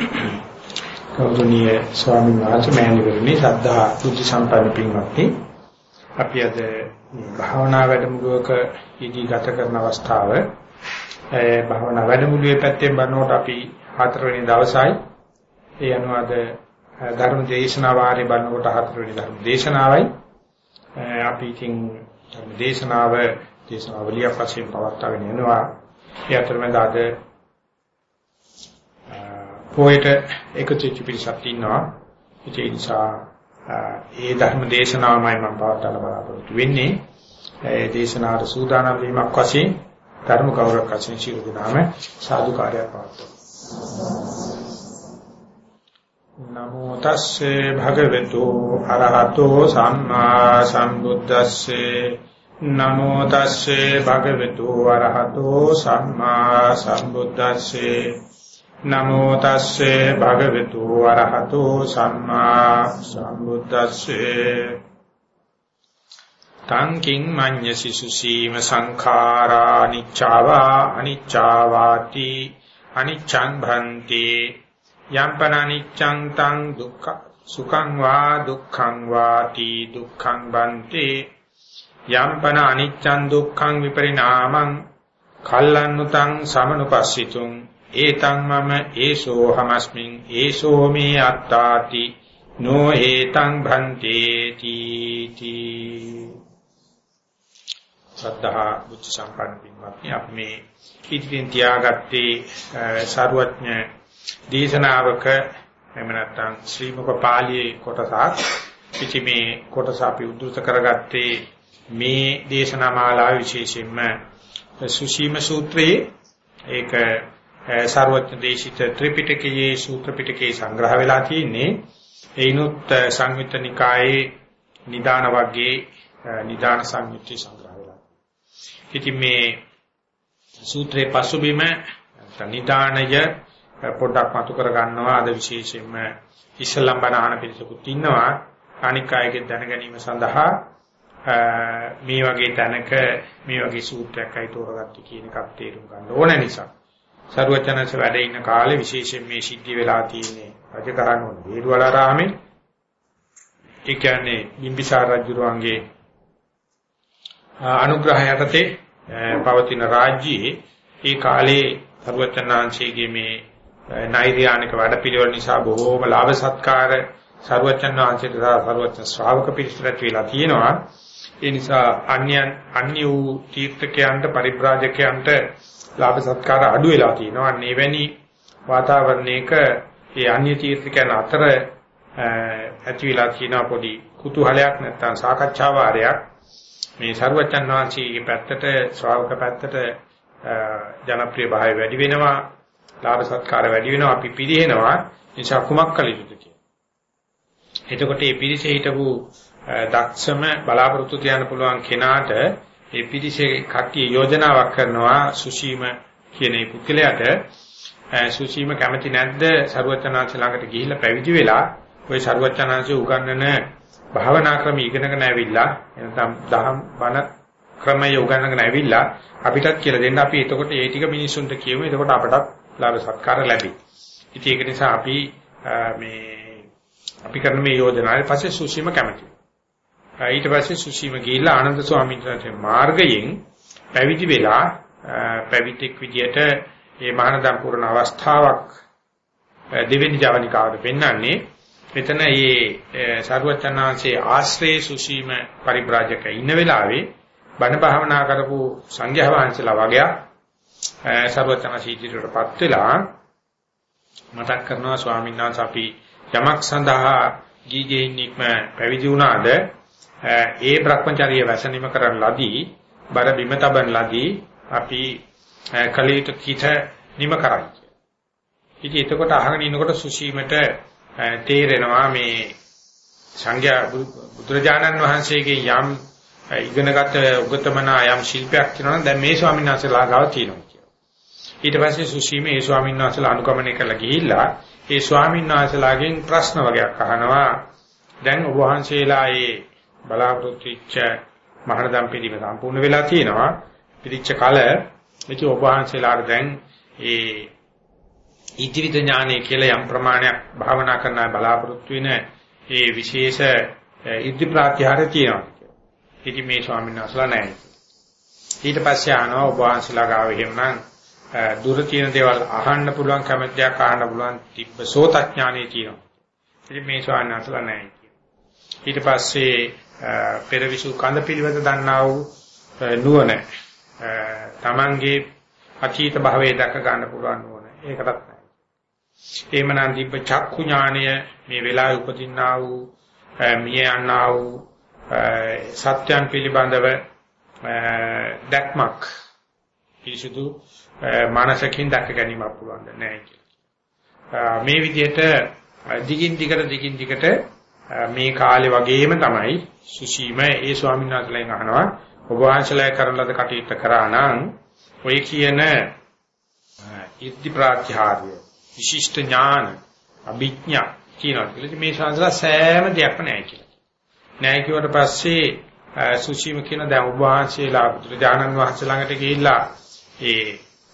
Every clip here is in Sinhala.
ගෞරවනීය ස්වාමීන් වහන්සේ මෑණිවරණි සද්ධා බුද්ධ සම්පන්න පින්වත්නි. අපි අද භාවනා වැඩමුළුවක යෙදී ගත කරන අවස්ථාව ඒ භාවනා වැඩමුළුවේ පැත්තෙන් බලනකොට අපි හතරවෙනි දවසයි. ඒ අනුව අද ධර්ම දේශනා වාරේ බලනකොට හතරවෙනි ධර්ම දේශනාවයි. අපි ඉතින් ධර්ම දේශනාව දේශනාවලිය පස්සේ පවත්වාගෙන යනවා. ඒ අතරමැද අද පොයට එකතු වෙච්ච පිරිසක් ඉන්නවා. ඒ නිසා ඒ ධර්ම දේශනාවමයි මම පවත්වන්න බලාපොරොත්තු වෙන්නේ. ඒ දේශනාවට සූදානම් වීමක් වශයෙන් ධර්ම කෞරක වශයෙන් ශිරු දිනාම සාදුකාරයක් පවත්වමු. නමෝ තස්සේ භගවතු අරහතෝ සම්මා සම්බුද්දස්සේ නමෝ තස්සේ භගවතු අරහතෝ සම්මා සම්බුද්දස්සේ නමෝ තස්සේ භගවතු වරහතෝ සම්මා සම්බුද්දස්සේ. තං කිං මඤ්ඤසි සුසීම සංඛාරා නිච්ඡාවා අනිච්ඡාවාති අනිච්ඡං භන්ති යම්පන අනිච්ඡං තං දුක්ඛ සුඛං වා දුක්ඛං වාති දුක්ඛං භන්ති යම්පන අනිච්ඡං දුක්ඛං විපරිණාමං කල්ලන්නුතං සමනුපස්සිතුං. ඒතං මම ඒසෝ හමස්මින් ඒසෝ මේ අත්තාති නෝ ඒතං භන්තේති තී සද්ධා බුද්ධ සම්පන්න පින්වත්නි අපි මේ ඉදිරියෙන් තියාගත්තේ සාරවත්ඥ දේශනාවක එහෙම නැත්නම් ශ්‍රී මුක පාළියේ කොටසක් ඉති මේ කොටස අපි උද්දෘත කරගත්තේ මේ දේශනා මාලාවේ විශේෂයෙන්ම සුසීම සූත්‍රයේ ඒක සර්වඥ දේශිත ත්‍රිපිටකයේ සූත්‍ර පිටකේ සංග්‍රහ වෙලා තියෙන්නේ. ඒනොත් සංයුත්ත නිකායේ නිදාන වර්ගයේ නිදාන සංයුත්තේ සංග්‍රහ වෙලා. ඉතින් මේ සූත්‍රයේ පසුබිම නිදානය පොඩ්ඩක් මතු කර ගන්නවා. අද විශේෂයෙන්ම ඉස්ලාම් බණහන පිළිසකුත් ඉන්නවා. අනික් අයගේ දැන ගැනීම සඳහා මේ වගේ තැනක මේ වගේ සූත්‍රයක් අයි තෝරගත්තී කියන එකක් තේරුම් ගන්න ඕන නිසා. සරුවචනස වැඩ ඉන්න කාලේ විශේෂයෙන් මේ සිද්ධි වෙලා තියෙන්නේ රජකරණ වල. වේරුවලාරාමේ ඒ කියන්නේ බිම්බිසාර රජුරුවන්ගේ අනුග්‍රහය යටතේ පවතින රාජ්‍යයේ ඒ කාලේ සරුවචනාංශයේ මේ නෛර්යානික වැඩපිළිවෙල නිසා බොහෝම ලාභ සත්කාර සරුවචනාංශයට සරුවචන ශ්‍රාවක පිරිසට වෙලා තියෙනවා. ඒ නිසා අන්‍යයන් අන්‍ය වූ තීර්ථකයන්ට පරිබ්‍රාජකයන්ට ලාභ සත්කාර අඩු වෙලා තියෙනවා. අන්න එවැනි වාතාවරණයක ඒ අන්‍ය තීර්ථකයන් අතර ඇති වෙලා තියෙන පොඩි කුතුහලයක් නැත්නම් සාකච්ඡා වාරයක් මේ සරුවචන් වහන්සේගේ පැත්තට ශ්‍රාවක පැත්තට ජනප්‍රිය භාවය වැඩි වෙනවා ලාභ සත්කාර වැඩි වෙනවා අපි පිළිහෙනවා නිසා කුමක් කළ යුතුද එතකොට මේ පිරිසේ හිටපු දක්ෂම බලාපොරොත්තු තියන්න පුළුවන් කෙනාට ඒ පිටිසේ කට්ටිය යෝජනාවක් කරනවා සුසීම කියන ඒ පුද්ගලයාට සුසීම කැමති නැද්ද සරුවචනාංශ ළඟට ගිහිල්ලා පැවිදි වෙලා ওই සරුවචනාංශ උගන්වන භාවනා ක්‍රම ඉගෙනගෙන ඇවිල්ලා එනතම් දහම් බණ ක්‍රමය උගන්වගෙන ඇවිල්ලා අපිටත් කියලා දෙන්න අපි එතකොට ඒ ටික මිනිස්සුන්ට කියමු එතකොට අපටත් ලාභ සත්කාර ලැබෙයි. ඉතින් ඒක නිසා අපි මේ අපි කරන මේ යෝජනාවේ පස්සේ සුසීම කැමතියි. ඊට පස්සේ සුසීම ගිහිල්ලා ආනන්ද ස්වාමීන් වහන්සේ මාර්ගයෙන් පැවිදි වෙලා පැවිදිෙක් විදියට මේ මහානදම් පුරන අවස්ථාවක් දෙවෙනි ජවනිකාවට පෙන්වන්නේ. මෙතන මේ සරුවචනාංශයේ ආශ්‍රේ සුසීම පරිබ්‍රාජක ඉන්න වෙලාවේ බණ භාවනා කරපු සංඝයා වහන්සේලා වගේ සරුවචනාංශී ඉදිරියටපත් වෙලා මතක් කරනවා ස්වාමීන් වහන්සේ අපි යමක් සඳහා ගීගෙයින් පැවිදි වුණාද? ඒ Brahmacharya වැසනීම කරන ලදී බර බිම තබන ලදී අපි කලීත කිත නිම කරයි. ඉතින් එතකොට අහගෙන ඉන්නකොට සුසීමට තේරෙනවා මේ සංඝයා බුදුරජාණන් වහන්සේගේ යම් ඉගෙනගත් උගතමනා යම් ශිල්පයක් තියෙනවා දැන් මේ ස්වාමීන් වහන්සේලා ගාව තියෙනවා කියලා. ඊට පස්සේ සුසීම ඒ ස්වාමීන් වහන්සේලා අනුගමනය කරලා ගිහිල්ලා ඒ ස්වාමීන් වහන්සේලාගෙන් ප්‍රශ්න වගේක් අහනවා. දැන් ඔබ වහන්සේලා ඒ බලාපොරොත්තු වෙච්ච මහානදම් පිළිම සම්පූර්ණ වෙලා තියෙනවා. පිළිච්ච කල ඉති ඔබ වහන්සේලාට දැන් ඒ ඉදිවිද ඥානය කියලා යම් ප්‍රමාණයක් භාවනා කරන බලාපොරොත්තු වෙන ඒ විශේෂ ඉද්ධි ප්‍රත්‍යහාර තියෙනවා. ඉතින් මේ ස්වාමීන් වහන්සේලා නැහැ. ඊට පස්සේ ආනවා ඔබ වහන්සේලා ගාව එහෙමනම් දුර තියෙන දේවල් අහන්න පුළුවන් කැමැත්තක් අහන්න පුළුවන් තිබ්බ සෝතඥානෙ තියෙනවා. ඉතින් මේ ස්වාමීන් වහන්සේලා නැහැ. ඊට පස්සේ පෙරවිසු කඳ පිළිවෙත දන්නා වූ නුවණ තමන්ගේ අතීත භවයේ දැක ගන්න පුළුවන් නුවණ. ඒකටත් නැහැ. එහෙමනම් තිබ්බ චක්කු ඥානය මේ වෙලාවේ උපදින්නා වූ මිය යන්නා වූ සත්‍යයන් පිළිබඳව දැක්මක් පිරිසුදු මානසිකින් දැක ගැනීමක් පුළුවන් නැහැ කියලා. මේ විදිහට දිගින් දිගට දිගින් දිගට මේ කාලේ වගේම තමයි සුසීම ඒ ස්වාමීන් වහන්සේලාගෙන් අහනවා ඔබ වහන්සේලා කරන ලද කටයුත්ත කරා නම් ඔය කියන ඉර්ධි ප්‍රාත්‍යාර්ය විශිෂ්ට ඥාන අභිඥා කියනවා කියලා මේ ශාස්ත්‍ර සෑම දෙයක්ම නැහැ කියලා. නැහැ කිව්වට පස්සේ සුචීම කියන දැන් ඔබ වහන්සේලා බුදුරජාණන් වහන්සේ ළඟට ගිහිල්ලා ඒ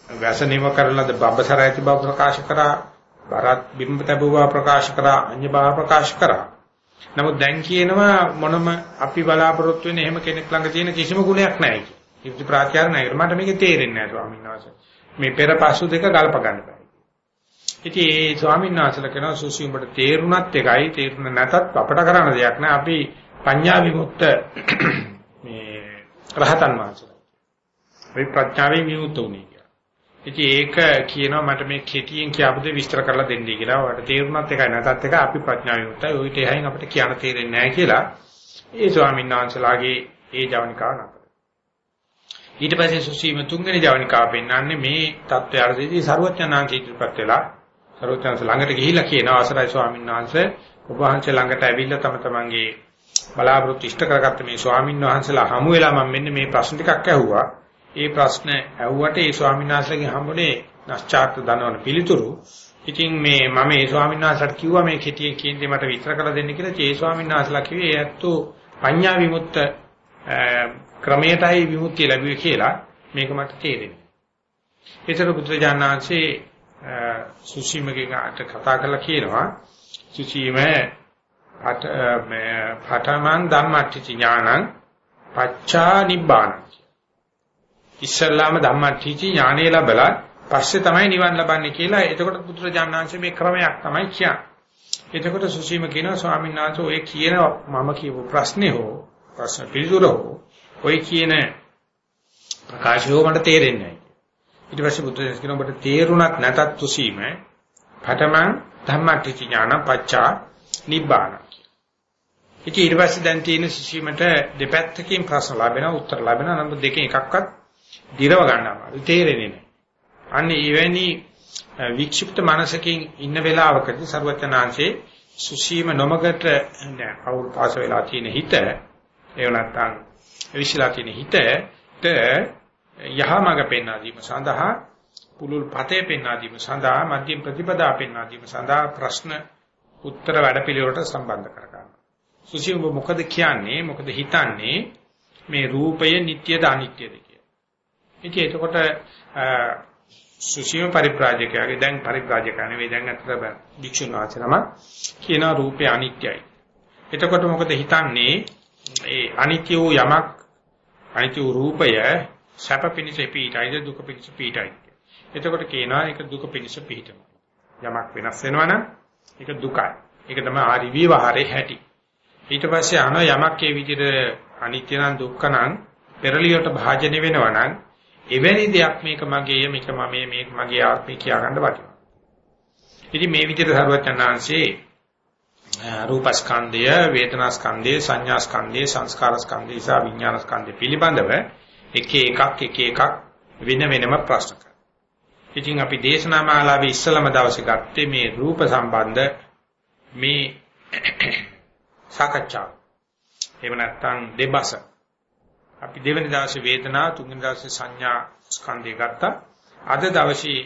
වැසනිම කරලද බබ්බසර ඇති බව ප්‍රකාශ කරා බරත් බිම්බ තබුවා ප්‍රකාශ කරා අඤ්ඤ බව ප්‍රකාශ කරා. නමුත් දැන් කියනවා මොනම අපි බලාපොරොත්තු වෙන එහෙම කෙනෙක් ළඟ තියෙන කිසිම ගුණයක් නැහැ කියලා. ඉර්ධි ප්‍රාත්‍යාර නැහැ. මට මේක තේරෙන්නේ නැහැ ස්වාමීන් වහන්සේ. මේ පෙර පසු දෙක ගල්ප ගන්න බෑ. ඉතින් ඒ ස්වාමීන් වහන්සේලා කියනවා සුසි උඹට තේරුණත් එකයි තේරුණ නැතත් අපට කරන්න දෙයක් නෑ අපි පඤ්ඤා විමුක්ත මේ රහතන් වහන්සේලා. අපි ප්‍රඥාවෙන් විමුක්ත වුණේ කියලා. ඉතින් ඒක කියනවා මට මේ කෙටියෙන් කියපු දේ විස්තර කරලා දෙන්නයි කියලා. ඔයාලට තේරුණත් එකයි නැතත් එක අපි ප්‍රඥාවෙන් උත්තර ඔයිට එහයින් අපිට කියන්න තේරෙන්නේ නැහැ කියලා. ඒ ස්වාමීන් වහන්සේලාගේ ඒ ජවනිකාව නතර. ඊට පස්සේ සුසීම තුන්වෙනි ජවනිකාව පෙන්වන්නේ මේ தත්ත්වය අරදී ਸਰවඥාන්ති ඉදිරිපත් වෙලා ਸਰවඥාන්ස ළඟට ගිහිල්ලා කියනවා අවසරයි ස්වාමීන් වහන්සේ ඔබ වහන්සේ ළඟට ඇවිල්ලා තම තමන්ගේ බලාපොරොත්තු ඉෂ්ට කරගත්ත මේ ස්වාමින් වහන්සේලා හමු වෙලා මම මෙන්න මේ ප්‍රශ්න ටිකක් ඇහුවා. ඒ ප්‍රශ්න ඇහුවට ඒ ස්වාමීන් වහන්සේගෙන් හම්බුනේ නැස්චාර්ත දනවන පිළිතුරු. ඉතින් මේ මම ඒ ස්වාමීන් වහන්සේට කිව්වා මේ කෙටියෙන් කියන දේ මට විතර කරලා දෙන්න කියලා. ඒ ස්වාමීන් වහන්සේලා කිව්වේ ඒ ඇත්තෝ පඤ්ඤා විමුක්ත ක්‍රමයටයි විමුක්තිය ලැබුවේ කියලා මේක මට තේරෙනවා. ඒතර බුදුරජාණන් වහන්සේ සුසීමගෙන් අට කතා කරලා කියනවා සුසීම පට මේ පඨමං ධම්මට්ඨි ඥානං පච්චා නිබ්බාන ඉස්සල්ලාම ධම්මට්ඨි ඥානෙ ලැබලා පස්සේ තමයි නිවන් ලබන්නේ කියලා. එතකොට බුදුරජාණන් වහන්සේ මේ ක්‍රමයක් තමයි කියන්නේ. එතකොට සුසීම කියනවා ස්වාමීන් වහන්සේ ඔය කියන මම කියපු ප්‍රශ්නේ හෝ ප්‍රශ්න පිළිතුර හෝ ඔය කියන ප්‍රකාශය මට තේරෙන්නේ නැහැ. ඊට පස්සේ බුද්ධ දේශ කියන ඔබට තේරුණත් නැතත් තුසීම පඨමං ධම්මට්ටි ඥාන පච්චා නිබ්බාන. ඉතින් ඊට පස්සේ දැන් තියෙන සිසීමට දෙපැත්තකින් ප්‍රශ්න ලැබෙනවා උත්තර ලැබෙනවා. නමුත් දෙකෙන් එකක්වත් දිරව ගන්න අමාරුයි තේරෙන්නේ නැහැ. අන්න එවැනි වික්ෂිප්ත මනසකින් ඉන්න වෙලාවකදී ਸਰවචනාංශේ සුසීම නොමගට නෑ අවුල් පාස වෙලා තියෙන හිත ඒව නැත්තම් විශ්ලා තියෙන හිතට යහමඟ පෙන්වා දීම සඳහා පුලුල් පතේ පෙන්වා දීම සඳහා මධ්‍යම ප්‍රතිපදා පෙන්වා දීම සඳහා ප්‍රශ්න උත්තර වැඩපිළිවෙලට සම්බන්ධ කර ගන්නවා. සුසීම මොකද කියන්නේ? මොකද හිතන්නේ? මේ රූපය නිට්ටයද අනිත්‍යද කියලා. ඉතින් එතකොට සුසීම පරිප്രാජකයාගේ දැන් පරිප്രാජකයා නෙවෙයි දැන් අතර භික්ෂුන් වහන්සේනම කියන රූපය අනිත්‍යයි. එතකොට මොකද හිතන්නේ? ඒ අනිත්‍ය වූ යමක් අනිත්‍ය වූ රූපය සැප පිණිස පිහිටයිද දුක පිණිස පිහිටයි. එතකොට කියනවා ඒක දුක පිණිස පිහිටම. යමක් වෙනස් වෙනවා නම් ඒක දුකයි. ඒක තමයි ආරි විවහාරේ හැටි. ඊට පස්සේ අන යමක් ඒ විදිහට අනිත්‍ය නම් දුක්ඛ නම් පෙරලියට භාජනය වෙනවා නම් එවැනි දෙයක් මේක මගේ මේක මම මේක මගේ ආත්මය කියා ගන්න වටිනවා. ඉතින් මේ විදිහට සරුවචනාංශේ රූපස්කන්ධය, වේදනාස්කන්ධය, සංඥාස්කන්ධය, සංස්කාරස්කන්ධය සහ විඥානස්කන්ධය පිළිබඳව එක එකක් එක එකක් වෙන වෙනම ප්‍රශ්න කරනවා. ඉතින් අපි දේශනා මාලාවේ ඉස්සලම දවසේ ගත්තේ මේ රූප සම්බන්ධ මේ සාකච්ඡාව. එහෙම නැත්නම් දෙබස. අපි දෙවෙනි දවසේ වේදනා තුන්වෙනි දවසේ සංඥා ස්කන්ධය ගත්තා. අද දවසේ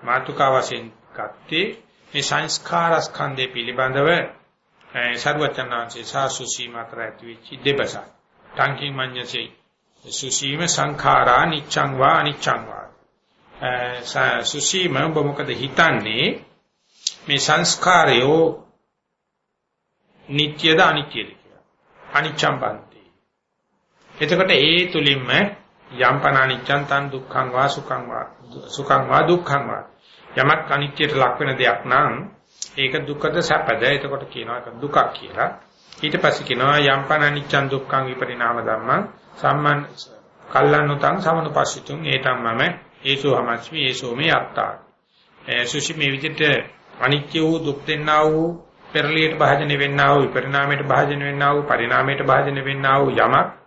මාතුකා වශයෙන් ගත්තේ මේ සංස්කාර ස්කන්ධය පිළිබඳව සර්වචනාංශේ සාසුසී මාත්‍ර ඇති වෙච්ච දෙබස. ටංකින් මඤ්ඤසේ සුසීම සංඛාරා නිච්ඡං වා අනිච්ඡං වා සුසීම ඔබ මොකද හිතන්නේ මේ සංස්කාරයෝ නිට්ටයද අනිත්‍යද කියලා. අනිච්ඡම් බන්ති. එතකොට ඒ තුලින්ම යම්පන අනිච්ඡන් තන් දුක්ඛං වා සුඛං වා සුඛං වා දුක්ඛං වා යමක් අනිත්‍යයට ලක් වෙන දෙයක් නම් ඒක දුක්ඛද සැපද එතකොට කියනවා ඒක දුකක් කියලා. ඊට පස්සේ කියනවා යම්පන අනිච්ඡන් දුක්ඛං විපරිණාම ධම්මං සම්මන් කල්ලන්නුතං සමනුපස්සිතුං ඒතම් මම ඒසෝ හමස්මි ඒසෝ මේ අත්තා. සුෂි මේ විදිහට අනිත්‍ය වූ දුක් දෙන්නා වූ පෙරලියට භාජනය වෙන්නා වූ විපරිණාමයට භාජනය වෙන්නා වූ පරිණාමයට භාජනය වෙන්නා වූ යමක්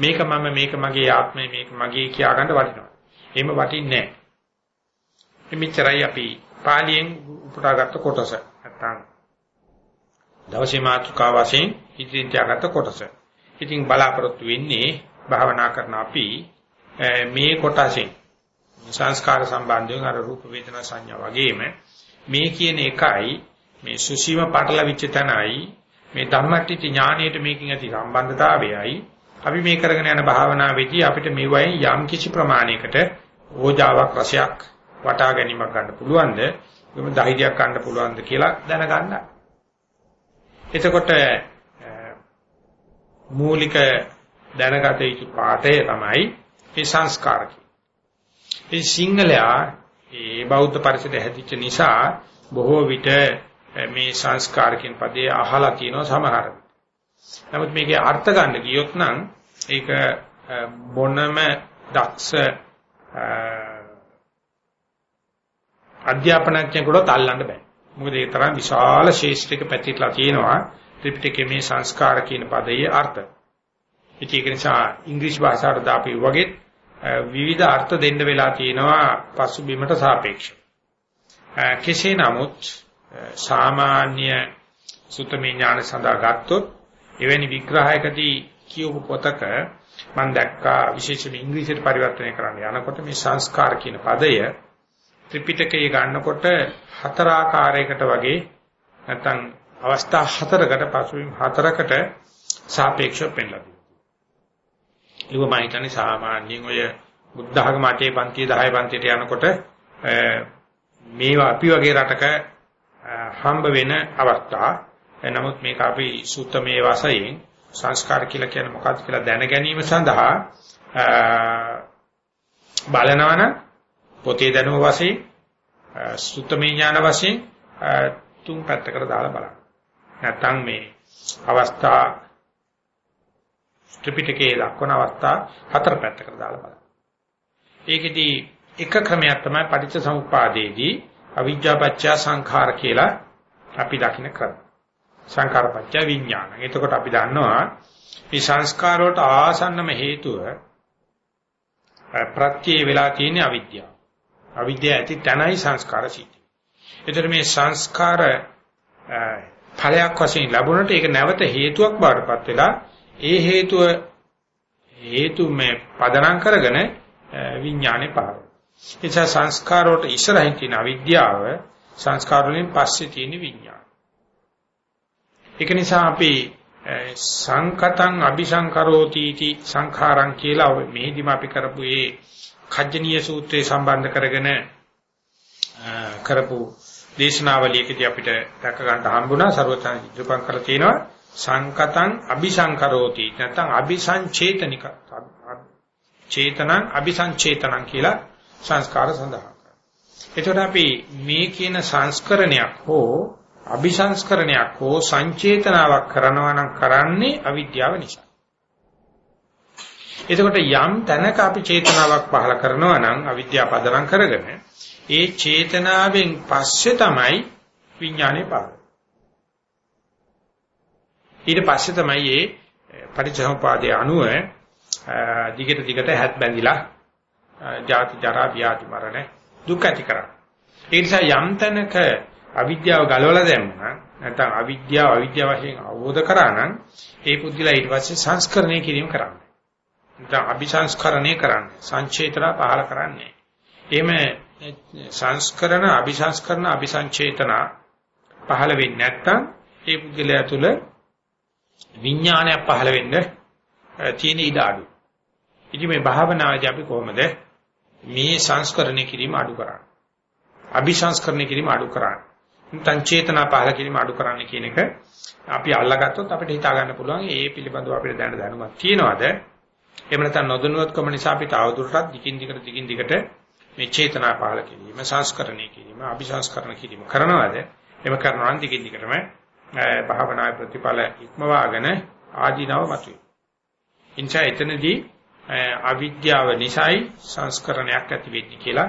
මේක මම මේක මගේ ආත්මය මේක මගේ කියා ගන්න වටිනවා. එහෙම වටින්නේ නැහැ. මෙච්චරයි අපි පාලියෙන් උපුටාගත්ත කොටස. නැත්තම් දවසේ මාතෘකාව වශයෙන් ඉදිරියට යාගත්ත කොටස. ඉතින් බලාපොරොත්තු වෙන්නේ භාවනා කරන අපි මේ කොටසෙන් සංස්කාර සම්බන්ධයෙන් අර රූප වේදනා සංඥා වගේම මේ කියන එකයි මේ සුසීම පටලවිච්ච තැනයි මේ ධම්මට්ටි ඥාණයට මේකින් ඇති සම්බන්ධතාවයයි අපි මේ කරගෙන යන භාවනාවේදී අපිට මේ වයින් යම් කිසි ප්‍රමාණයකට ඕජාවක් රසයක් වටා ගැනීමක් ගන්න පුළුවන්ද? එහෙම ධෛර්යයක් ගන්න පුළුවන්ද කියලා දැනගන්න. එතකොට මූලික දැනගත යුතු පාඩය තමයි මේ සංස්කාර ඒ සිංහලයා ඒ බෞද්ධ පරිසරය හැදිච්ච නිසා බොහෝ විට මේ සංස්කාර කියන පදේ අහලා තියෙනවා සමහර නමුත් මේකේ අර්ථ ගන්න ගියොත් නම් ඒක මොනම දක්ෂ අධ්‍යාපනඥයෙකුට අල්ලන්න බෑ. මොකද ඒ තරම් විශාල ශේෂ්ත්‍රික පැතිරලා තියෙනවා ත්‍රිපිටකයේ මේ සංස්කාර කියන පදයේ අර්ථ. ඒක නිසා ඉංග්‍රීසි භාෂාවට දාපු වගේ විවිධ අර්ථ දෙන්න වෙලා තියෙනවා පසුබිමට සාපේක්ෂව. කෙසේ නමුත් සාමාන්‍ය සුතමේ ඥාන සඳහා ගත්තොත් එවැනි විග්‍රහයකදී කියවපු පොතක මම දැක්කා විශේෂයෙන් ඉංග්‍රීසියට පරිවර්තනය කරන්න යනකොට මේ සංස්කාර කියන පදය ත්‍රිපිටකයේ ගන්නකොට හතර ආකාරයකට වගේ නැත්නම් අවස්ථා හතරකට පසුබිම් හතරකට සාපේක්ෂව පෙන්නලා ඒක මම හිතන්නේ සාමාන්‍යයෙන් ඔය බුද්ධ ධර්ම අටේ පන්ති 10 පන්තියට යනකොට මේවා අපි වගේ රටක හම්බ වෙන අවස්ථා. නමුත් මේක අපි සූත්‍රමේ වශයෙන් සංස්කාර කියලා කියන්නේ මොකක්ද කියලා දැන ගැනීම සඳහා බලනවනම් පොතේ දැනුම වශයෙන් සූත්‍රමේ ඥාන වශයෙන් තුන් පැත්තකට දාලා බලන්න. නැත්තම් මේ අවස්ථා ත්‍රිපිටකයේ දක්වන අවස්ථා හතර පැත්තකට දාලා බලන්න. ඒකෙදී එක ක්‍රමයක් තමයි පටිච්ච සමුප්පාදයේදී අවිජ්ජාපච්චය සංඛාර කියලා අපි දකින්න ක්‍රම. සංඛාරපච්චය විඥාන. එතකොට අපි දන්නවා මේ සංස්කාර වලට ආසන්නම හේතුව ප්‍රත්‍ය වේලා තියෙන අවිද්‍යාව. අවිද්‍යාව ඇති තැනයි සංස්කාර සිද්ධ. ඒතර මේ සංස්කාර ඵලයක් වශයෙන් ලැබුණට ඒක නැවත හේතුවක් බාටපත් වෙලා ඒ හේතුව හේතු මේ පදනම් කරගෙන විඥානේ පහළ. එචා සංස්කාර වලට ඉස්සරහින් තියෙන අවිද්‍යාව සංස්කාර වලින් පස්සේ තියෙන විඥාන. ඒක නිසා අපි සංකතං අபிසංකරෝති इति සංඛාරං කියලා මේදිම අපි කරපු ඒ කජ්ජනීය සූත්‍රය සම්බන්ධ කරගෙන කරපු දේශනාවලියකදී අපිට දැක ගන්න හම්බුණා ਸਰවචන් ඉදපන් කරලා තියෙනවා සංකතං අபிසංකරෝති නැත්නම් අபிසංචේතනික චේතනං අபிසංචේතනං කියලා සංස්කාර සඳහන් කරනවා. එතකොට අපි මේ කියන සංස්කරණයක් හෝ අபிසංස්කරණයක් හෝ සංචේතනාවක් කරනවා නම් කරන්නේ අවිද්‍යාව නිසා. එතකොට යම් තැනක අපි චේතනාවක් පහළ කරනවා නම් අවිද්‍යාව පදනම් කරගෙන ඒ චේතනාවෙන් පස්සේ තමයි විඥානේ පහළ ඊට පස්සේ තමයි මේ පටිච්චසමුපාදයේ අනුව දිගට දිගට හැත් බැඳිලා ජාති ජරා ව්‍යාධි මරණ දුක් ඇති කරන්නේ. ඒ නිසා යම් තැනක අවිද්‍යාව ගලවලා දැම්මා නැත්නම් අවිද්‍යාව අවිද්‍යාව වශයෙන් අවබෝධ කරා නම් ඒ පුද්ගලයා ඊට පස්සේ සංස්කරණය කිරීම කරන්නේ. නැත්නම් අபிසංස්කරණය කරන්නේ. සංචේතන පහල කරන්නේ. එහෙම සංස්කරණ අபிසංස්කරණ අபிසංචේතන පහල වෙන්නේ නැත්නම් ඒ පුද්ගලයා තුල විඥානයක් පහල වෙන්න තියෙන ඉඩ අඩු. ඉතින් මේ භාවනාවේදී අපි කොහොමද මේ සංස්කරණය කිරීම අඩු කරන්නේ? අபிසංස්කරණය කිරීම අඩු කරන්නේ? නැත්නම් චේතනා පහල කිරීම අඩු කරන්න කියන එක අපි අල්ලාගත්තොත් අපිට හිතා ගන්න පුළුවන් ඒ පිළිබඳව අපිට දැන දැනුමක් තියනවාද? එහෙම නැත්නම් නොදැනුවත්කම නිසා අපි තවදුරටත් දිගින් දිගට දිගින් දිගට මේ චේතනා පහල කිරීම, සංස්කරණය කිරීම, අபிසංස්කරණ කිරීම කරනවාද? එහෙම කරනවා නම් දිගින් දිගටම භාවනාවේ ප්‍රතිඵල ඉක්මවාගෙන ආදීනව මතුවේ. ඉන්චා එතනදී අවිද්‍යාව නිසායි සංස්කරණයක් ඇති වෙන්නේ කියලා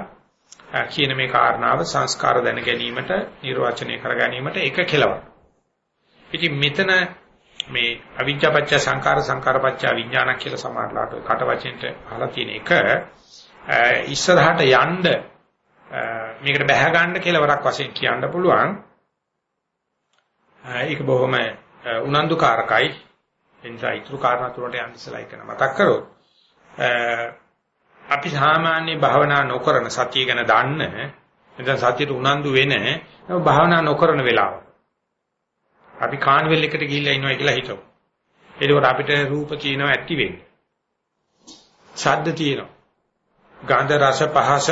කියන මේ කාරණාව සංස්කාර දැන ගැනීමට නිර්වචනය කර ගැනීමට එක කෙලවක්. ඉතින් මෙතන මේ අවිජ්ජාපච්ච සංකාර සංකාරපච්ච විඥාන කියලා සමානලාට කට වචෙන්ට අහලා තියෙන එක ඉස්සරහට යන්න මේකට බැහැ ගන්න කෙලවරක් වශයෙන් කියන්න පුළුවන්. ඒක බොහොම උනන්දුකාරකයි. එනිසා ඊතුරු කාරණා තුනට යන්න ඉස්සලා එක මතක් කරොත් අපි සාමාන්‍ය භාවනා නොකරන සතිය ගැන දන්න නැත්නම් සතියට උනන්දු වෙන භාවනා නොකරන වෙලාව. අපි කාන්වෙල් එකට ගිහිල්ලා ඉනවා කියලා හිතමු. එතකොට අපිට රූප තියෙනවා ඇක්ටි වෙන්නේ. ශබ්ද තියෙනවා. ගන්ධ රස පහස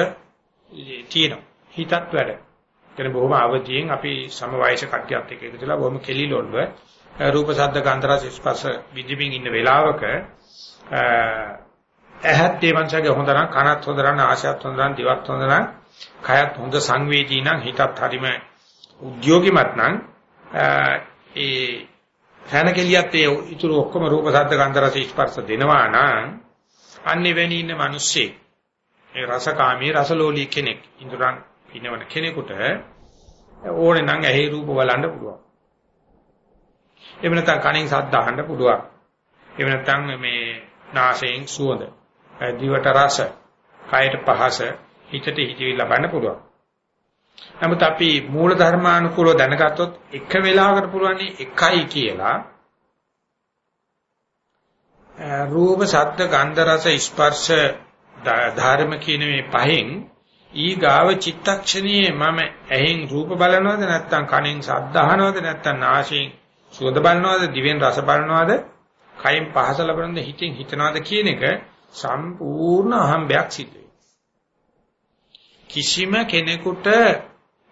තියෙනවා. හිතත් වැඩ. එතන බොහොම අවදියෙන් අපි සම වයස කට්ටියත් එක්ක එකතුලා බොහොම කෙලිලොල්ව රූප ශබ්ද ගන්ධ රස ස්පර්ශ විඳින්මින් ඉන්න වෙලාවක ඇහත් ඒ වංශගේ හොඳ නම් කනත් හොඳ නම් ආශයත් හොඳ නම් දිවත් හොඳ නම් කයත් හොඳ සංවේදී නම් හිතත් හරිම උද්‍යෝගිමත් නම් ඒ හැන කෙලියත් ඒ ඉතුරු ඔක්කොම රූප ශබ්ද ගන්ධ රස ස්පර්ශ දෙනවා නම් අන්නේ වෙණි ඉන්න මිනිස්සේ ඒ රසකාමී රසලෝලී කෙනෙක් ඉඳුරන් පිනවන කෙනෙකුට ඕනේ නම් ඇහි රූප බලන්න පුළුවන්. එහෙම නැත්නම් කණෙන් ශබ්ද අහන්න පුළුවන්. එහෙම නැත්නම් මේ නාසයෙන් සුවඳ දිවට රස, කයට පහස, හිතට හිතවිලි ලබන්න පුළුවන්. නමුත් අපි මූල ධර්මානුකූලව දැනගත්තොත් එක වෙලාවකට පුළුවන් එකයි කියලා රූප, ශබ්ද, ගන්ධ, රස, ස්පර්ශ ධර්ම කියන මේ පහෙන් ඊ ගාව චිත්තක්ෂණයේ මම ඇහෙන් රූප බලනවද නැත්නම් කනෙන් ශබ්ද අහනවද නැත්නම් නාසයෙන් සුවඳ බලනවද දිවෙන් රස බලනවද කයෙන් පහස ලබනද හිතෙන් හිතනවද කියන එක සම්පූර්ණ අහම්බයක් සිද්ධ කිසිම කෙනෙකුට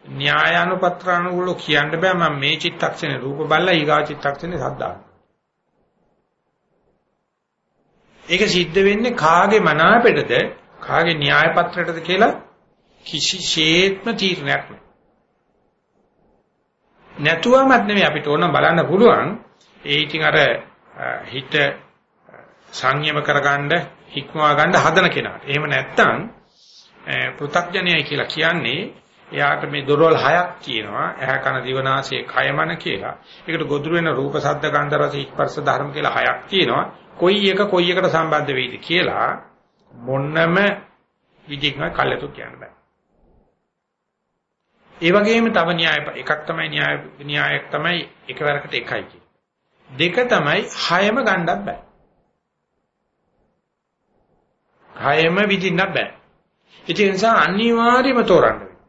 න්‍යායානුපත්‍රානුකූලව කියන්න බෑ මම මේ චිත්තක්ෂණේ රූප බලලා ඊගා චිත්තක්ෂණේ සද්දා. ඒක සිද්ධ වෙන්නේ කාගේ මනාපෙටද කාගේ න්‍යාය පත්‍රයටද කියලා කිසිසේත්ම තීරණයක් නෑ. නැතුවමත් නෙමෙයි අපිට ඕන බලන්න පුළුවන් ඒ ඉතින් අර හිත සංයම කරගන්න හික්මවා ගන්න හදන කෙනාට. එහෙම නැත්නම් පෘ탁ජනයයි කියලා කියන්නේ එයාට මේ දොරවල් හයක් තියෙනවා. ඇහැ කන දිව නාසය කය මන කියලා. ඒකට ගොදුරු වෙන රූප ශබ්ද ගන්ධ රස ස්පර්ශ ධර්ම කියලා හයක් තියෙනවා. කොයි එක කොයි එකට සම්බන්ධ වෙයිද කියලා මොන්නම විදිහකින් කල්යතු කියන්න බෑ. ඒ වගේම තව න්‍යාය එකක් තමයි න්‍යාය න්‍යායක් තමයි එකවරකට එකයි කියන්නේ. දෙක තමයි හයම ගන්නත් බෑ. හයම විදින්න බෑ. ඒ නිසා අනිවාර්යයෙන්ම තෝරන්න වෙනවා.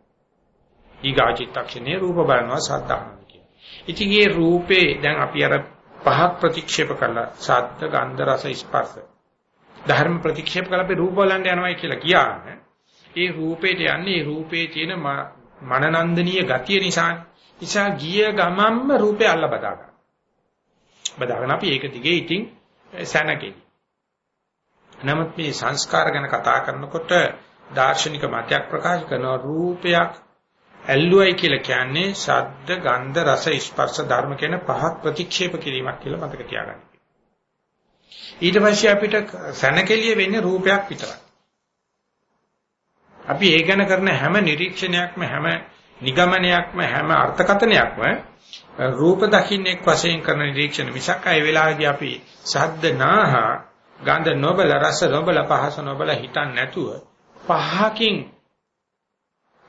ඊගා චිත්තක්ෂණේ රූප බලනවා සද්ධාහන කියන. ඉතින් මේ රූපේ දැන් අපි අර පහක් ප්‍රතික්ෂේප කළා. සද්ද, ගන්ධ, රස, ස්පර්ශ. ධර්ම ප්‍රතික්ෂේප කළා අපි රූප බලන්න යනවා කියලා කියන්නේ. ඒ රූපේට යන්නේ රූපේ තියෙන මනනන්දනීය ගතිය නිසා. නිසා ගිය ගමම්ම රූපේ අල්ල බදා ගන්න. බදාගෙන අපි ඒක දිගේ ඉතින් සැනකෙයි. නමුත් මේ සංස්කාර ගැන කතා කරනකොට දාර්ශනික මතයක් ප්‍රකාශ කරන රූපයක් ඇල්ලුවයි කියලා කියන්නේ ශබ්ද, ගන්ධ, රස, ස්පර්ශ ධර්ම කියන පහක් ප්‍රතික්ෂේප කිරීමක් කියලා මතක තියාගන්න. ඊට පස්සේ අපිට සැනකෙලිය වෙන්නේ රූපයක් විතරයි. අපි ඒ ගැන කරන හැම නිරීක්ෂණයක්ම හැම නිගමනයක්ම හැම අර්ථකථනයක්ම රූප දකින්නෙක් වශයෙන් කරන නිරීක්ෂණ මිසක් ඒ වෙලාවේදී අපි ශබ්ද නාහ ගන්ධ නොබල රස නොබල පහස නොබල හිතන්නේ නැතුව පහකින්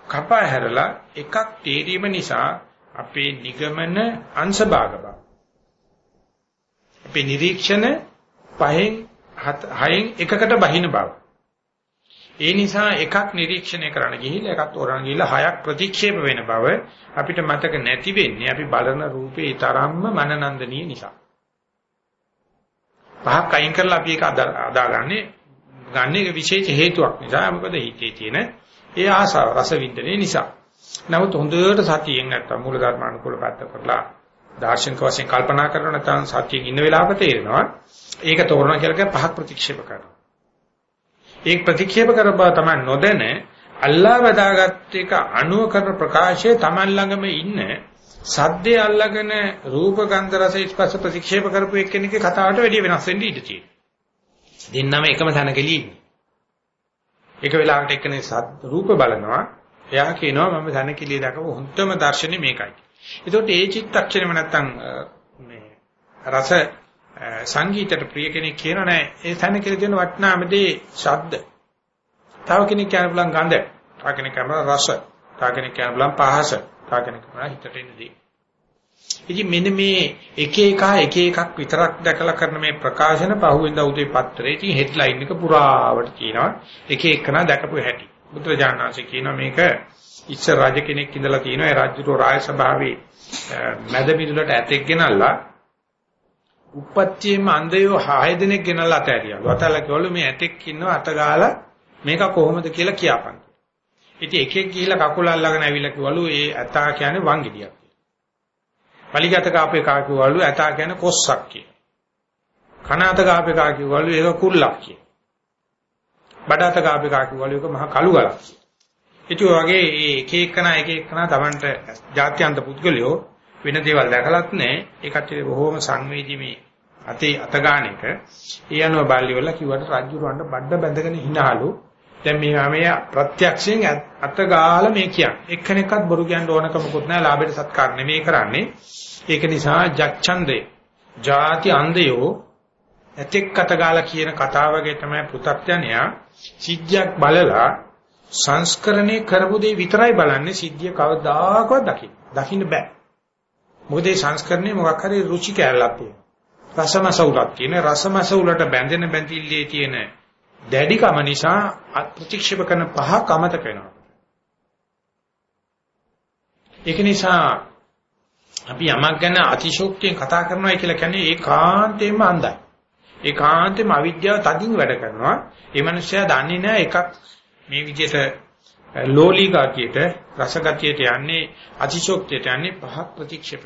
කපා හැරලා එකක් තේරීම නිසා අපේ නිගමන අංශභාග බව. අපේ නිරීක්ෂණ පහෙන් හයෙන් එකකට බහින බව. ඒ නිසා එකක් නිරීක්ෂණය කරන්න ගිහිල්ලා එකක් තෝරන්න ගිහිල්ලා හයක් ප්‍රතික්ෂේප වෙන බව අපිට මතක නැති වෙන්නේ අපි බලන රූපේ තරම්ම මනනන්දනීය නිසා. පහක් අයින් කරලා අපි ඒක අදාගන්නේ ගන්න එක විශේෂ හේතුවක් නිසා මොකද හිතේ තියෙන ඒ ආසාව රස විඳිනේ නිසා. නමුත් හොඳට සතියෙන් නැත්තම් මූල ධර්මානුකූල පැත්ත කරලා දාර්ශනික වශයෙන් කල්පනා කරන නැත්නම් සතියෙන් ඉන්න වෙලාවක තේරෙනවා ඒක තෝරන කියලා කියන පහක් ප්‍රතික්ෂේප කරනවා. ඒක ප්‍රතික්ෂේප කරපුවා තමයි නොදැන අල්ලා වදාගත් එක අනුව කරන ප්‍රකාශය Taman ළඟම ඉන්න සද්දේ අල්ලගෙන රූප ගන්ධ රස ස්පර්ශ ප්‍රතික්ෂේප කරපු එක්කෙනෙක්ගේ කතාවට වැඩිය වෙනස් වෙන්න ඉඩ තියෙනවා. දෙන්නම එකම තැනකලී ඉන්නේ. එක වෙලාවකට එක්කෙනෙක් සත් රූප බලනවා. එයා කියනවා මම තැනකලී දැකපු හොඳම දර්ශනේ මේකයි. ඒකට ඒ චිත්තක්ෂණයම නැත්තම් මේ රස සංගීතයට ප්‍රිය කෙනෙක් කියනවා නෑ ඒ තැනකලී තියෙන වටිනාමදී ශබ්ද. තව කෙනෙක් කියන්න පුළුවන් ගඳ. තව කෙනෙක් කියනවා රස. තව කෙනෙක් කියන්න පුළුවන් පහස. තව කෙනෙක් කියනවා හිතට එන්නේ ඉතින් මෙන්න මේ එක එක එක එකක් විතරක් දැකලා කරන මේ ප්‍රකාශන පහුවෙන්ද උදේ පත්‍රයේ ඉතින් හෙඩ්ලයින් එක පුරාවට කියනවා එක එකන දැකපු හැටි. බුදුරජාණන්සේ කියනවා මේක ඉස්සර රජ කෙනෙක් ඉඳලා තියෙනවා ඒ රාජ්‍යරෝ රාය සභාවේ මැද මිදුලට ඇතෙක් ගෙනල්ලා උපත්තියේම අන්දයෝ 6 දෙනෙක් ගෙනල්ලා අතෑරියා. වතල්ලා කිව්වලු මේ ඇතෙක් ඉන්නවා අත ගාලා මේක කොහොමද කියලා කියපන්. ඉතින් එකෙක් ගිහිල්ලා කකුල අල්ලගෙන ඇවිල්ලා කිව්වලු ඒ ඇතා කියන්නේ වංගිඩියක්. පලිගත කාපේ කා කිව්වලු ඇතා කියන්නේ කොස්සක් කිය. කනාත කාපේ කා කිව්වලු ඒක කුල්ලක් කිය. බඩත කාපේ කා කිව්වලු ඒක මහා කළු ගලක් කිය. ඉතින් වගේ මේ එක එකනා එක එකනා Tamanට ජාත්‍යන්ත පුද්ගලයෝ වෙන දේවල් දැකලත් නැහැ. ඒකට බොහොම සංවේදී මේ අතේ අත ගන්න එක. ඒ අනුව බාල්ලි වල කිව්වට රජුරවන්ට බඩ බැඳගෙන හිනාලු. දැන් මේ මේ ප්‍රත්‍යක්ෂයෙන් අත ගාලා මේ කියන්නේ. එක්කෙනෙක්වත් බොරු කියන්න ඕනකමකුත් නැහැ. ලාභයට සත්කාර නෙමෙයි කරන්නේ. ඒක නිසා ජච්ඡන්දේ ಜಾති අන්දයෝ ඇතෙක් අත ගාලා කියන කතාව වගේ තමයි පෘථග්ජනයා සිද්ධියක් බලලා සංස්කරණය කරපු දේ විතරයි බලන්නේ සිද්ධිය කවදාකවත් දකින්න. දකින්න බෑ. මොකද මේ සංස්කරණය මොකක් හරි රුචි කැලලක් තියෙනවා. රසමසවුලක් තියෙන රසමසවුලට බැඳෙන බැඳිල්ලේ තියෙන දැඩිකම නිසා ප්‍රතික්ෂේප කරන පහ කමතක වෙනවා. ඒක නිසා අපි යමක් ගැන අතිශෝක්තියෙන් කතා කරනවා කියලා කියන්නේ ඒකාන්තයෙන්ම අන්ධයි. ඒකාන්තයෙන්ම අවිද්‍යාව තදින් වැඩ කරනවා. ඒ මනුස්සයා දන්නේ නැහැ එකක් මේ විදිහට ලෝලී ගතියට රසගතියට යන්නේ අතිශෝක්තියට යන්නේ පහ ප්‍රතික්ෂේප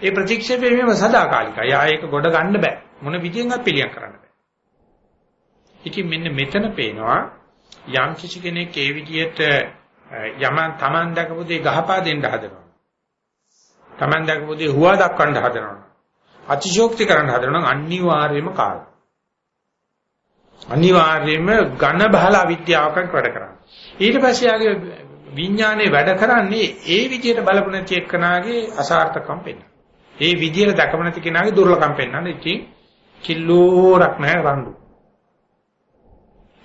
ඒ ප්‍රතික්ෂේපය මේව සදාකාලිකයි. ආ ඒක ගොඩ ගන්න බෑ. මොන විදියෙන්වත් පිළියම් කරන්න බෑ. ඉතින් මෙන්න මෙතන පේනවා යම් කිසි කෙනෙක් ඒ විදිහට යම තමන් දකපු දේ ගහපා දෙන්න හදනවා. තමන් දකපු දේ හුවා දක්වන්න හදනවා. අතිශෝක්ති කරන්න හදනවා නම් අනිවාර්යයෙන්ම කාල. අනිවාර්යයෙන්ම ඝන බහල අවිද්‍යාවක වැඩ කරන්නේ. ඊට පස්සේ යාගේ විඥානේ වැඩ කරන්නේ ඒ විදිහට බලපු නැති එක්කනාගේ අසාර්ථකම් පෙන්නන. ඒ විදිහට දකම නැති කෙනාගේ දුර්ලභකම් පෙන්නන. ඉතින් කිල්ලෝරක් නැහැ රණ්ඩු.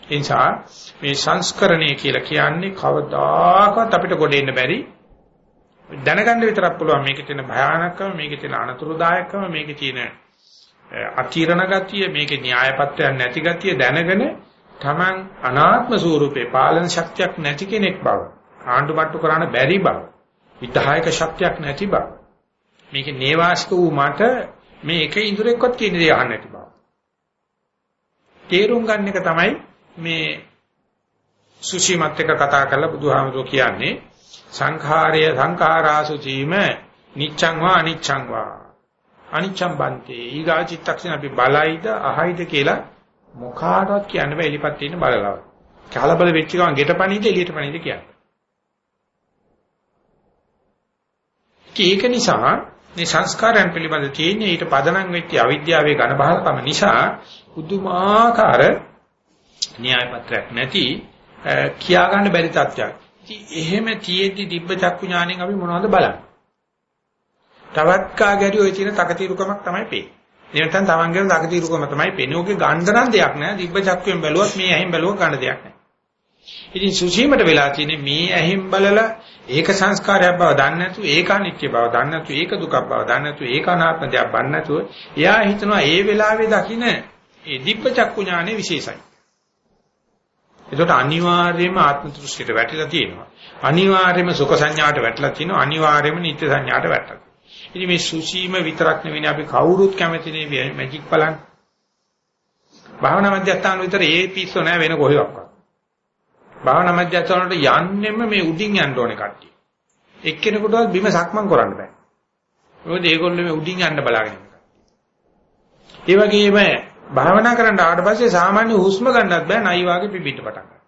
ඒ නිසා මේ සංස්කරණය කියලා කියන්නේ කවදාකවත් අපිට ගොඩ එන්න බැරි. දැනගන්න විතරක් පුළුවන් මේකේ තියෙන භයානකම මේකේ තියෙන අනතුරුදායකම මේකේ තියෙන අකීරණ ගතිය මේකේ න්‍යායපත්‍රයක් නැති ගතිය දැනගෙන Taman අනාත්ම ස්වරූපේ පාලන ශක්තියක් නැති කෙනෙක් බව ආණ්ඩුමට්ටු කරන්න බැරි බව විධායක ශක්තියක් නැති බව මේකේ නේවාසික වූ මට මේ එක ඉඳුරෙක්වත් කියන දේ අහන්න නැති බව. තේරුම් ගන්න එක තමයි මේ සුචිමත් එක කතා කරලා බුදුහාමුදුරුවෝ කියන්නේ සංඛාරය සංඛාරාසුචීම නිච්ඡං වා අනිච්ඡං වා අනිච්ඡං බන්තේ ඊගා චිත්තක්ෂණ අපි බලයිද අහයිද කියලා මොකාටවත් කියන්න බෑ එලිපත් තියෙන බලලව. කලබල වෙච්ච ගමන් ගෙටපණීද එළියට පණීද කියන්නේ. ඒක නිසා මේ සංස්කාරයන් පිළිබඳ තියෙන ඊට පදනම් වෙච්ච අවිද්‍යාවේ ඝන බහලකම නිසා පුදුමාකාර න්‍යාය පත්‍රයක් නැති කියා ගන්න බැරි තත්ත්වයක්. ඉතින් එහෙම තියෙද්දි දිබ්බ චක්කු ඥාණයෙන් අපි මොනවද බලන්නේ? තවත් කාගෑරි ওই තියෙන තකතිරුකමක් තමයි පේන්නේ. එනතන් තමන්ගේ තකතිරුකම තමයි පේන්නේ. ඕකේ ගණ්ඩනන් දෙයක් නෑ. දිබ්බ චක්කුවෙන් බැලුවත් මේ ඇහෙන් බැලුවා ගන්න දෙයක් නෑ. ඉතින් සුසීමට වෙලා තියෙන්නේ මේ ඇහෙන් බලලා ඒක සංස්කාරයක් බව දන්නේ නැතුව ඒක අනිත්‍ය බව දන්නේ නැතුව ඒක දුකක් බව දන්නේ නැතුව ඒක අනාත්ම දෙයක් බන්නේ නැතුව එයා හිතනවා ඒ වෙලාවේ දකින්න ඒ දිබ්බ චක්කු ඥානෙ විශේෂයි. ඒකට අනිවාර්යයෙන්ම ආත්ම දෘෂ්ටියට වැටිලා තියෙනවා. අනිවාර්යයෙන්ම සුඛ සංඥාට වැටලා තියෙනවා. අනිවාර්යයෙන්ම නිත්‍ය සංඥාට වැටලා. ඉතින් මේ සුසීම විතරක් නෙවෙයි අපි කවුරුත් කැමති නේ මැජික් බලන්න. භාවනා මධ්‍යස්ථාන විතර ඒ පිස්සෝ නෑ වෙන කොහෙවත්. භාවනා මධ්‍යස්ථාන වලට යන්නෙම මේ උඩින් යන්න ඕනේ කට්ටිය. එක්කෙනෙකුටවත් බිම සක්මන් කරන්න බෑ. මොකද ඒගොල්ලෝ මේ උඩින් යන්න බලාගෙන ඉන්නවා. ඒ වගේම භාවනා කරන්න ආවට පස්සේ සාමාන්‍ය හුස්ම ගන්නත් බෑ නයි වාගේ පිපිට පටන් ගන්නවා.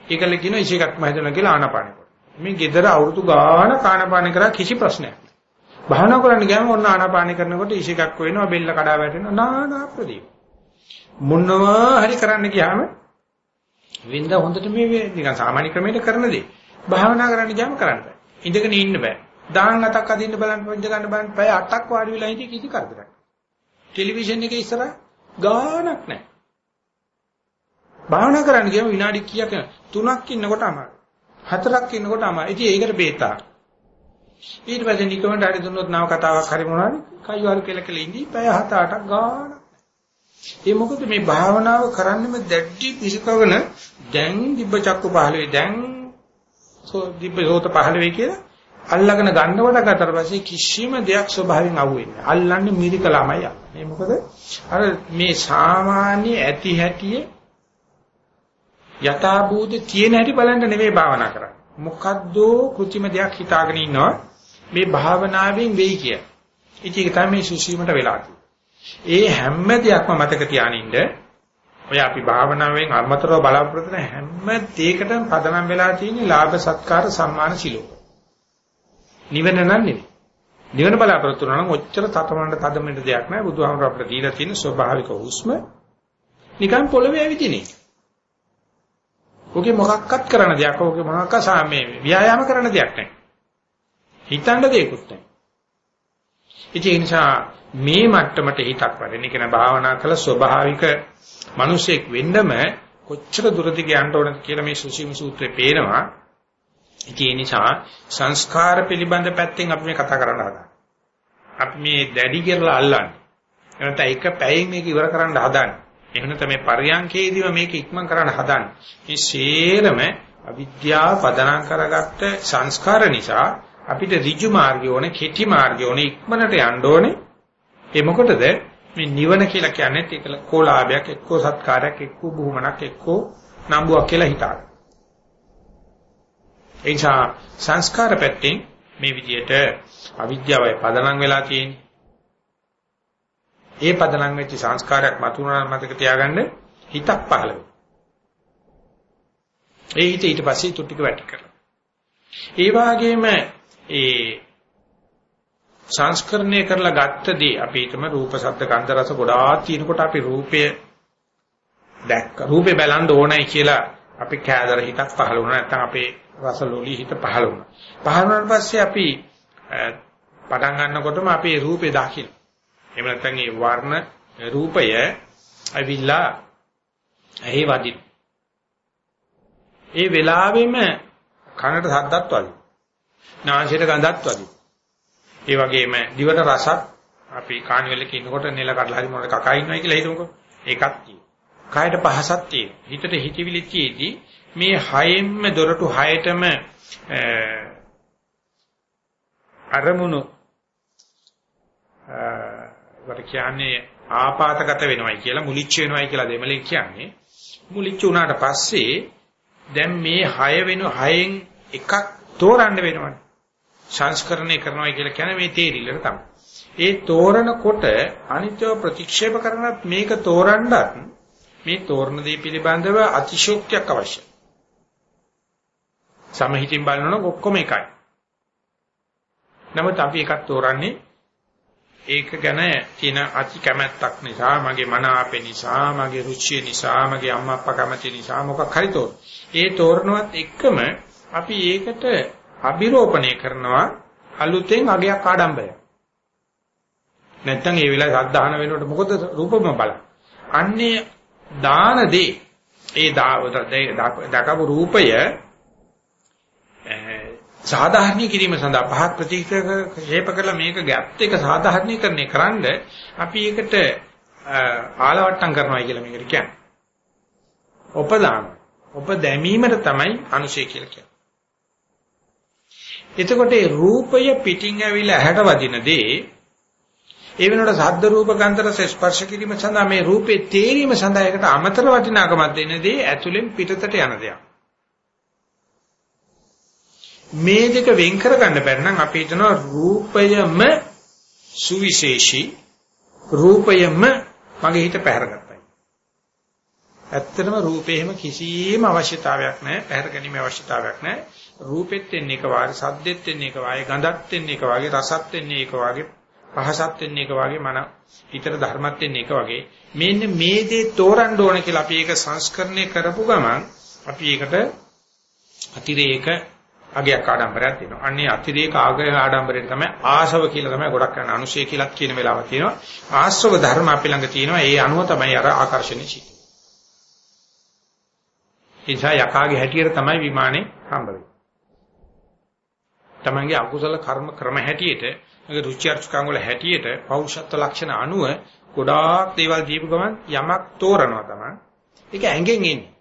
ඒකල කියන ඉෂිකක්ම හදනවා කියලා ආනපාන කරනවා. මේ gedara අවුරුදු ගාන ආනපාන කරා කිසි ප්‍රශ්නයක් නෑ. භාවනා කරන්න ගියාම ඔන්න ආනපාන කරනකොට ඉෂිකක් වෙනවා බෙල්ල කඩා වැටෙනවා නානා ප්‍රදීප. මොනවා හරි කරන්න ගියාම වින්ද හොඳට මේ නිකන් සාමාන්‍ය ක්‍රමයට කරන දේ. භාවනා කරන්න ගියාම කරන්න බෑ. ඉඳගෙන ඉන්න බෑ. දාහන් අතක් අදින්න බලන්න පොඩ්ඩ ගන්න බලන්න පැය 8ක් වාඩි වෙලා හිටිය කිසි කරදරයක්. ටෙලිවිෂන් එකේ ඉස්සර ගානක් නැහැ. භාවනා කරන්න ගියාම විනාඩි කීයක් 3ක් ඉන්නකොට අමාරුයි. 4ක් ඉන්නකොට අමාරුයි. ඉතින් ඒකට බේතා. ඊට පස්සේ නිකමට හරි දුන්නොත් නව කතාවක් හරි මොනවාරි කයිවාරු කියලා කියලා ඉඳි පැය 7 8ක් ගාන ඒ මොකද මේ භාවනාව කරන්නෙම දැඩි පිසකවන දැන් දිබ්බ චක්කු පහළ වේ දැන් දිබ්බ සෝත පහළ වේ කියලා අල්ලගෙන ගන්නකොට ගතට පස්සේ කිසිම දෙයක් ස්වභාවයෙන් අහුවෙන්නේ අල්ලන්නේ මිරිකලාමයි මේ මොකද? අර මේ සාමාන්‍ය ඇති හැටියේ යථාභූත තියෙන හැටි බලන්න නෙවෙයි භාවනා කරන්නේ. මොකද්ද કૃතිම දෙයක් හිතාගෙන ඉන්නවා? මේ භාවනාවෙන් වෙයි කිය. ඉතින් ඒක තමයි මේ සුසීමට වෙලා ඒ හැම දෙයක්ම මතක තියානින්න ඔය අපි භාවනාවෙන් අමතරව බලාපොරොත්තු වෙන හැම දෙයකටම පදනම් වෙලා තියෙන ලාභ සත්කාර සම්මාන සිලෝක. නිවන නම් නෙවෙයි. නිවන බලාපොරොත්තු වෙනවා නම් ඔච්චර තතමඬ තදමඬ දෙයක් නෑ බුදුහාමර අපිට දීලා තියෙන ස්වභාවික හුස්ම නිකන් පොළවේ ඇවිදින එක. ඔගේ මොකක්වත් කරන දෙයක් ඔගේ මොකක්ක සාමේ ව්‍යායාම කරන දෙයක් නෑ. හිතන්න දෙයක්වත් නෑ. ඒ නිසා මේ මට්ටමට හිතක් වඩන කියන භාවනා කළ ස්වභාවික මිනිසෙක් වෙන්නම කොච්චර දුරද යන්න ඕනද කියලා මේ සුසීම සූත්‍රේ පේනවා. ඒ නිසා සංස්කාර පිළිබඳ පැත්තෙන් අපි මේ කතා කරන්න හදා. අපි මේ දැඩි කියලා අල්ලන්නේ. එනත එක පැයෙන් මේක ඉවර කරන්න හදන්නේ. එහෙම නැත්නම් මේ පරියන්කේදීම මේක ඉක්මන් කරන්න හදන්නේ. මේ සේරම අවිද්‍යාව පදනම් කරගත්ත සංස්කාර නිසා අපිට ඍජු මාර්ගය ඕනේ, කෙටි මාර්ගය ඕනේ, ඉක්මනට යන්න ඕනේ. ඒ මොකටද මේ නිවන කියලා කියන්නේ ඒක කෝලාභයක් එක්කෝ සත්කාරයක් එක්කෝ බුහුමනක් එක්කෝ නම්බුවක් කියලා හිතාගන්න. ඒ නිසා සංස්කාර පැත්තෙන් මේ විදිහට අවිද්‍යාවයි පදනම් වෙලා තියෙන්නේ. ඒ පදනම් වෙච්ච සංස්කාරයක් මතුවන මතක තියාගන්න හිතක් පහළ වෙනවා. ඒ හිත ඊට පස්සේ ඊට ටික වැටි කරලා. ඒ වගේම ඒ සංස්කරණය කරලා ගත්තදී අපි හිතම රූප ශබ්ද ගන්ධ රස ගොඩාක් තියෙනකොට අපි රූපය දැක්ක රූපේ බලන්න ඕනයි කියලා අපි කෑදර හිතක් පහළ වුණා නැත්නම් අපේ රස ලෝලී හිත පහළ වුණා පහළ වුණාට පස්සේ අපි පටන් ගන්නකොටම අපේ රූපේ දකින්න එහෙම නැත්නම් ඒ වර්ණ රූපය අවිලා ඇහි වදින ඒ වෙලාවෙම කනට සද්දත් වදින නාසයට ගඳත් වදින ඒ වගේම දිවට රසත් අපි කාණිවලක ඉන්නකොට නෙල කඩලා හරි මොනවාට කකා ඉන්නවා කියලා හිතමුකෝ. ඒකක් තියෙනවා. කායට පහසක් තියෙනවා. හිතට හිතවිලි තියේදී මේ හයෙන්ම දොරටු හයටම අරමුණු වට කියන්නේ ආපాతගත වෙනවයි කියලා මුලිච්ච වෙනවයි කියලා දෙමළෙන් කියන්නේ. මුලිච්ච වුණාට පස්සේ දැන් මේ හය වෙන හයෙන් එකක් තෝරන්න වෙනවනේ. සංස්කරණය කරනවා කියලා කියන්නේ මේ තේරිල්ලට තමයි. ඒ තෝරනකොට අනිත්‍ය ප්‍රතික්ෂේප කරනත් මේක තෝරන්නත් මේ තෝරන දේ පිළිබඳව අතිශෝක්තියක් අවශ්‍යයි. සමහිතින් බලනොත් ඔක්කොම එකයි. නමුත් අපි එකක් තෝරන්නේ ඒක ගැන තියෙන අති කැමැත්තක් නිසා, මගේ මන ආපේ නිසා, මගේ රුචිය නිසා, මගේ අම්මා අප්පා කැමති නිසා මොකක් හරි තෝරන. ඒ තෝරනවත් එක්කම අපි ඒකට අභිරෝපණය කරනවා අලුතෙන් අගයක් ආඩම්බරය. නැත්තම් ඒ වෙලාවේ සද්ධාහන වෙනකොට මොකද රූපම බල. අන්නේ දාන දේ ඒ දකපු රූපය සාධාරණී කිරීම සඳහා පහක් ප්‍රතික්ෂේප කරලා මේක ගැප් එක සාධාරණීකරණය කරන්න අපි ඒකට ආලවට්ටම් කරනවා කියලා මේකට කියන්නේ. උපදාන. උප දැමීමට තමයි අනුශය කියලා කියන්නේ. එතකොට ඒ රූපය පිටින් ඇවිල්ලා ඇහැට වදින දේ ඒ වෙනකොට සද්ද රූප ගන්ධ රස ස්පර්ශ කිරීම සඳහා මේ රූපේ තේරීම සඳහා එකට අමතර වටිනාකමක් දෙන දේ ඇතුලෙන් පිටතට යන දෙයක්. මේ දෙක වෙන් කරගන්න බැරි නම් අපි හිතනවා රූපයම සුවිශේෂී රූපයම මගේ හිත පැහැරගත්තයි. ඇත්තටම රූපේ එහෙම කිසිම අවශ්‍යතාවයක් නැහැ, පැහැර ගැනීම අවශ්‍යතාවයක් නැහැ. රූපෙත් එන්නේ එක වාගේ, සද්දෙත් එන්නේ එක වාගේ, ගඳත් එන්නේ එක වාගේ, රසත් එන්නේ එක වාගේ, පහසත් එන්නේ එක වාගේ, මන හිතට ධර්මත් එන්නේ එක වාගේ. මෙන්න මේ දේ තෝරන්න ඕන කියලා අපි ඒක සංස්කරණය කරපු ගමන් අපි ඒකට අතිරේක අගයක් ආඩම්බරයක් තියෙනවා. අන්නේ අතිරේක ආගය ආඩම්බරයෙන් තමයි ආශව කියලා තමයි ගොඩක් කරන අනුශය කියලාත් කියන වෙලාවක් තියෙනවා. ආශ්‍රව ධර්ම අපි ළඟ තියෙනවා. ඒ අනුව තමයි අර ආකර්ෂණීය සිද්ධ. එනිසා යකාගේ හැටියට තමයි විමානේ හම්බ වෙන්නේ. තමන්ගේ අකුසල කර්ම ක්‍රම හැටියට, මගේ රුචි අරුචිකම් වල හැටියට පෞරුෂත්ව ලක්ෂණ අනුව ගොඩාක් දේවල් දීපු ගමන් යමක් තෝරනවා තමයි. ඒක ඇඟෙන් එන්නේ.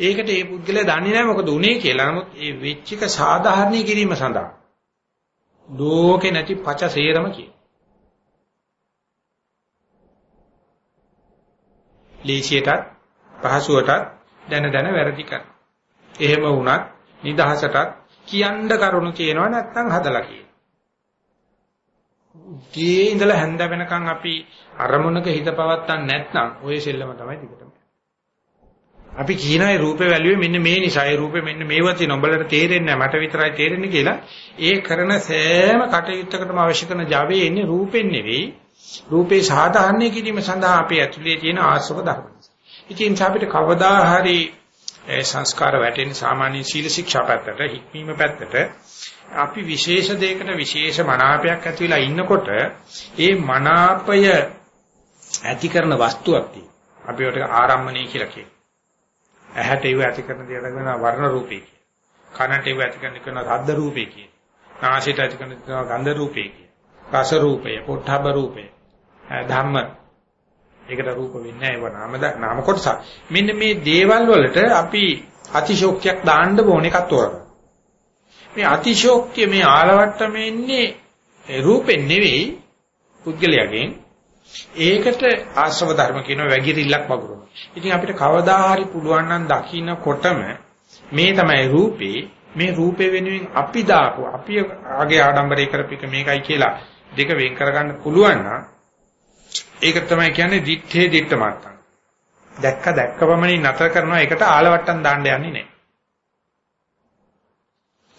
ඒකට ඒ පුද්ගලයා දන්නේ නැහැ මොකද උනේ කියලා. නමුත් ඒ වෙච්ච එක සාධාරණී කිරීම සඳහා ලෝකේ නැති පච සේරම කියන. ලීසියටත් පහසුවටත් දැන දැන වැරදි කරන. එහෙම වුණත් නිදහසටත් කියන්න කරුණු කියනවා නැත්නම් හදලා කියන. දී ඉඳලා හැන්ද වෙනකන් අපි අරමුණක හිත පවත්තන් නැත්නම් ওই සෙල්ලම තමයි දිගටම. අපි කියන ඒ රූපේ වැළුවේ මෙන්න මේ නිසා ඒ රූපේ මෙන්න මේවා තියෙන උඹලට තේරෙන්නේ නැහැ මට විතරයි තේරෙන්නේ කියලා ඒ කරන සෑම කටයුත්තකටම අවශ්‍ය කරන Java එන්නේ රූපෙන් නෙවෙයි රූපේ සාධාරණය කිරීම සඳහා අපේ ඇතුලේ තියෙන ආශ්‍රව ධර්ම. ඉතින් අපිට කවදා හරි සංස්කාර වැටෙන සාමාන්‍ය සීල ශික්ෂා පැත්තට හික්මීම පැත්තට අපි විශේෂ දෙයකට විශේෂ මනාපයක් ඇති වෙලා ඉන්නකොට ඒ මනාපය ඇති කරන වස්තුවක් තියෙනවා. අපි ඒකට ආරම්මණය කියලා කියනවා. ඇහැට ඒව ඇති කරන දේ අරගෙන වර්ණ රූපේ කියන. කනට ඒව ඇති කරන කරන ශබ්ද රූපේ කියන. නාසයට ඇති කරන ගන්ධ රූපේ කියන. රස රූපය, පොට්ටබ රූපය. ධම්ම ඒකට රූප වෙන්නේ නැහැ ඒව නාම නාම කොටස. මෙන්න මේ දේවල් වලට අපි අතිශෝක්තියක් දාන්න ඕන එකක් තෝරගන්න. මේ අතිශෝක්තිය මේ ආලවට්ටමේ ඉන්නේ රූපෙන් නෙවෙයි පුද්ගලයාගෙන් ඒකට ආශ්‍රව ධර්ම කියන වැගිරිල්ලක් වගුරුන. ඉතින් අපිට කවදා හරි පුළුවන් නම් දකින්නකොටම මේ තමයි රූපේ මේ රූපේ වෙනුවෙන් අපි දාපු අපි ආගේ ආඩම්බරේ කරපිට මේකයි කියලා දෙක වෙන් කරගන්න පුළුවන් නම් ඒක තමයි කියන්නේ දිත්තේ දිත්ත මාත්තන්. දැක්ක දැක්කවමනින් නතර කරනවා ඒකට ආලවට්ටම් දාන්න යන්නේ නැහැ.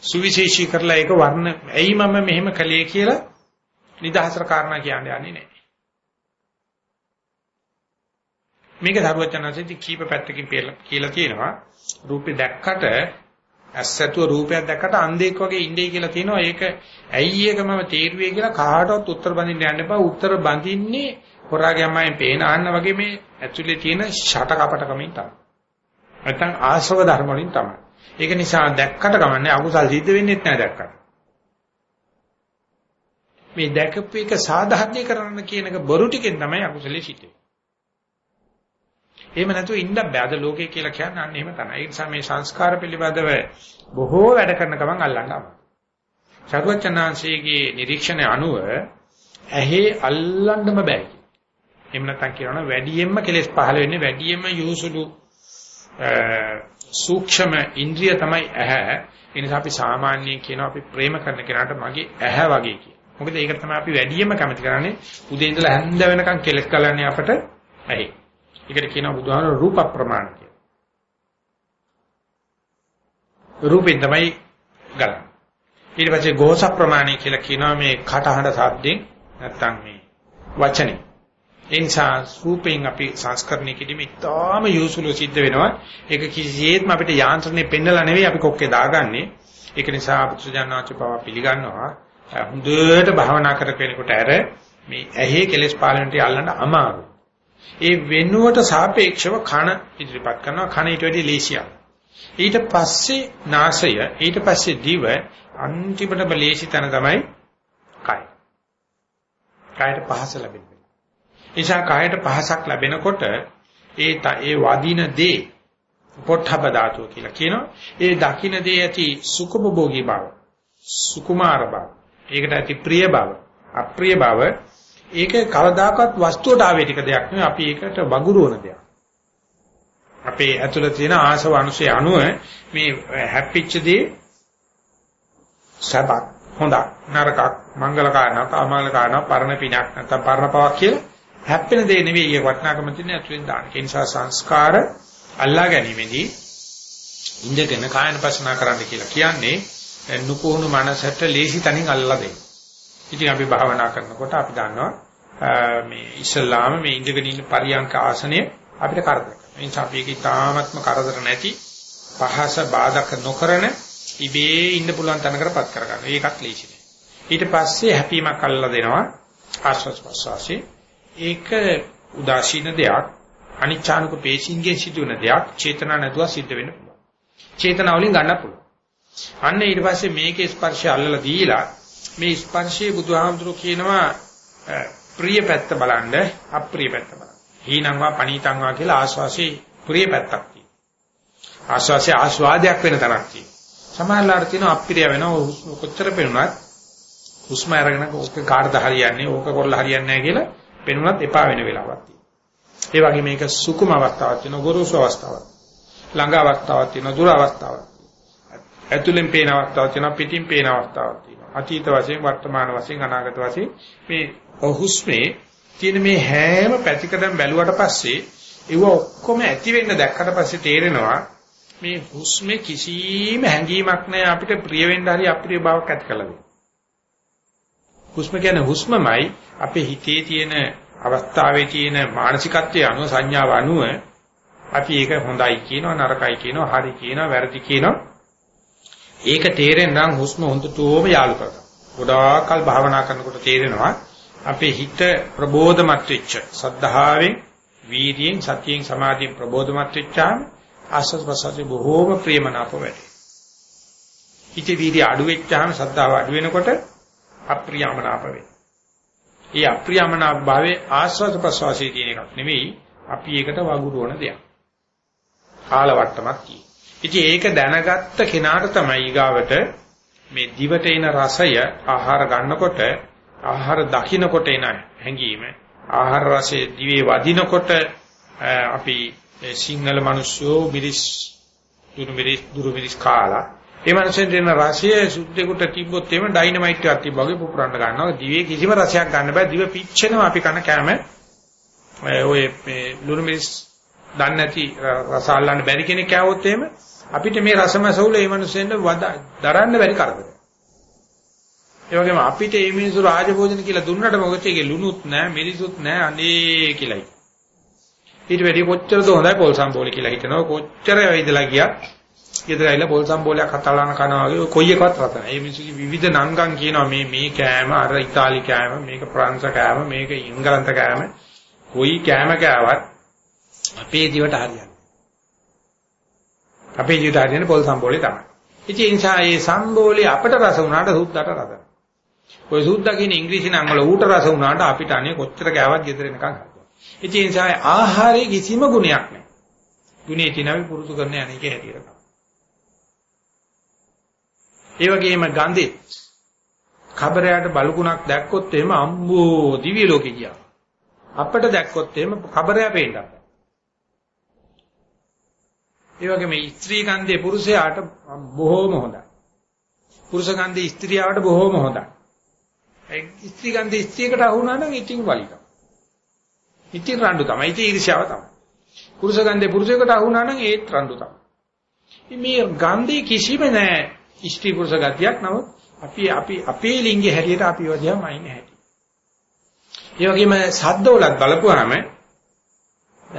සුවිශේෂී කරලා ඒක වර්ණ ඇයි මම මෙහෙම කළේ කියලා නිදහසට කාරණා කියන්නේ යන්නේ නැහැ. මේක දරුවචනන්සෙදි කීප පැත්තකින් කියලා තියෙනවා. රූපේ දැක්කට ඇස්සතුව රූපයක් දැක්කට අන්ධෙක් වගේ ඉන්නේ කියලා තියෙනවා. ඒක ඇයි ඒකමම තේරුවේ කියලා කාටවත් උත්තර බඳින්න යන්න එපා. උත්තර බඳින්නේ හොරාගේ අම්මෙන් පේන ආන්න වගේ මේ ඇතුලේ තියෙන ෂට කපටකමින් තමයි. නැත්තම් ආශ්‍රව ධර්ම වලින් තමයි. ඒක නිසා දැක්කට ගමන්නේ අකුසල් සිද්ධ වෙන්නේ නැහැ දැක්කට. මේ දැකපු එක සාධාරණීකරණ කියන එක බොරු ටිකෙන් තමයි අකුසලේ සිද්ධ වෙන්නේ. එහෙම නැතුව ඉන්න බෑ. අද ලෝකේ කියලා කියන්නේ අන්න එහෙම තමයි. ඒ නිසා මේ සංස්කාර පිළිබඳව බොහෝ වැඩ කරන ගමන් අල්ලන්න අමාරුයි. සර්වචනාංශයේ නිරීක්ෂණය අනුව ඇහි අල්ලන්නම බෑ. එහෙම නැත්නම් කියනවා වැඩියෙන්ම කෙලෙස් පහළ වෙන්නේ වැඩියෙන්ම යොසුළු සූක්ෂම ඉන්ද්‍රිය තමයි ඇහැ. ඒ නිසා අපි සාමාන්‍යයෙන් කියනවා අපි ප්‍රේම කරන කෙනාට මගේ ඇහැ වගේ කියන. මොකද ඒක තමයි අපි වැඩියෙන්ම කැමති කරන්නේ. උදේ ඉඳලා හැන්ද වෙනකන් කෙලස් ගලන්නේ අපට ඇහි. ඒකට කියනවා බුදුහාම රූප ප්‍රමාණ කියලා. රූපෙන් තමයි ගලන්නේ. ඊට පස්සේ ගෝස ප්‍රමාණය කියලා කියනවා මේ කටහඬ සාද්දෙන් නැත්තම් මේ වචනේ. ඒ නිසා රූපෙන් අපි සංස්කරණය කිරීම ඉතාම යොසුලෝ සිද්ධ වෙනවා. ඒක කිසිසේත්ම අපිට යාන්ත්‍රණය පෙන්නලා නෙවෙයි අපි කොක්කේ දාගන්නේ. ඒක නිසා බුදුජානනාච බව පිළිගන්නවා. හොඳට භාවනා කර කෙනෙකුට ඇර මේ ඇහි කෙලෙස් පාලනට යල්ලන්න අමාරුයි. ඒ වෙනුවට සාපේක්ෂව කන ඉදිරිපත් කරනවා කන ඊට වැඩි ලේසියක්. ඊට පස්සේ නාසය ඊට පස්සේ දිව අන්තිමටම ලේසි තැන තමයි කය. කයට පහස ලැබෙන්නේ. නිසා කයට පහසක් ලැබෙනකොට ඒ ඒ වදින දේ පොට්ටබ ධාතුව කියලා කියනවා. ඒ දකින්න දේ ඇති සුඛභෝගී බව, සුකුමාර බව, ඒකට ඇති ප්‍රිය බව, අප්‍රිය බව ඒක කවදාකවත් වස්තුවට ආවේ ටික දෙයක් නෙවෙයි අපි ඒකට වගුරුවන දෙයක්. අපේ ඇතුළේ තියෙන ආසව අනුසය අනුව මේ හැප්පිච්ච දේ සබක් හොඳක් නරකක් මංගල කාරණා කාමල කාරණා පරණ පිනක් නැත්නම් පරණ පවක් කියලා හැප්පෙන දේ නෙවෙයි ඒ වටිනාකම තියෙන ඇතුලෙන් දාන. ඒ නිසා සංස්කාර අල්ලා ගැනීමේදී ඉඳගෙන කායන පසනා කරන්න කියලා කියන්නේ නුකුහුණු මනසට ලේසි තනින් අල්ලලා දෙන්න. ඉතින් අපි භාවනා කරනකොට අපි දන්නවා මේ ඉස්ලාම මේ ඉඳගෙන ඉන්න පරියන්ක ආසනය අපිට කරදර කරනවා. ඒ නිසා අපි ඒක ඉතාමත්ම කරදර නැති පහස බාධක නොකරන ඉබේ ඉන්න පුළුවන් තැනකටපත් කරගන්න. ඒකත් ලේසි නෑ. ඊට පස්සේ හැපීමක් අල්ලලා දෙනවා ආශ්වාස ප්‍රශ්වාසයේ. ඒක උදාසීන දෙයක් අනිච්ඡානුක පේශින්ගේ සිදුවෙන දෙයක් චේතනා නැතුව සිද්ධ වෙන්න පුළුවන්. චේතනාව වලින් ගන්න පුළුවන්. අන්න ඊට පස්සේ මේකේ ස්පර්ශය අල්ලලා දීලා මේ ස්පර්ශයේ බුදුහාමුදුරු කියනවා ප්‍රිය පැත්ත බලන්න අප්‍රිය පැත්ත බලන්න. හීනං වා පණීතං වා කියලා ආස්වාසේ ප්‍රිය පැත්තක් තියෙනවා. ආස්වාසේ ආස්වාදයක් වෙන තරක් තියෙනවා. සමහරලාට තියෙනවා අප්‍රිය වෙනවා කොච්චර පෙනුනත් හුස්ම අරගෙන ඕක කාටද හරියන්නේ ඕක කරලා හරියන්නේ නැහැ කියලා පෙනුනත් එපා වෙන වෙලාවක් තියෙනවා. ඒ වගේ මේක සුකුම අවස්ථාවක් තියෙනවා ගොරෝසු අවස්ථාවක්. ළඟ අවස්ථාවක් තියෙනවා දුර අවස්ථාවක්. ඇතුලෙන් පේන අවස්ථාවක් තියෙනවා පිටින් පේන අවස්ථාවක් තියෙනවා. අතීත වශයෙන් වර්තමාන වශයෙන් අනාගත වශයෙන් මේ හුස්මේ තියෙන මේ හැම පැතිකඩම බැලුවට පස්සේ ඒව ඔක්කොම ඇති වෙන්න දැක්කට පස්සේ තේරෙනවා මේ හුස්මේ කිසිම හැඟීමක් නැහැ අපිට ප්‍රිය වෙන්න හරි අප්‍රිය බවක් ඇති කළා දෙන්නේ. හුස්ම කියන්නේ හුස්මමයි අපේ හිතේ තියෙන අවස්ථාවේ තියෙන මානසිකත්වයේ අනුව සංඥාව අනුව අපි ඒක හොඳයි කියනවා නරකයි කියනවා හරි කියනවා වැරදි කියනවා ඒක තේරෙන්නම් හුස්ම හොඳටම යාලු කරගන්න. ගොඩාක් කල් භාවනා කරනකොට තේරෙනවා අපේ හිත ප්‍රබෝධමත් වෙච්ච සද්ධාවෙන් වීර්යයෙන් සතියෙන් සමාධියෙන් ප්‍රබෝධමත් වෙච්චාම ආස්වාද ප්‍රසාරේ බොහෝම ප්‍රියමනාප වෙයි. හිතේ වීර්ය අඩු වෙච්චාම සද්ධාව අඩු වෙනකොට අප්‍රියමනාප වෙයි. ඒ අප්‍රියමනාප භාවයේ ආස්වාද ප්‍රසවාසයේ තියෙන එකක් නෙවෙයි අපි ඒකට වගුරුවන දෙයක්. කාලවට්ටමක් කියන. ඉතින් ඒක දැනගත්ත කෙනාට තමයි ඊගාවට මේ දිවට එන රසය ආහාර ගන්නකොට ආහාර දකින්නකොට එන හැඟීම ආහාර රසයේ දිවේ වදිනකොට අපි සිංහල මිනිස්සු මිරිස් දුරු මිරිස් දුරු මිරිස් කාලා ඒ මනුස්සෙන් දෙන රසය සුද්ධෙකුට තිබ්බොත් එහෙම ඩයිනමයිට් එකක් තිබ්බා වගේ පුපුරන්න ගන්නවා. දිවේ කිසිම රසයක් ගන්න බෑ. දිව පිච්චෙනවා අපි කන කෑම. ඔය මේ ලුණු මිරිස් දන්නේ නැති රස අල්ලන්න බැරි කෙනෙක් කෑවොත් එහෙම අපිට මේ රසමසවුල ඒ මනුස්සෙන්ට දරන්න බැරි කරදරයක් ඒ වගේම අපිට මේ මිනිස්සු රාජභෝජන කියලා දුන්නට මොකද ඒකේ ලුණුත් නැහැ මිරිසුත් නැහැ අනේ කියලායි. ඊට වැඩි කොච්චරද හොඳයි පොල් සම්බෝලි කියලා හිතනවා කොච්චර වෙයිදලා ගියත් ගෙදර ඇවිල්ලා පොල් සම්බෝලයක් හතලාන කනවා වගේ කොයි එකවත් රස නැහැ. මේ මිනිස්සුගේ විවිධ නංගන් කියනවා මේ මේ කෑම අර ඉතාලි කෑම මේක ප්‍රංශ කෑම මේක ඉංගලන්ත කෑම කොයි කෑම කෑවත් අපේ දිවට හරියන්නේ. අපේ දිවට හරියන්නේ පොල් සම්බෝලේ තමයි. ඉතින් ඒ නිසා මේ සම්බෝලේ අපට රස වුණාට සුද්දට රස ඔය සුද්දා කියන ඉංග්‍රීසි නම් වල ඌට රස වුණාට අපිට අනේ කොච්චර කෑවත් ගෙදර එනකන් හදනවා. ඉතින් ඒ නිසා ආහාරයේ කිසිම ගුණයක් නැහැ. ගුණේ තිනවි පුරුදු කරන අනේකේ හැටියට. ඒ වගේම ගඳෙත් කබරයට බලුකුණක් දැක්කොත් එහෙම අම්බෝ දිව්‍ය ලෝකේ ගියා. අපිට දැක්කොත් එහෙම කබරය පේන්න. ඒ වගේම ස්ත්‍රී ගන්ධයේ පුරුෂයාට බොහෝම හොඳයි. පුරුෂ ගන්ධයේ ස්ත්‍රියාට බොහෝම හොඳයි. ස්ත්‍රී ගන්ධ ස්ත්‍රියකට අහු වුණා නම් ඉතින් වලික. ඉතින් රණ්ඩු තමයි. ඉතින් ඊර්ෂ්‍යාව තමයි. පුරුෂ ගන්ධේ පුරුෂයෙකුට අහු වුණා නම් ඒත් රණ්ඩු තමයි. මේ ගන්ධේ කිසිම නැහැ ස්ත්‍රී පුරුෂ ගතියක් නමුත් අපි අපි අපේ ලිංගයේ හැටියට අපි වදියාම අයින්නේ හැටි. ඒ වගේම සද්දවලත් බලපුවාම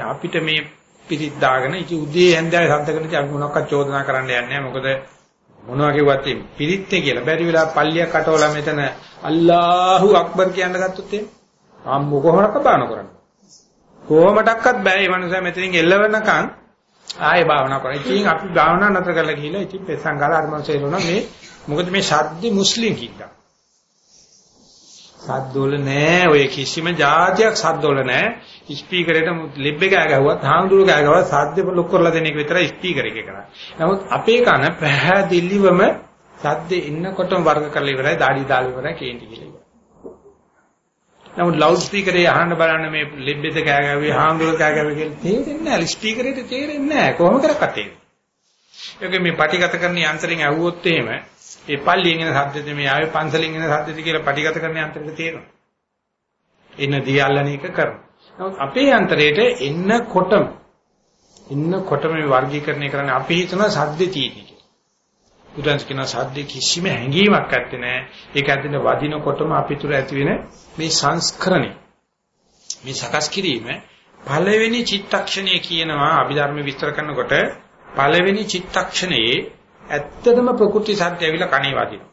අපිට මේ පිරිත් දාගෙන ඉති උදේ හැන්දෑවේ සද්ද කරන අපි මොනවක්වත් චෝදනා කරන්න යන්නේ නැහැ. මොකද මොනවා කිව්වත් මේ පිරිත්නේ කියලා බැරි වෙලා පල්ලියක් අටවලා මෙතන අල්ලාහු අක්බර් කියන්න ගත්තොත් එහෙම අම්මෝ කොහොමද බාන කරන්නේ කොහොමඩක්වත් බෑ මේ මනුස්සයා මෙතනින් එල්ලවනකන් ආයේ භාවනා කරා. ඉතින් අපි භාවනා නතර කරලා ගිහිල්ලා ඉතින් පෙස්සන් ගාලා අර මනුස්සයා එනවා මේ මොකද මේ ශබ්ද මුස්ලිම් කික්කා. සද්දවල නෑ ඔය කිසිම જાතියක් සද්දවල නෑ. ස්පීකරේට ලිබ් එක ගෑගුවත් හාමුදුරුවෝ ගෑගුවත් සද්ද ලොක් කරලා දෙන එක විතරයි ස්පීකර් එකේ කරන්නේ. නමුත් අපේ කන පැහැදිලිවම සද්ද එන්නකොටම වර්ග කරලා ඉවරයි, দাঁඩි දාලා ඉවරයි, කේන්ති කියලා ඉවරයි. නමුත් ලවුඩ් ස්පීකරේ අහන්න බලන්න මේ ලෙබ්බෙද කෑ ගැව්වේ හාමුදුරුවෝ කෑ ගැව්වේ කියලා තේරෙන්නේ නැහැ. ස්පීකරේට තේරෙන්නේ නැහැ. කොහොම කරකට තේරෙන්නේ. ඒක මේ පටිගත කරන යන්ත්‍රයෙන් ඇහුවොත් එහෙම ඒ පල්ලියෙන් එන ශබ්දෙද මේ ආවේ පන්සලෙන් එන ශබ්දෙද කියලා පටිගත කරන යන්ත්‍රෙට තේරෙනවා. එන දියල්ලන එක කරනවා. නමුත් අපේ යන්ත්‍රයේට එන්නකොටම එන්නකොටම මේ වර්ගීකරණය කරන්නේ අපි හිතන ශබ්දේ තියෙන්නේ කියලා. බුදුන්ස් කියන ශබ්දේ කිසිම හැඟීමක් නැත්තේ නෑ. ඒක ඇතුලේ වදිනකොටම අපි තුර ඇති වෙන මේ සංස්කරණය. මේ සකස් කිරීම පළවෙනි චිත්තක්ෂණය කියනවා අභිධර්ම විස්තර කරනකොට පළවෙනි චිත්තක්ෂණයේ ඇත්තටම ප්‍රකෘති සත්‍ය ඇවිල්ලා කණේ වදිනවා.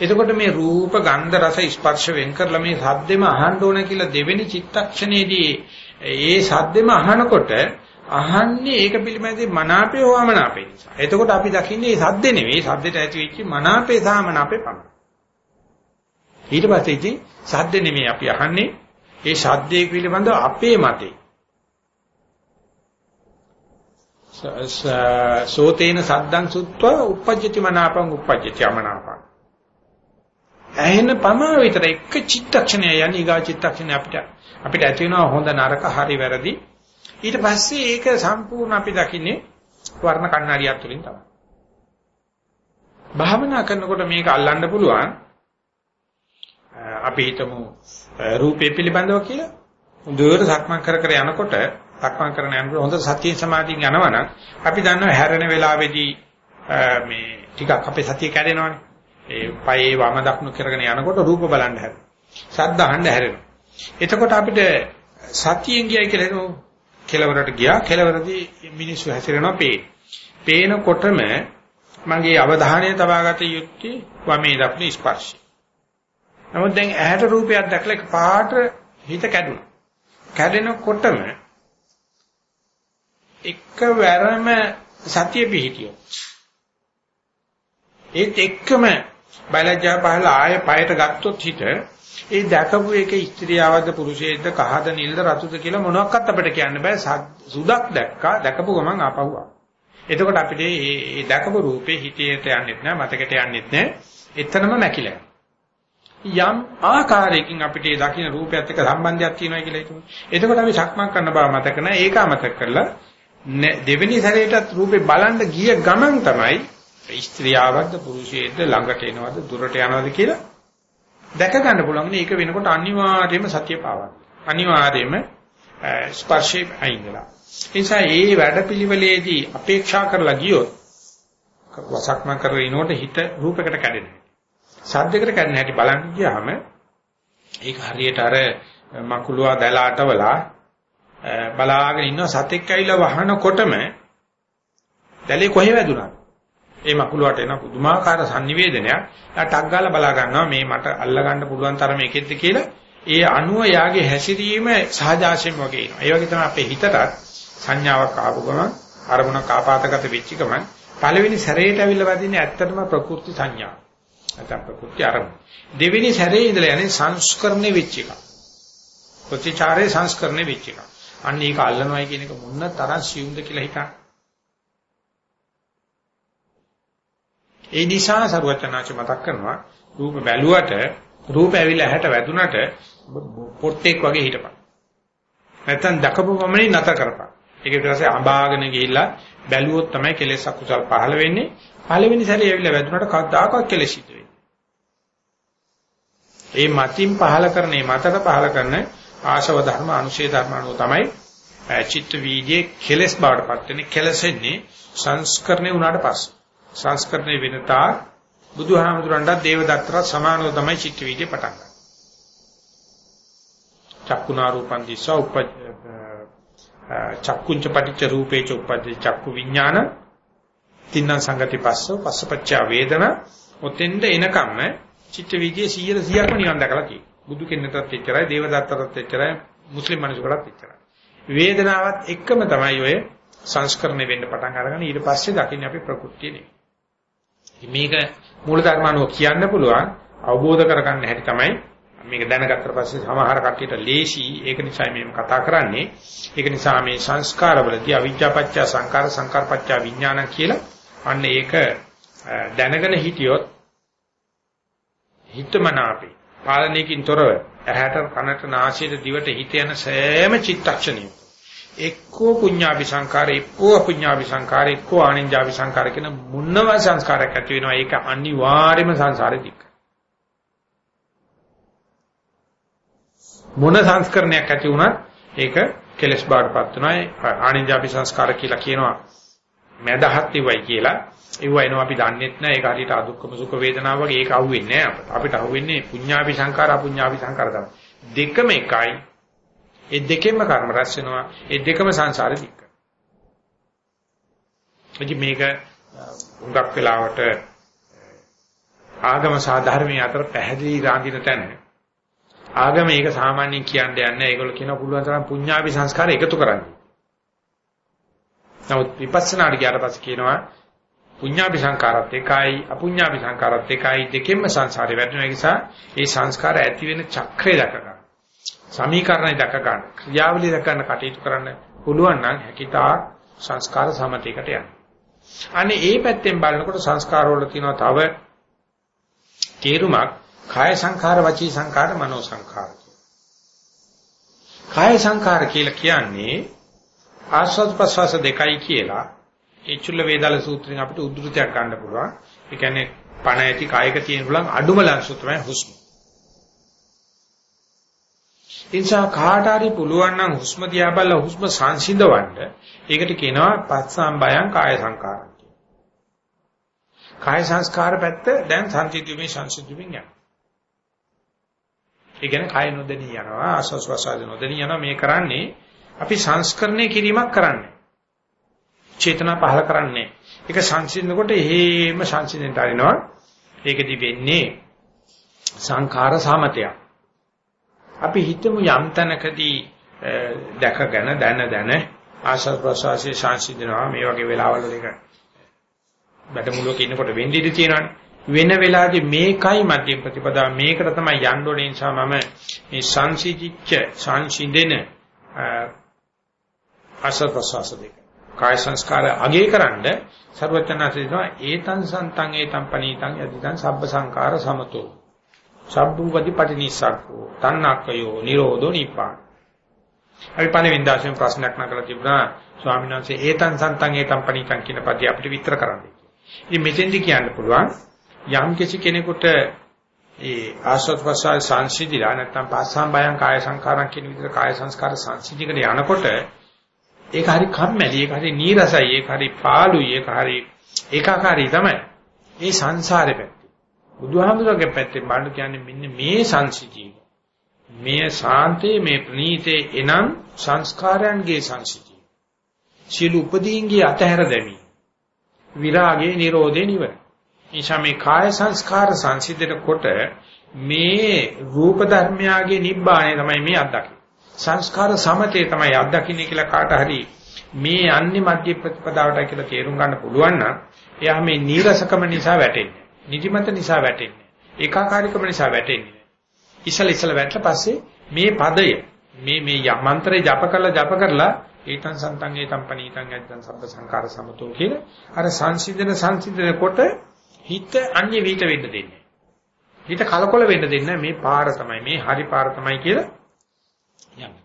එතකොට මේ රූප ගන්ධ රස ස්පර්ශ වෙන් කරලා මේ සද්දෙම අහන්න ඕන කියලා දෙවෙනි චිත්තක්ෂණයේදී ඒ සද්දෙම අහනකොට අහන්නේ ඒක පිළිබඳව මනාපේ හෝ අමනාපේ නිසා. එතකොට අපි දකින්නේ මේ සද්ද නෙවෙයි සද්දෙට ඇති වෙච්ච මනාපේ සහ අමනාපේ පමණයි. ඊට පස්සේ ඉතින් සද්ද නෙමෙයි අපි අහන්නේ ඒ ශබ්දයේ පිළිබඳව අපේ මතේ සෝතේන සද්දං සුත්වා uppajjati මනාපං uppajjati අමනාපං ඇහෙන පමණ විතර එක චිත්තක්ෂණය යන්නේ ඊගා චිත්තක්ෂණය අපිට අපිට ඇති වෙනවා හොඳ නරක හරි වැරදි. ඊට පස්සේ ඒක සම්පූර්ණ අපි දකින්නේ වර්ණ කණ්ණාඩියක් තුලින් තමයි. භාවනා කරනකොට මේක අල්ලන්න පුළුවන්. අපි හිතමු රූපේ පිළිබඳව කියලා. හොඳට සක්මන් කර කර යනකොට සක්මන් කරන යනකොට හොඳ සතිය සමාධියෙන් යනවනම් අපි දන්නවා හැරෙන වෙලාවේදී මේ ටිකක් අපේ සතිය කැඩෙනවනේ. ඒ පයේ වම දකුණු කරගෙන යනකොට රූප බලන්න හැරෙනවා. ශබ්ද අහන්න හැරෙනවා. එතකොට අපිට සතියෙන් ගියයි කියලා හිතමු. කෙලවරට ගියා. කෙලවරදී මිනිස්සු හැසිරෙනවා පේන. පේනකොටම මගේ අවධානය තබාගත යුත්තේ වමේ දකුණේ ස්පර්ශය. නමුත් දැන් ඇහැට රූපයක් දැකලා පාට හිත කැඩුනා. කැඩෙනකොටම එකවරම සතිය පිහිටියොත් ඒත් එක්කම බයලජ්ජා පහල ආය පයට ගත්තොත් හිත ඒ දැකපු එක ස්ත්‍රියවද පුරුෂයෙක්ද කහද නිල්ද රතුද කියලා මොනවත් අපිට කියන්න බෑ. සුදක් දැක්කා. දැකපු ගමන් ආපහුවා. එතකොට අපිට මේ දැකපු රූපේ හිතේට යන්නෙත් නෑ මතකයට යන්නෙත් නෑ. එතනම නැකිලා යම් ආකාරයකින් අපිට ඒ දකින්න රූපයත් එක්ක සම්බන්ධයක් තියෙනවා කියලා හිතමු. එතකොට අපි සක්මන් කරන බව මතක නැහැ. ඒක අමතක කරලා දෙවෙනි සැරේටත් රූපේ බලන්න ගිය ගමන් තමයි ස්ත්‍රියාවක්ද පුරුෂයෙක්ද ළඟට එනවද දුරට යනවද කියලා දැක ගන්න පුළුවන්. ඒක වෙනකොට අනිවාර්යයෙන්ම සතිය පාවන්න. අනිවාර්යයෙන්ම ස්පර්ශේ අයින්දලා. ඒ නිසා මේ වැඩපිළිවෙලේදී අපේක්ෂා කරලා ගියොත් වසක්ම කරගෙන ඉනකොට හිත රූපයකට කැඩෙනවා. සද්දයකට කැඩෙන හැටි බලන්න ගියාම ඒක හරියට අර මකුලුවා දැලාටවලා බලාගෙන ඉන්න සතෙක් ඇවිල්ලා වහනකොටම දැලේ කොහෙ වැදුනද? ඒ මකුලුවට එන පුදුමාකාර sannivedanayak. එයා ටක් ගාලා බලා ගන්නවා මේ මට අල්ල ගන්න පුළුවන් තරම එකෙක්ද කියලා. ඒ අණුව යාගේ හැසිරීම සහජාශයෙන් වගේ එනවා. ඒ වගේ තමයි අපේ හිතට සංඥාවක් ආපු ගමන් අරමුණක් ආපాతගත වෙච්ච ගමන් පළවෙනි සැරේට ඇවිල්ලා වදින්නේ ඇත්තටම ප්‍රකෘති සංඥා. නැත්නම් ප්‍රකෘති අරමුණ. දෙවෙනි සැරේ ඉඳලා යන්නේ සංස්කරණය වෙච්ච එක. ප්‍රතිචාරයේ සංස්කරණය වෙච්ච එක. අන්න ඒක අල්ලනවයි කියන එක මොන තරම් සියුම්ද කියලා හිතන්න. ඒ නිසා සරුවචනාච මතක් කරනවා රූප බැලුවට රූප ඇවිල්ලා ඇහැට වැදුනට පොට්ටෙක් වගේ හිටපන්. නැත්තම් දකපු පමණින් නැත කරපන්. ඒක ඊට පස්සේ අඹාගෙන ගිහිල්ලා බැලුවොත් තමයි කෙලෙස් අකුසල් පහළ වෙන්නේ. පළවෙනි සැරේ ඇවිල්ලා වැදුනට කවදාකවත් කෙලෙස් සිද්ධ වෙන්නේ. ඒ මතින් පහළ කරන මේ මතක පහළ කරන ආශව ධර්ම අනුශේ ධර්ම අනුව තමයි චිත්ත වීදියේ කෙලස් බවටපත් වෙන්නේ කෙලසෙන්නේ සංස්කරණය වුණාට පස්සේ සංස්කරණය වෙනතා බුදුහාමුදුරන්ට දේවදත්තට සමානව තමයි චිත්ත වීදියේ පටන් ගන්නේ චක්කුණා රූපං දිස්සා උප චක්කුංච පටිච්ච රූපේච උපද්ද චක්කු විඥාන තින්න සංගති පස්සෝ පස්සපච්චා වේදන ඔතෙන්ද එනකම්ම චිත්ත වීදියේ 100 100ක්ම නිවන් දැකලා තියෙනවා බුදු කෙනෙක්ටත් එච්චරයි දේවදත්තටත් එච්චරයි මුස්ලිම් මිනිසෙකුටත් එච්චරයි. වේදනාවත් එක්කම තමයි ඔය සංස්කරණය වෙන්න පටන් අරගෙන ඊට පස්සේ දකින්නේ අපි ප්‍රകൃතිය නෙවෙයි. මේක මූල ධර්මානුව කියන්න පුළුවන් අවබෝධ කරගන්න හැටි තමයි. මේක දැනගත්තට පස්සේ සමහර කට්ටියට ලේසි. ඒක නිසා මේ කතා කරන්නේ. ඒක නිසා මේ සංස්කාරවලදී අවිජ්ජාපච්චය සංකාර සංකාරපච්චය විඥාන කියලා අන්න ඒක දැනගෙන හිටියොත් හිතමනාපේ. පාලනයකින් තොරව ඇහැට කනට නාසයට දිවට හිත යන සෑම චිත්තක්ෂණයක එක්කෝ පුඤ්ඤාභි සංකාර එක්කෝ අපුඤ්ඤාභි සංකාර එක්කෝ ආනින්ජාභි සංකාර කියන මුන්නව සංස්කාරයක් ඇති වෙනවා. ඒක අනිවාර්යම සංසාරේ දික්ක මොන සංස්කරණයක් ඇති වුණත් ඒක කෙලස් බාටපත් වෙනවා. ආනින්ජාභි සංස්කාර කියලා කියනවා. මදහත් ඉවයි කියලා. ඒව එනවා අපි දන්නෙත් නෑ. ඒක හරියට අදුක්කම සුඛ වේදනාව වගේ. ඒක අහුවෙන්නේ නෑ අපිට. අහුවෙන්නේ පුඤ්ඤාභි සංකාර අපුඤ්ඤාභි සංකාර තමයි. දෙකම එකයි. ඒ දෙකෙන්ම කර්ම රැස් වෙනවා. ඒ දෙකම සංසාරේ දික් කරනවා. මේක හුඟක් වෙලාවට ආගම සහ ධර්මයේ අතර පැහැදිලි රාඳින තැන. ආගම ඒක සාමාන්‍යයෙන් කියන්නේ නැහැ. ඒගොල්ලෝ කියනවා පුළුවන් තරම් පුඤ්ඤාවි සංස්කාර එකතු කරන්න. නමුත් විපස්සනාට ගියාට පස්සේ කියනවා පුඤ්ඤාපි සංකාරත් එකයි අපුඤ්ඤාපි සංකාරත් එකයි දෙකෙන්ම සංසාරේ වැටෙන නිසා ඒ සංස්කාර ඇති වෙන චක්‍රය දක ගන්න. සමීකරණය දක ගන්න ක්‍රියාවලිය දක ගන්න කටයුතු කරන්න පුළුවන් නම් හැකිතා සංස්කාර සමතේකට යන්න. අනේ ඒ පැත්තෙන් බලනකොට සංස්කාර වල තියෙනවා තව තේරුමක් කාය සංඛාර වචී සංඛාර මනෝ සංඛාර. කාය සංඛාර කියලා කියන්නේ ආස්වාද ප්‍රසවාස දෙකයි කියලා ඒ චුල්ල වේදාල සූත්‍රයෙන් අපිට උද්දෘතයක් ගන්න පුළුවන්. ඒ කියන්නේ පණ ඇති කායක තියෙන පුළුවන් අඩුම ලක්ෂණ තමයි හුස්ම. ඒ නිසා කාට හරි පුළුවන් නම් හුස්ම දිහා බලලා හුස්ම සංසිඳවන්න ඒකට කියනවා පස්සම් බයං කාය සංකාරය කාය සංස්කාර පැත්ත දැන් සංසිඳීමේ සංසිඳීමෙන් යනවා. ඒ කියන්නේ කාය නොදෙනී යනවා ආස්වාස් වාසාද නොදෙනී යනවා මේ කරන්නේ අපි සංස්කරණය කිරීමක් කරන්නේ. චේතනා පහල කරන්නේ. ඒක සංසිඳනකොට එහෙම සංසිඳෙන්ට ආරිනවා. ඒකෙදි වෙන්නේ සංඛාර සමතයක්. අපි හිතමු යම් තැනකදී දැකගෙන දැන දැන ආශස් ප්‍රසවාසයේ ශාන්සිදනවා මේ වගේ වෙලාවල් වල එක බඩමුලක ඉන්නකොට වෙන්නේ ඉඳී තියෙනවානේ. වෙන වෙලාවදී මේකයි මධ්‍යම ප්‍රතිපදාව. මේකට තමයි යන්න ඕනේ නිසා මම මේ සංසිද්ධිච්ච සංසිඳෙන ආශස් ප්‍රසවාස දෙක කාය සංස්කාර අගේ කරන්න සර්වචනාසීනවා ඒතං සන්තං ඒතං පනීතං යදිතං සබ්බ සංකාර සමතෝ. සබ්බූපති පටිනිස්සක්කෝ තණ්හක්කයෝ නිරෝධෝ නිපාන. අපි පළවෙනි දාර්ශනික ප්‍රශ්නයක් නකලා තිබුණා ස්වාමීන් වහන්සේ ඒතං සන්තං ඒතං පණිතං කියන පදේ අපිට විතර කරන්න. ඉතින් මෙතෙන්දි කියන්න පුළුවන් යම් කිසි කෙනෙකුට ඒ ආශ්‍රත් ප්‍රසාර සංසිද්ධිලා නැත්නම් පාසම් බයං කාය සංකාරම් කියන විදිහට කාය සංස්කාර සංසිද්ධිකට යනකොට ඒක හරි කම්මැලි ඒක හරි නීරසයි ඒක හරි පාළුයි ඒක හරි ඒකාකාරී තමයි. ඒ සංසාරේ බුදුහාමුදුරගේ පැත්තෙන් බලන්න කියන්නේ මෙන්න මේ සංසිතිය. මේ ශාන්තේ මේ ප්‍රණීතේ එනම් සංස්කාරයන්ගේ සංසිතිය. සියලු උපදීන්ගේ අතහැර දැමීම. විරාගේ නිරෝධේ නිවන. එනිසා මේ කාය සංස්කාර සංසිද්ධන කොට මේ රූප ධර්මයාගේ නිබ්බාණය තමයි මේ අත්දකින්නේ. සංස්කාර සමතේ තමයි අත්දකින්නේ කියලා කාට හරි මේ යන්නේ මධ්‍ය ප්‍රතිපදාවට කියලා තේරුම් ගන්න පුළුවන් නම් එයා මේ නීරසකම නිසා වැටෙන්නේ. නිදිමත නිසා වැටෙන්නේ. ඒකාකාරීකම නිසා වැටෙන්නේ. ඉසල ඉසල වැටලා පස්සේ මේ පදය මේ මේ මන්ත්‍රය ජප කරලා ජප කරලා ඒතං සන්තං ඒතං පනීතං යද්දං සබ්බ සංකාර සමතෝ කියලා අර සංසිඳන සංසිඳන කොට හිත අන්‍ය විහිිත වෙන්න දෙන්නේ. හිත කලකොල වෙන්න දෙන්නේ මේ පාර තමයි මේ හරි පාර තමයි කියලා යන්නේ.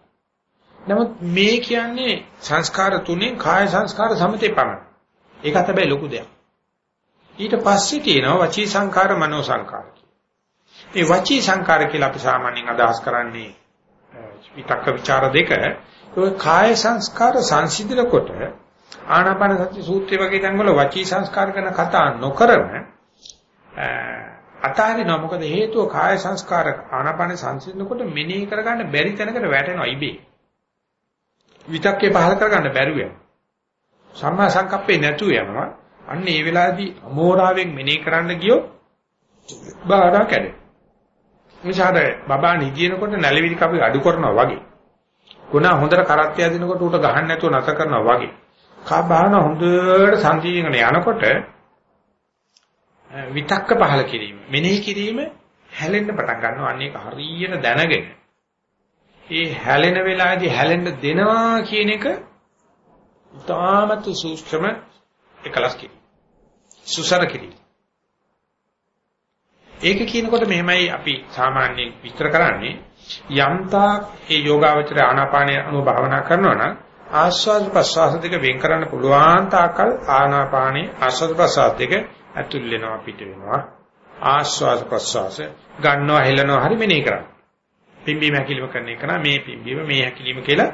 නමුත් මේ කියන්නේ සංස්කාර තුනෙන් කාය සංස්කාර සමතේ පමණ. ඒකත් හැබැයි ලොකු දෙයක්. ඊට පස්සේ තියෙනවා වචී සංඛාර මනෝ සංඛාර මේ වචී සංඛාර කියලා අපි සාමාන්‍යයෙන් අදහස් කරන්නේ විතක්ක ਵਿਚාර දෙක. ඒ කාය සංස්කාර සංසිඳන කොට ආනාපාන සති සූත්‍රය වගේ තැන්වල වචී සංස්කාර ගැන කතා නොකරම අතාරිනවා මොකද හේතුව? කාය සංස්කාර ආනාපාන සංසිඳනකොට මෙනෙහි කරගන්න බැරි තැනකට වැටෙනවා ඉබේ. විතක්කේ පහල කරගන්න බැරුව යනවා. සම්මා සංකප්පේ නැතුව යනවා. අන්න ඒ වෙලාවේදී අමෝරාවෙන් මෙනේ කරන්න ගියොත් බාඩා කැඩේ. මිසාර බබා නිදිනකොට නැලවිලි කපි අඩු කරනවා වගේ. ගුණා හොඳට කරත්තය දිනකොට උට ගහන්න නැතුව නැත කරනවා වගේ. කා බාන හොඳට සංදීගෙන යනකොට විතක්ක පහල කිරීම මෙනෙහි කිරීම හැලෙන්න පටන් ගන්නවා අන්න ඒක හරියට දැනගෙන ඒ හැලෙන වෙලාවේදී හැලෙන්න දෙනවා කියන එක ඉතාමත් සූක්ෂම එකලස් කිරීම. සුසර කිරීම. ඒක කියනකොට මෙහෙමයි අපි සාමාන්‍යයෙන් විස්තර කරන්නේ. යම්තා ඒ යෝගාවචර ආනාපානය අනුව භාවනා කරනවා නම් ආස්වාද ප්‍රසවාස දෙක වෙන් කරන්න පුළුවන් තාකල් ආනාපානේ ආස්වාද ප්‍රසවාස දෙක ඇතුල් වෙනවා පිට වෙනවා. ආස්වාද ප්‍රසවාස ගන්නවා හෙලනවා හරි මෙනේ කරන්නේ. පිම්බීම හැකිලිම කරන එක නා මේ පිම්බීම මේ හැකිලිම කියලා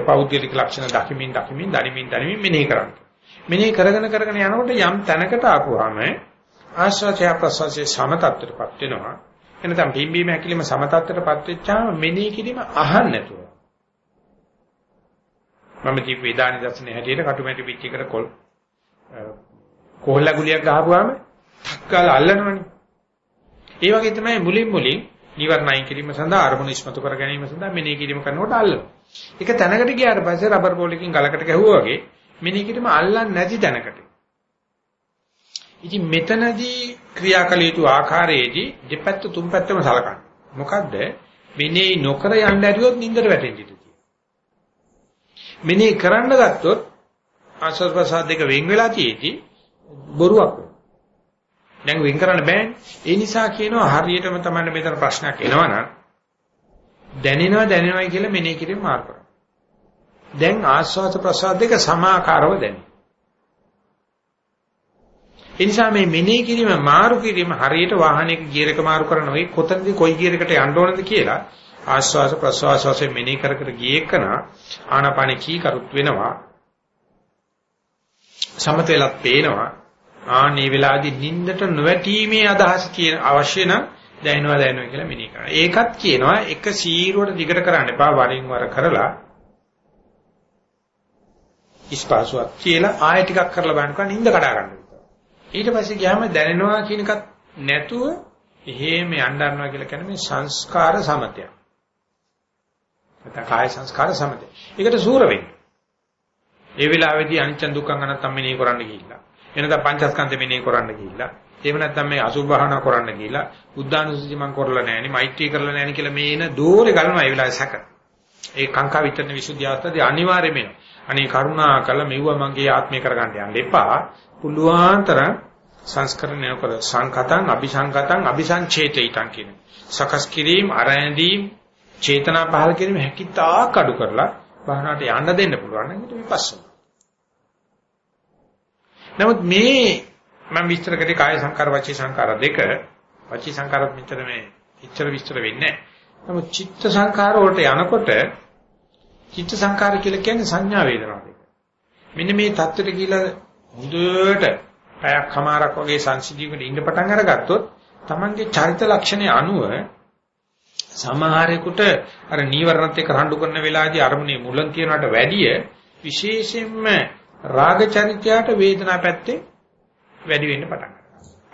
පෞද්ගලික ලක්ෂණ දකිමින් දකිමින් දනිමින් දනිමින් මෙනේ කරන්නේ. මෙනේ කරගෙන කරගෙන යනකොට යම් තැනකට ආපුවාම ආශ්වාසය ප්‍රශ්වාසයේ සමතත්වයටපත් වෙනවා. එනතම් පිම්බීම හැකිලිම සමතත්වයටපත් වෙච්චාම මෙනෙහි කිරීම අහන්න නැතුව. මම ජීව වේදානි දර්ශනේ හැටියට කටුමැටි පිටියකට කොල් කොහොල්ලා ගුලියක් ගහපුවාම 탁කාල අල්ලනවනේ. ඒ වගේ තමයි මුලින් මුලින් නිවර්ණයින් කිරීම සඳහා අරමුණ ඉස්මතු කර ගැනීම සඳහා මෙනෙහි කිරීම කරනකොට අල්ලනවා. ඒක තැනකට ගියාට පස්සේ රබර් බෝලකින් ගලකට ගැහුවා වගේ මෙනෙහි කිරීම අල්ලන්නේ නැති තැනකට. ඉතින් මෙතනදී ක්‍රියාකල යුතු ආකාරයේදී දෙපැත්ත තුන් පැත්තම සලකන්න. මොකද්ද? මෙනෙහි නොකර යන්න ඇරියොත් නින්දට වැටෙන්න ඉඩ තියෙනවා. මෙනෙහි කරන්න ගත්තොත් ආස්වාද ප්‍රසාද දෙක වෙන් වෙලා තියෙති බොරුවක් වෙනවා. දැන් වෙන් කරන්න බෑනේ. ඒ නිසා කියනවා හරියටම තමයි මෙතන ප්‍රශ්නයක් එනවනම් දැනෙනවා දැනෙනවයි කියලා මෙනෙහි කිරීම මාර්ග කරනවා. දැන් ආස්වාද ප්‍රසාද දෙක සමාකාරව දැනෙනවා. ඒ නිසා මේ මෙනෙහි කිරීම මාරු කිරීම හරියට වාහනයක ගියර් එක මාරු කරන ඔය කොතනද කොයි ගියර් එකට යන්න ඕනද කියලා ආස්වාස ප්‍රස්වාස වශයෙන් මෙනෙහි කර කර ගියේ එකන ආනාපාන කී කරුත් වෙනවා සමත වෙලත් පේනවා ආනේ වෙලාදී නින්දට නොවැටීමේ අදහස කියන අවශ්‍ය නම් දැනෙනවා දැනෙනවා කියලා මෙනෙහි කරනවා. ඒකත් කියනවා එක සීරුවට දිගට කරන්න එපා වරින් වර කරලා ඉස්පාසුවක් කියලා ආයෙ ටිකක් කරලා බලනකොට නින්ද කඩා ගන්නවා. ඊට පස්සේ ගියාම දැනෙනවා කියන එකත් නැතුව එහෙම යන්න යනවා කියලා කියන්නේ මේ සංස්කාර සමතය. නැත්නම් කාය සංස්කාර සමතය. ඒකට සූර වෙන්නේ. ඒ වෙලාවේදී අනිච්ච දුක්ඛ අනත්තම් මෙනේ කරන්න ගිහිල්ලා. එනදා පංචස්කන්ධ මෙනේ කරන්න ගිහිල්ලා. එහෙම නැත්නම් මේ අසුභ භාවනා කරන්න ගිහිල්ලා බුද්ධානුස්සති මං කරලා නැහැ නේ මෛත්‍රී කරලා නැහැ නේ කියලා මේ එන දෝරේ ගලනවා ඒ වෙලාවේ සැක. ඒ කාංකා විතරන විසුද්ධිය අවස්ථාවේ අනිවාර්යයෙන්ම එනවා. අනේ කරුණා කළ මෙව්වා මගේ ආත්මය කරගන්න යන්න එපා. පුළුවන් තරම් සංස්කරණය කර සංකතං අபிසංකතං අபிසංචේතිතං කියන සකස් කිරීම අරැඳීම් චේතනා පහල කිරීම හැකිතා කඩු කරලා භාවනාවට යන්න දෙන්න පුළුවන් නම් ඒක විපස්සනා. නමුත් මේ මම විස්තර කරේ කාය සංකාර වචී සංකාර දෙක වචී සංකාරත් මෙච්චර මේ ඉච්ඡර විස්තර වෙන්නේ නැහැ. නමුත් චිත්ත සංකාර වලට යනකොට චිත්ත සංකාර කියලා කියන්නේ සංඥා වේදනා දෙක. මෙන්න මේ தත්ත්වයට කියලා හොඳට පැයක් හමාරක් වගේ සංසිද්ධියකට ඉන්න පටන් අරගත්තොත් Tamange චරිත ලක්ෂණය අනුව සමහරෙකුට අර නීවරණත් එක්ක රණ්ඩු කරන වෙලාවේදී අරමුණේ මුලන් තියනකට වැඩිය විශේෂයෙන්ම රාග චරිතයට වේදනා පැත්තේ වැඩි වෙන්න පටන් ගන්නවා.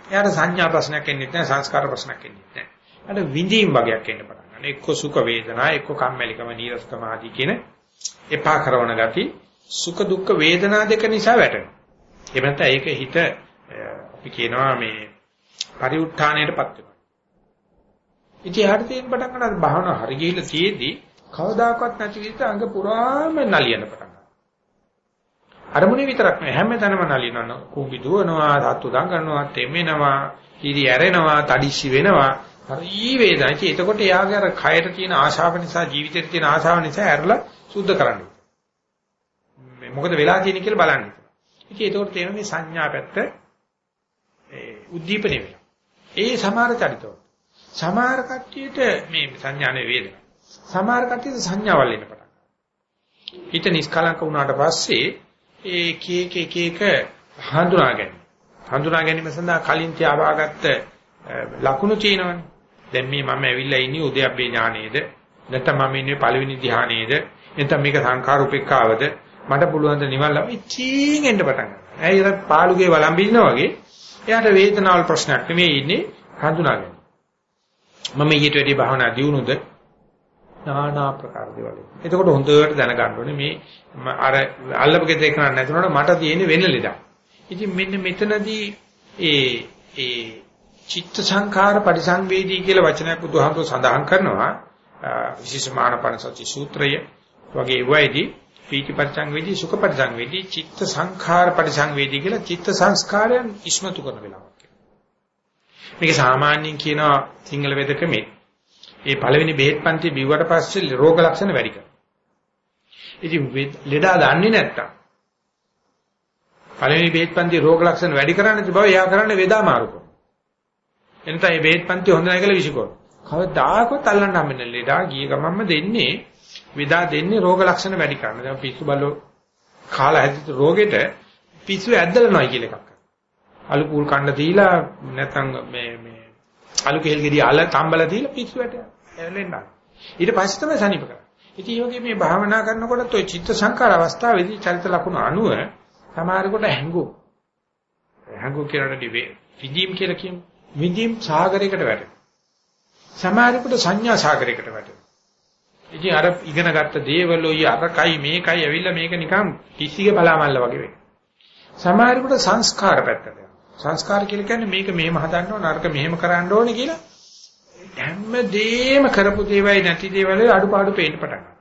එයාට සංඥා ප්‍රශ්නයක් එන්නේ නැහැ සංස්කාර ප්‍රශ්නයක් එන්නේ නැහැ. අර විඳීම් වගේක් එන්න පටන් අනේ එක්ක සුඛ වේදනා එක්ක කම්මැලිකම නීරසකම ආදී කියන එපා කරන ගති සුඛ දුක්ඛ වේදනා දෙක නිසා වැටෙනවා. ඒ නැත්නම් ඒක හිත අපි කියනවා මේ පරිඋත්ථානයටපත් වෙනවා. ඉතින් හරියට තියෙන පටන් ගන්න භාවන හරි ගිහිල්ලා තියේදී කවදාකවත් නැති විදිහට අංග පුරාම නලියන පටන් ගන්නවා. අරමුණේ විතරක් නෙවෙයි හැමතැනම නලියනවා. කුඹි දුවනවා, සතු දඟනවා, තෙමෙනවා, ඉරි ඇරෙනවා, තඩිස්සි වෙනවා. හරි වේදනයි. එතකොට යාගේ අර කයට තියෙන ආශාව නිසා, ජීවිතේට තියෙන ආශාව නිසා ඇරලා සුද්ධ කරන්න. මොකද වෙලා තියෙන්නේ කියලා බලන්න. ඉතින් ඒකට තේරෙන මේ සංඥා පැත්ත ඒ උද්දීපනය වෙනවා. ඒ සමහර චරිතවල. සමහර කට්ටියට මේ සංඥානේ වේදනා. සමහර කට්ටියට සංඥාවල් එන්න පටන් ගන්නවා. හිත නිස්කලංක වුණාට පස්සේ ඒ කීක එක එක හඳුනා ගැනීම. හඳුනා ගැනීම සඳහා කලින් තියාවාගත්ත ලකුණු තියෙනවනේ. දැන් මේ මම ඇවිල්ලා ඉන්නේ උද්‍යප්පේ ඥානයේද නැත්නම් මම ඉන්නේ පළවෙනි ධ්‍යානයේද නැත්නම් මේක සංඛාර උපේක්ඛාවද මට පුළුවන් ද නිවන් ලබ ඉච්චින් එන්න පටන් ගන්නවා. ඇයි ඒක පාළුගේ වළම්බින්නා වගේ එයාට වේදනාවල් ප්‍රශ්නයක් නෙමෙයි ඉන්නේ හඳුනාගන්න. මම ඊට වැඩි භාවනා දියුණුද নানা ආකාර දේවල්. එතකොට හොඳට දැනගන්න ඕනේ මේ අර අල්ලපගෙද එක නැතුනොත් මට තියෙන වෙන ලෙඩක්. ඉතින් මෙන්න මෙතනදී ඒ ඒ චිත්ත සංඛාර පරිසංවේදී කියලා වචනයක් බුදුහාමුදුර සඳහන් කරනවා විශේෂ මානපනසති සූත්‍රය වගේ වෙයිදී පීති පරිසංවේදී සුඛ පරිසංවේදී චිත්ත සංඛාර පරිසංවේදී කියලා චිත්ත සංස්කාරයන් ඉස්මතු කරන වෙලාවක්. මේක සාමාන්‍යයෙන් කියනවා සිංහල වෙදකමේ ඒ පළවෙනි බෙහෙත් පන්ති බිව්වට පස්සේ රෝග ලක්ෂණ වැඩි කරනවා. ඉතින් ලෙඩා දන්නේ නැත්තම් පළවෙනි බෙහෙත් පන්ති රෝග ලක්ෂණ වැඩි කරන්නේ බව එයා කරන්නේ වේදා මාරු කරනවා. එනත මේ බෙහෙත් පන්ති හොඳ නැහැ කියලා විසිකරනවා. කවදාකවත් අල්ලන්න හම්බෙන්නේ ලෙඩා ගිය ගමන්ම දෙන්නේ වේදා දෙන්නේ රෝග ලක්ෂණ වැඩි කරන. දැන් පිස්සු බල්ලෝ කාලා හැදිච්ච රෝගෙට පිස්සු ඇද්දලනවායි කියලා එකක්. අලු කූල් කන්න දීලා නැත්නම් මේ මේ අලු කෙල් ගෙඩිය අල තම්බල දීලා පිස්සු වැට එලෙන්න. ඊට පස්සේ තමයි සනීප කරන්නේ. ඉතින් මේ වගේ මේ භාවනා කරනකොටත් ওই චිත්ත සංකාර අවස්ථාවේදී චරිත ලක්ෂණ අනුව සමහරකට හැංගු. හැංගු කියනකොට විදීම් කියලා කියමු. විදීම් සාගරයකට වැටෙනවා. සමහරකට සංඥා සාගරයකට වැටෙනවා. ඉතින් අර ඉගෙන ගත්ත දේවලෝයි අරකයි මේකයි ඇවිල්ලා මේක නිකන් කිසිගේ බලාමල්ල වගේ වෙනවා. සමහරකට සංස්කාර පැත්තට යනවා. සංස්කාර කියලා කියන්නේ මේක මෙහෙම හදන්න ඕන නරක මෙහෙම කරන්න ඕනේ කියලා හැමදේම කරපු දේවල් නැති දේවල් අඩුපාඩු පේන්න පටන් ගන්නවා.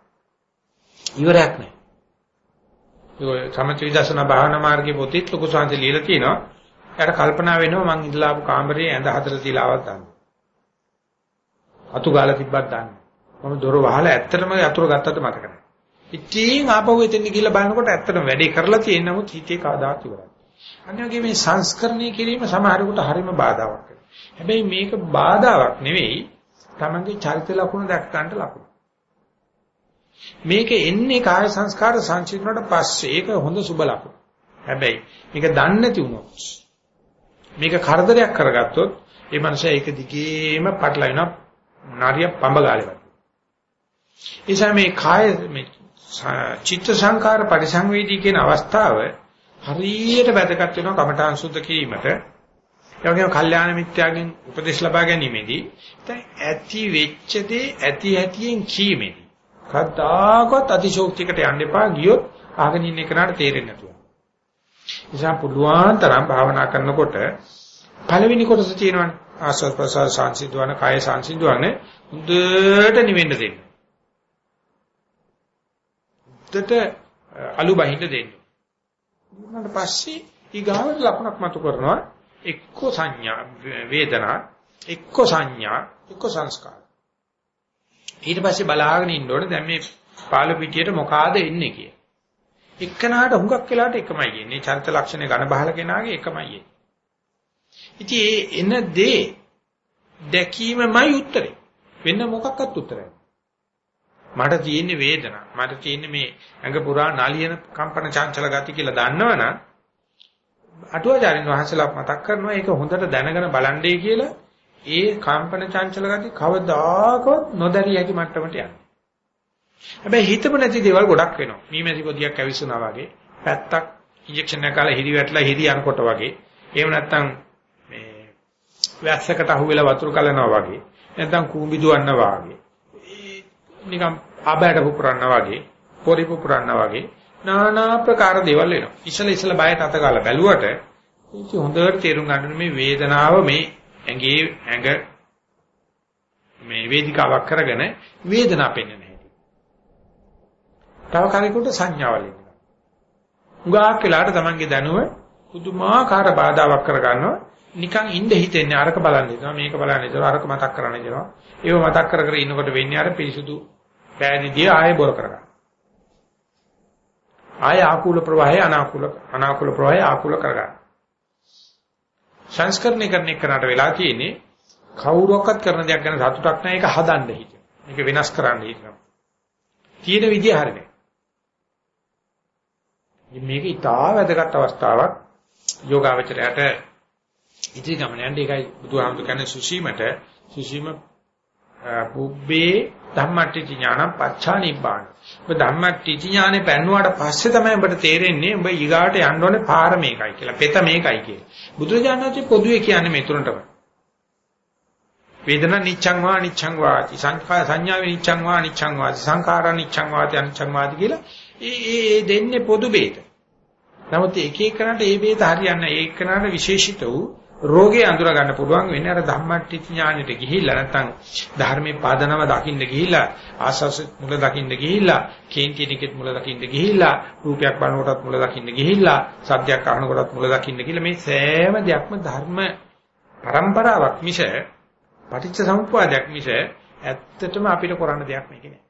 ඉවරයක් නැහැ. ඒ සමථ විදර්ශනා භාවනා මාර්ගයේ පොතේත් ලොකු සංසය ලියලා තියෙනවා. එයාට කල්පනා වෙනවා මං ඉඳලා ආපු කාමරේ ඇඳ හතර තියලා ආවත් දාන්න. අතු ගාලා තිබ්බත් දාන්න. මම දොර වහලා ඇත්තටම යතුරු ගත්තද මතක නැහැ. ඉතින් ආපහු එතෙන් ගිහිල්ලා බලනකොට ඇත්තටම වැඩේ කරලා තියෙන නමුත් හිතේ කවදාත් ඉවරයි. අනිවාර්යයෙන් මේ සංස්කරණය කිරීම සමහරකට හරිම බාධාවක් වෙනවා. හැබැයි මේක බාධාවක් නෙවෙයි තමන්ගේ චරිත ලක්ෂණ දැක් ගන්නට ලකුණු. මේක එන්නේ කාය සංස්කාර සංසිඳුණාට පස්සේ ඒක හොඳ සුබ ලකුණු. හැබැයි මේක දන්නේ නැති වුණොත් මේක කරදරයක් කරගත්තොත් ඒ මනුස්සයා ඒක දිගේම පටලවෙනවා නාරිය පඹගාලේ වගේ. එيشා මේ කාය මේ චිත්ත සංකාර පරිසංවේදී කියන අවස්ථාව හරියට වැදගත් වෙනවා කමඨාන් සුද්ධ කිරීමට. ඒ වගේම කල්යාණ මිත්‍යාගෙන් උපදෙස් ලබා ගැනීමේදී දැන් ඇති වෙච්ච දේ ඇති ඇතියෙන් කීමේදී කද්දාකත් අතිශෝක්තියකට යන්න එපා ගියොත් ආගෙන ඉන්න එකනට තේරෙන්නේ නැතුව. නිසා පුළුවන් තරම් භාවනා කරනකොට පළවෙනි කොටස තියෙනවනේ ආස්වාද ප්‍රසාර සංසිඳවන කාය සංසිඳවන හොඳට නිවෙන්න දෙන්න. හොඳට අලු බහින්න දෙන්න. ඊට පස්සේ ඊගාවට ලකුණක් මතු කරනවා එක්ක සංඥා වේදනා එක්ක සංඥා එක්ක සංස්කාර. ඊට පස්සේ බලාගෙන ඉන්න ඕනේ දැන් මේ පාල පිටියට මොකාද එන්නේ කිය. එක්කනහට හුඟක් වෙලාට එකමයි කියන්නේ. චරිත ලක්ෂණ ඝන බහල කෙනාගේ එකමයි එන්නේ. ඉතින් ඒ එන දේ දැකීමමයි උත්තරේ. වෙන මොකක්වත් උත්තරයක් මට තියෙන්නේ වේදනාව. මට තියෙන්නේ මේ ඇඟ පුරා නලියන කම්පන චංචල ගති කියලා දන්නවනම් අටුවාචාරින් වහන්සේලා මතක් කරනවා ඒක හොඳට දැනගෙන බලන්නේ කියලා ඒ කම්පන චංචල ගති කවදාකවත් නොදැරිය හැකි මට්ටමට යනවා. හැබැයි හිතපො නැති දේවල් ගොඩක් වෙනවා. මීමැසි පොදියක් ඇවිස්සුනා වගේ, පැත්තක් ඉන්ජෙක්ෂන් එකක් කාලා හිරි වැටලා හිරි යනකොට වගේ. එහෙම නැත්නම් මේ වැස්සකට අහුවෙලා වතුර කලනවා වගේ. නැත්නම් කූඹි දුවන්නා වගේ. නිකන් ආබෑට පුපුරන්න වගේ, පොරි පුපුරන්න වගේ নানা ප්‍රකාර දේවල් එනවා. ඉස්සල ඉස්සල බයට අත ගාලා බැලුවට ඉතින් හොඳට තේරුම් ගන්න මේ වේදනාව මේ ඇඟේ ඇඟ මේ වේදිකාවක් කරගෙන වේදනාව පෙන්වන හැටි. තව කෙනෙකුට සංඥාවල් එනවා. උගාක් වෙලාට තමන්ගේ දැනුම පුදුමාකාර බාධාවක් කරගන්නවා. නිකන් ඉන්න හිතෙන්නේ අරක බලන්න හිතනවා මේක බලන්න හිතනවා අරක මතක් කරන්න හිතනවා. ඒව මතක් කර කර ඉන්නකොට වෙන්නේ අර පිරිසුදු පෑදීදී ආයෙ බොර කරගන්න. ආය ආකූල ප්‍රවාහය අනාකූල අනාකූල ප්‍රවාහය ආකූල කරගන්න. සංස්කරණය කරන එකනට වෙලා තියෙන්නේ කවුරක්වත් කරන දෙයක් ගැන සතුටක් නැහැ ඒක හදන්න හිතෙන. මේක වෙනස් කරන්න හිතනවා. තියෙන විදිය හරිනේ. මේක ඉතා වැදගත් අවස්ථාවක් යෝගාවචරයට ඉදිරි ගමන යන්නේ ඒකයි බුදුහාමුදුර කියන්නේ සුසීමට සුසීම පුබ්බේ ධම්මට්ටි ඥාන පච්චා නිබ්බාන. ඔබ ධම්මට්ටි ඥානේ පැන්නුවාට පස්සේ තමයි ඔබට තේරෙන්නේ ඔබ ඊගාට යන්න ඕනේ පාර මේකයි කියලා. පෙත මේකයි කියලා. බුදුරජාණන් වහන්සේ පොදුවේ කියන්නේ මේ තුනටම. වේදනා නිච්ඡං වා නිච්ඡං වාති සංඛා සංඥා නිච්ඡං වා නිච්ඡං වාති සංඛාරා නිච්ඡං වාති අනිච්ඡං වාති කියලා ඒ ඒ දෙන්නේ පොදු බේත. නමුත් එක එකනට ඒ බේත හරියන්නේ ඒ එකනට විශේෂිත වූ රෝගේ අඳුර ගන්න පුළුවන් වෙන්නේ අර ධම්මට්ටි ඥානෙට ගිහිල්ලා නැත්නම් ධර්මයේ පාදනම දකින්න ගිහිල්ලා ආස්වාස මුල දකින්න ගිහිල්ලා කේන්තිනිකෙත් මුල දකින්න ගිහිල්ලා රූපයක් බලනකොටත් මුල දකින්න ගිහිල්ලා සද්දයක් අහනකොටත් මුල දකින්න ගිහිල්ලා මේ සෑම දෙයක්ම ධර්ම પરම්පරාවක් මිස පටිච්ච සමුප්පාදයක් මිස ඇත්තටම අපිට කරන්න දෙයක් මේක නෑ.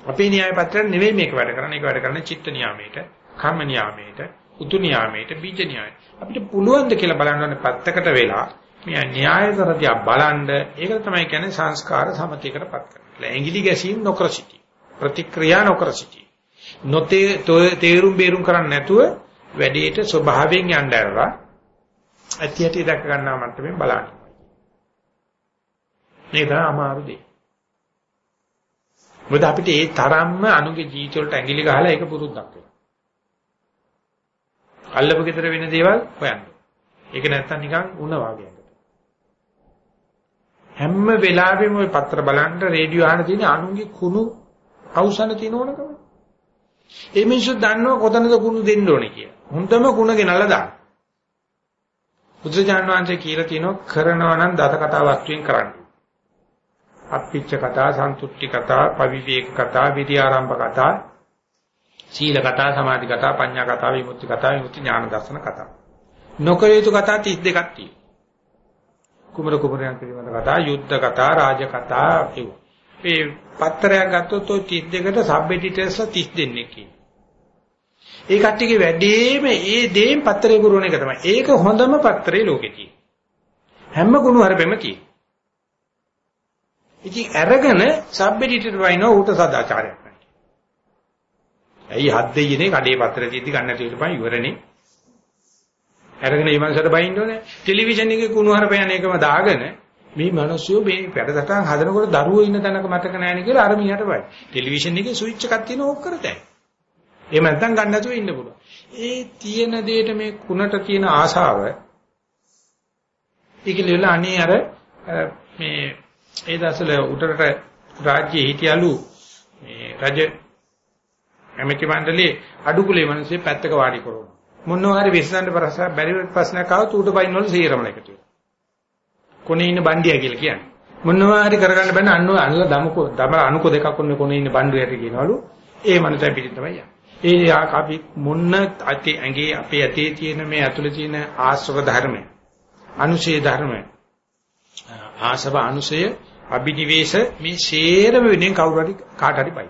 අපේ න්‍යාය පත්‍රය නෙවෙයි මේක වැඩ කරන්නේ. ඒක වැඩ කරන්නේ චිත්ත නියාමයට, කම්ම නියාමයට, උතු නියාමයට, බීජ නියාමයට. අපිට පුළුවන් ද කියලා බලන්න ඕනේ පැත්තකට වෙලා මේ න්‍යාය කරතිය බලන්න ඒක තමයි කියන්නේ සංස්කාර සමතේකටපත් කරනවා. ඇඟිලි ගැසීම් නොකර සිටී. ප්‍රතික්‍රියා නොකර සිටී. නොතේ තේරුම් බේරුම් කරන්නේ නැතුව වැඩේට ස්වභාවයෙන් යන්න ඇරලා ඇති ඇති දැක ගන්නා මට්ටමින් බලන්න. මේක තමයි අමාරු දෙය. මොකද අපිට ඒ තරම්ම අනුගේ ජීවිත වලට ඇඟිලි ගහලා ඒක පුරුද්දක් වෙනවා. අල්ලපු ගෙදර වෙන දේවල් හොයන්න. ඒක නැත්තම් නිකන් උණ වගේ. හැම වෙලාවෙම ওই පත්‍ර බලන්න රේඩියෝ අහන තියෙන අනුන්ගේ කුණු අවසන තියෙන ඕනකම. ඒ මිනිස්සු දන්නව කොතනද කුණු දෙන්න ඕනේ කියලා. හොඳම කුණ ගෙනල්ලා දාන්න. බුදුජාන විශ්වංශය කියලා තියෙනවා කරනවා නම් දත කතා වස්තුවෙන් කරන්න. අප්පිච්ච කතා, සන්තුට්ටි කතා, පවිවේක කතා, විදි ආරම්භ කතා, සීල කතා, සමාධි කතා, පඤ්ඤා කතා, විමුක්ති කතා, විමුක්ති ඥාන දර්ශන කතා. නොකල යුතු කතා 32ක් තියෙනවා. කුමර කුමරයන් පිළිබඳ කතා, යුද්ධ කතා, රාජ කතා ඒව. මේ පත්‍රයක් ගත්තොත් ඔය 32කට සබ් එඩිටර්ස්ලා 30 දෙනෙක් ඉන්නවා. ඒ කට්ටියගේ වැඩේම ඒ දේෙන් පත්‍රේ පුරවන එක තමයි. ඒක හොඳම පත්‍රේ ලෝකේ තියෙන. හැම ගුණ හරපෙම තියෙන. ඉතින් අරගෙන සබ් එඩිටර් වයින් ඌට සදාචාරයක් නැහැ. ඇයි හත් දෙයිනේ කඩේ පත්‍ර තියෙද්දි ගන්න නැති ඉලපන් ඉවරනේ. අරගෙන මේ මනසට බයින්න ඕනේ. ටෙලිවිෂන් එකේ කුණු හරපයන එකම දාගෙන මේ මිනිස්සු මේ වැඩසටහන් හදනකොට දරුවෝ ඉන්න තැනක මතක නැහැ නේ කියලා අර මිනිහට බයි. ටෙලිවිෂන් එකේ ස්විච් එකක් තියෙන ඕක කරතයි. එහෙම නැත්නම් ගන්න නැතුව ඉන්න පුළුවන්. ඒ තියෙන දෙයට මේ කුණට තියෙන ආශාව ඒකලිවල අනේ අර මේ ඒ දසල උඩරට රාජ්‍යයේ හිටියලු මේ රජ ඇමති මණ්ඩලයේ අඩුකුලේ මිනිස්සේ පැත්තක වාඩි කරනවා. මොනවා හරි විසඳන්න ප්‍රශ්න බැරි ප්‍රශ්නයක් ආවොත් ඌට පයින්නවල සීරමල එකතු වෙනවා. කොනේ ඉන්න බණ්ඩියා කියලා කියන්නේ. මොනවා හරි කරගන්න බැන්න අන්න අන්නල දමකෝ දම අනුකෝ දෙකක් ඔන්නේ කොනේ ඉන්න බණ්ඩියට කියනවලු. ඒ මනසයි පිටින් තමයි යන්නේ. ඒ අපි මොන්න ඇති ඇඟේ අපේ ඇතේ තියෙන මේ ඇතුලේ තියෙන ආශ්‍රව ධර්මය අනුශේ ධර්මය ආසව අනුශය අභිනිවේෂ මේ ෂේරම වෙනෙන් කවුරු හරි කාට හරි පයි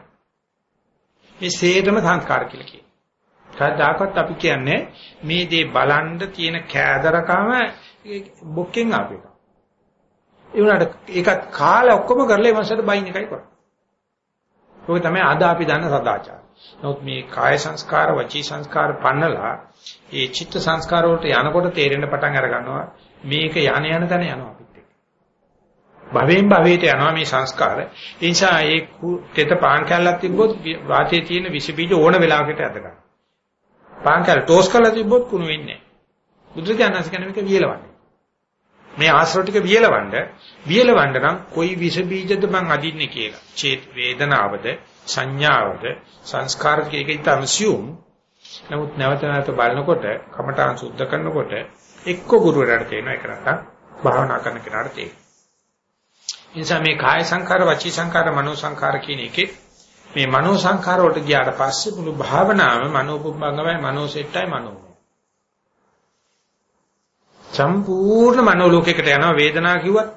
මේ ෂේරම සංස්කාර කියලා කියනවා. කවදාකවත් අපි කියන්නේ මේ දේ බලන්න තියෙන කෑදරකම බොක්කෙන් ආපු එක. ඒ වුණාට ඒකත් කාලේ ඔක්කොම කරලා ඒ මාසයට බයින් එකයි කරන්නේ. ඔය තමයි අද අපි දන්න සදාචාරය. නමුත් මේ කාය සංස්කාර වචී සංස්කාර පන්නලා ඒ චිත්ත සංස්කාර වලට යනකොට තේරෙන්න පටන් අර ගන්නවා. මේක යන යන තැන යනවා අපිත් එක්ක. භවෙන් භවයට යනවා මේ සංස්කාර. ඒ නිසා ඒ තෙත පාන් කැල්ලක් තිබ්බොත් වාතයේ තියෙන විස බීජ ඕන වෙලාවකට ඇද ගන්න. පාන් කැල්ල ටෝස් කරලා තිබ්බොත් කුණු වෙන්නේ නැහැ. බුදුරජාණන් කියන්නේ මේක වියලවන්නේ. මේ ආශ්‍රව ටික වියලවන්න වියලවන්න නම් කොයි විස බීජද මං අදින්නේ කියලා. චේත් වේදනාවද සංඥාවද සංස්කාරක එක ඉත අන්සියුම් නමුත් නැවත නැවත බලනකොට කමඨාන් සුද්ධ කරනකොට එක්ක ගුරුවරයාට තේනවා ඒක නැත්නම් භාවනා කරන කෙනාට තේරෙනවා. නිසා මේ කාය සංඛාර වචී සංඛාර මනෝ සංඛාර කියන එකේ මේ මනෝ සංඛාර වලට ගියාට පස්සේ මුළු භාවනාවම මනෝපුබ්බංගමයි මනෝසෙට්ටයි මනෝ. සම්පූර්ණ මනෝ ලෝකයකට යනවා වේදනාව කිව්වත්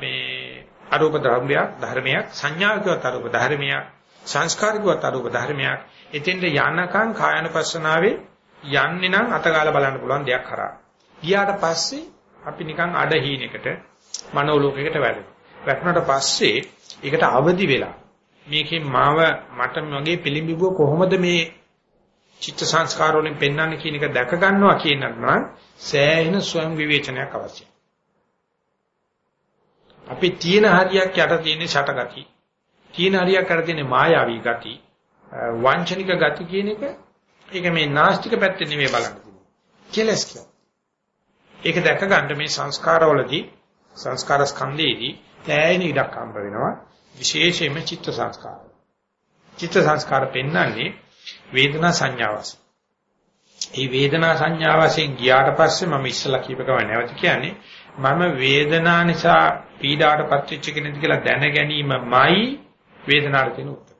මේ අරූප ධර්මයක් ධර්මයක් සංඥාවකවත් අරූප ධර්මයක් සංස්කාරිකවත් අරූප ධර්මයක් එතෙන්ට යනකම් කායනපස්සනාවේ යන්නේ නම් අතගාලා බලන්න පුළුවන් දෙයක් කරා. ගියාට පස්සේ අපි නිකන් අඩ හීනෙකට මනෝ ලෝකයකට වැටෙනවා. වැටුණාට පස්සේ ඒකට අවදි වෙලා මේකෙන් මාව මට මගේ පිළිඹුව කොහොමද මේ චිත්ත සංස්කාර වලින් පෙන්වන්නේ කියන එක දැක ගන්නවා කියන නම් සෑහෙන ස්වයං විවේචනයක් අවශ්‍යයි. අපි තියෙන හරියක් යට තියෙන ෂටගති. තියෙන හරියක් යට තියෙන මායාවී ගති. වංචනික ගති කියන එක ඒක මේ නාස්තික පැත්තේ නෙමෙයි බලන්න තියෙන්නේ. කෙලස් කියන. ඒක දැක ගන්න මේ සංස්කාරවලදී සංස්කාර ස්කන්ධයේදී තෑයින ඉඩක් හම්බ වෙනවා. විශේෂයෙන්ම චිත්ත සංස්කාර. චිත්ත සංස්කාර පෙන්වන්නේ වේදනා සංඥාවස. මේ වේදනා සංඥාවසෙන් ගියාට පස්සේ මම ඉස්සලා කියපකම නැවත කියන්නේ මම වේදනා නිසා පීඩාවටපත් වෙච්ච කෙනෙක්ද කියලා දැන ගැනීමමයි වේදනාවට තියෙන උත්තර.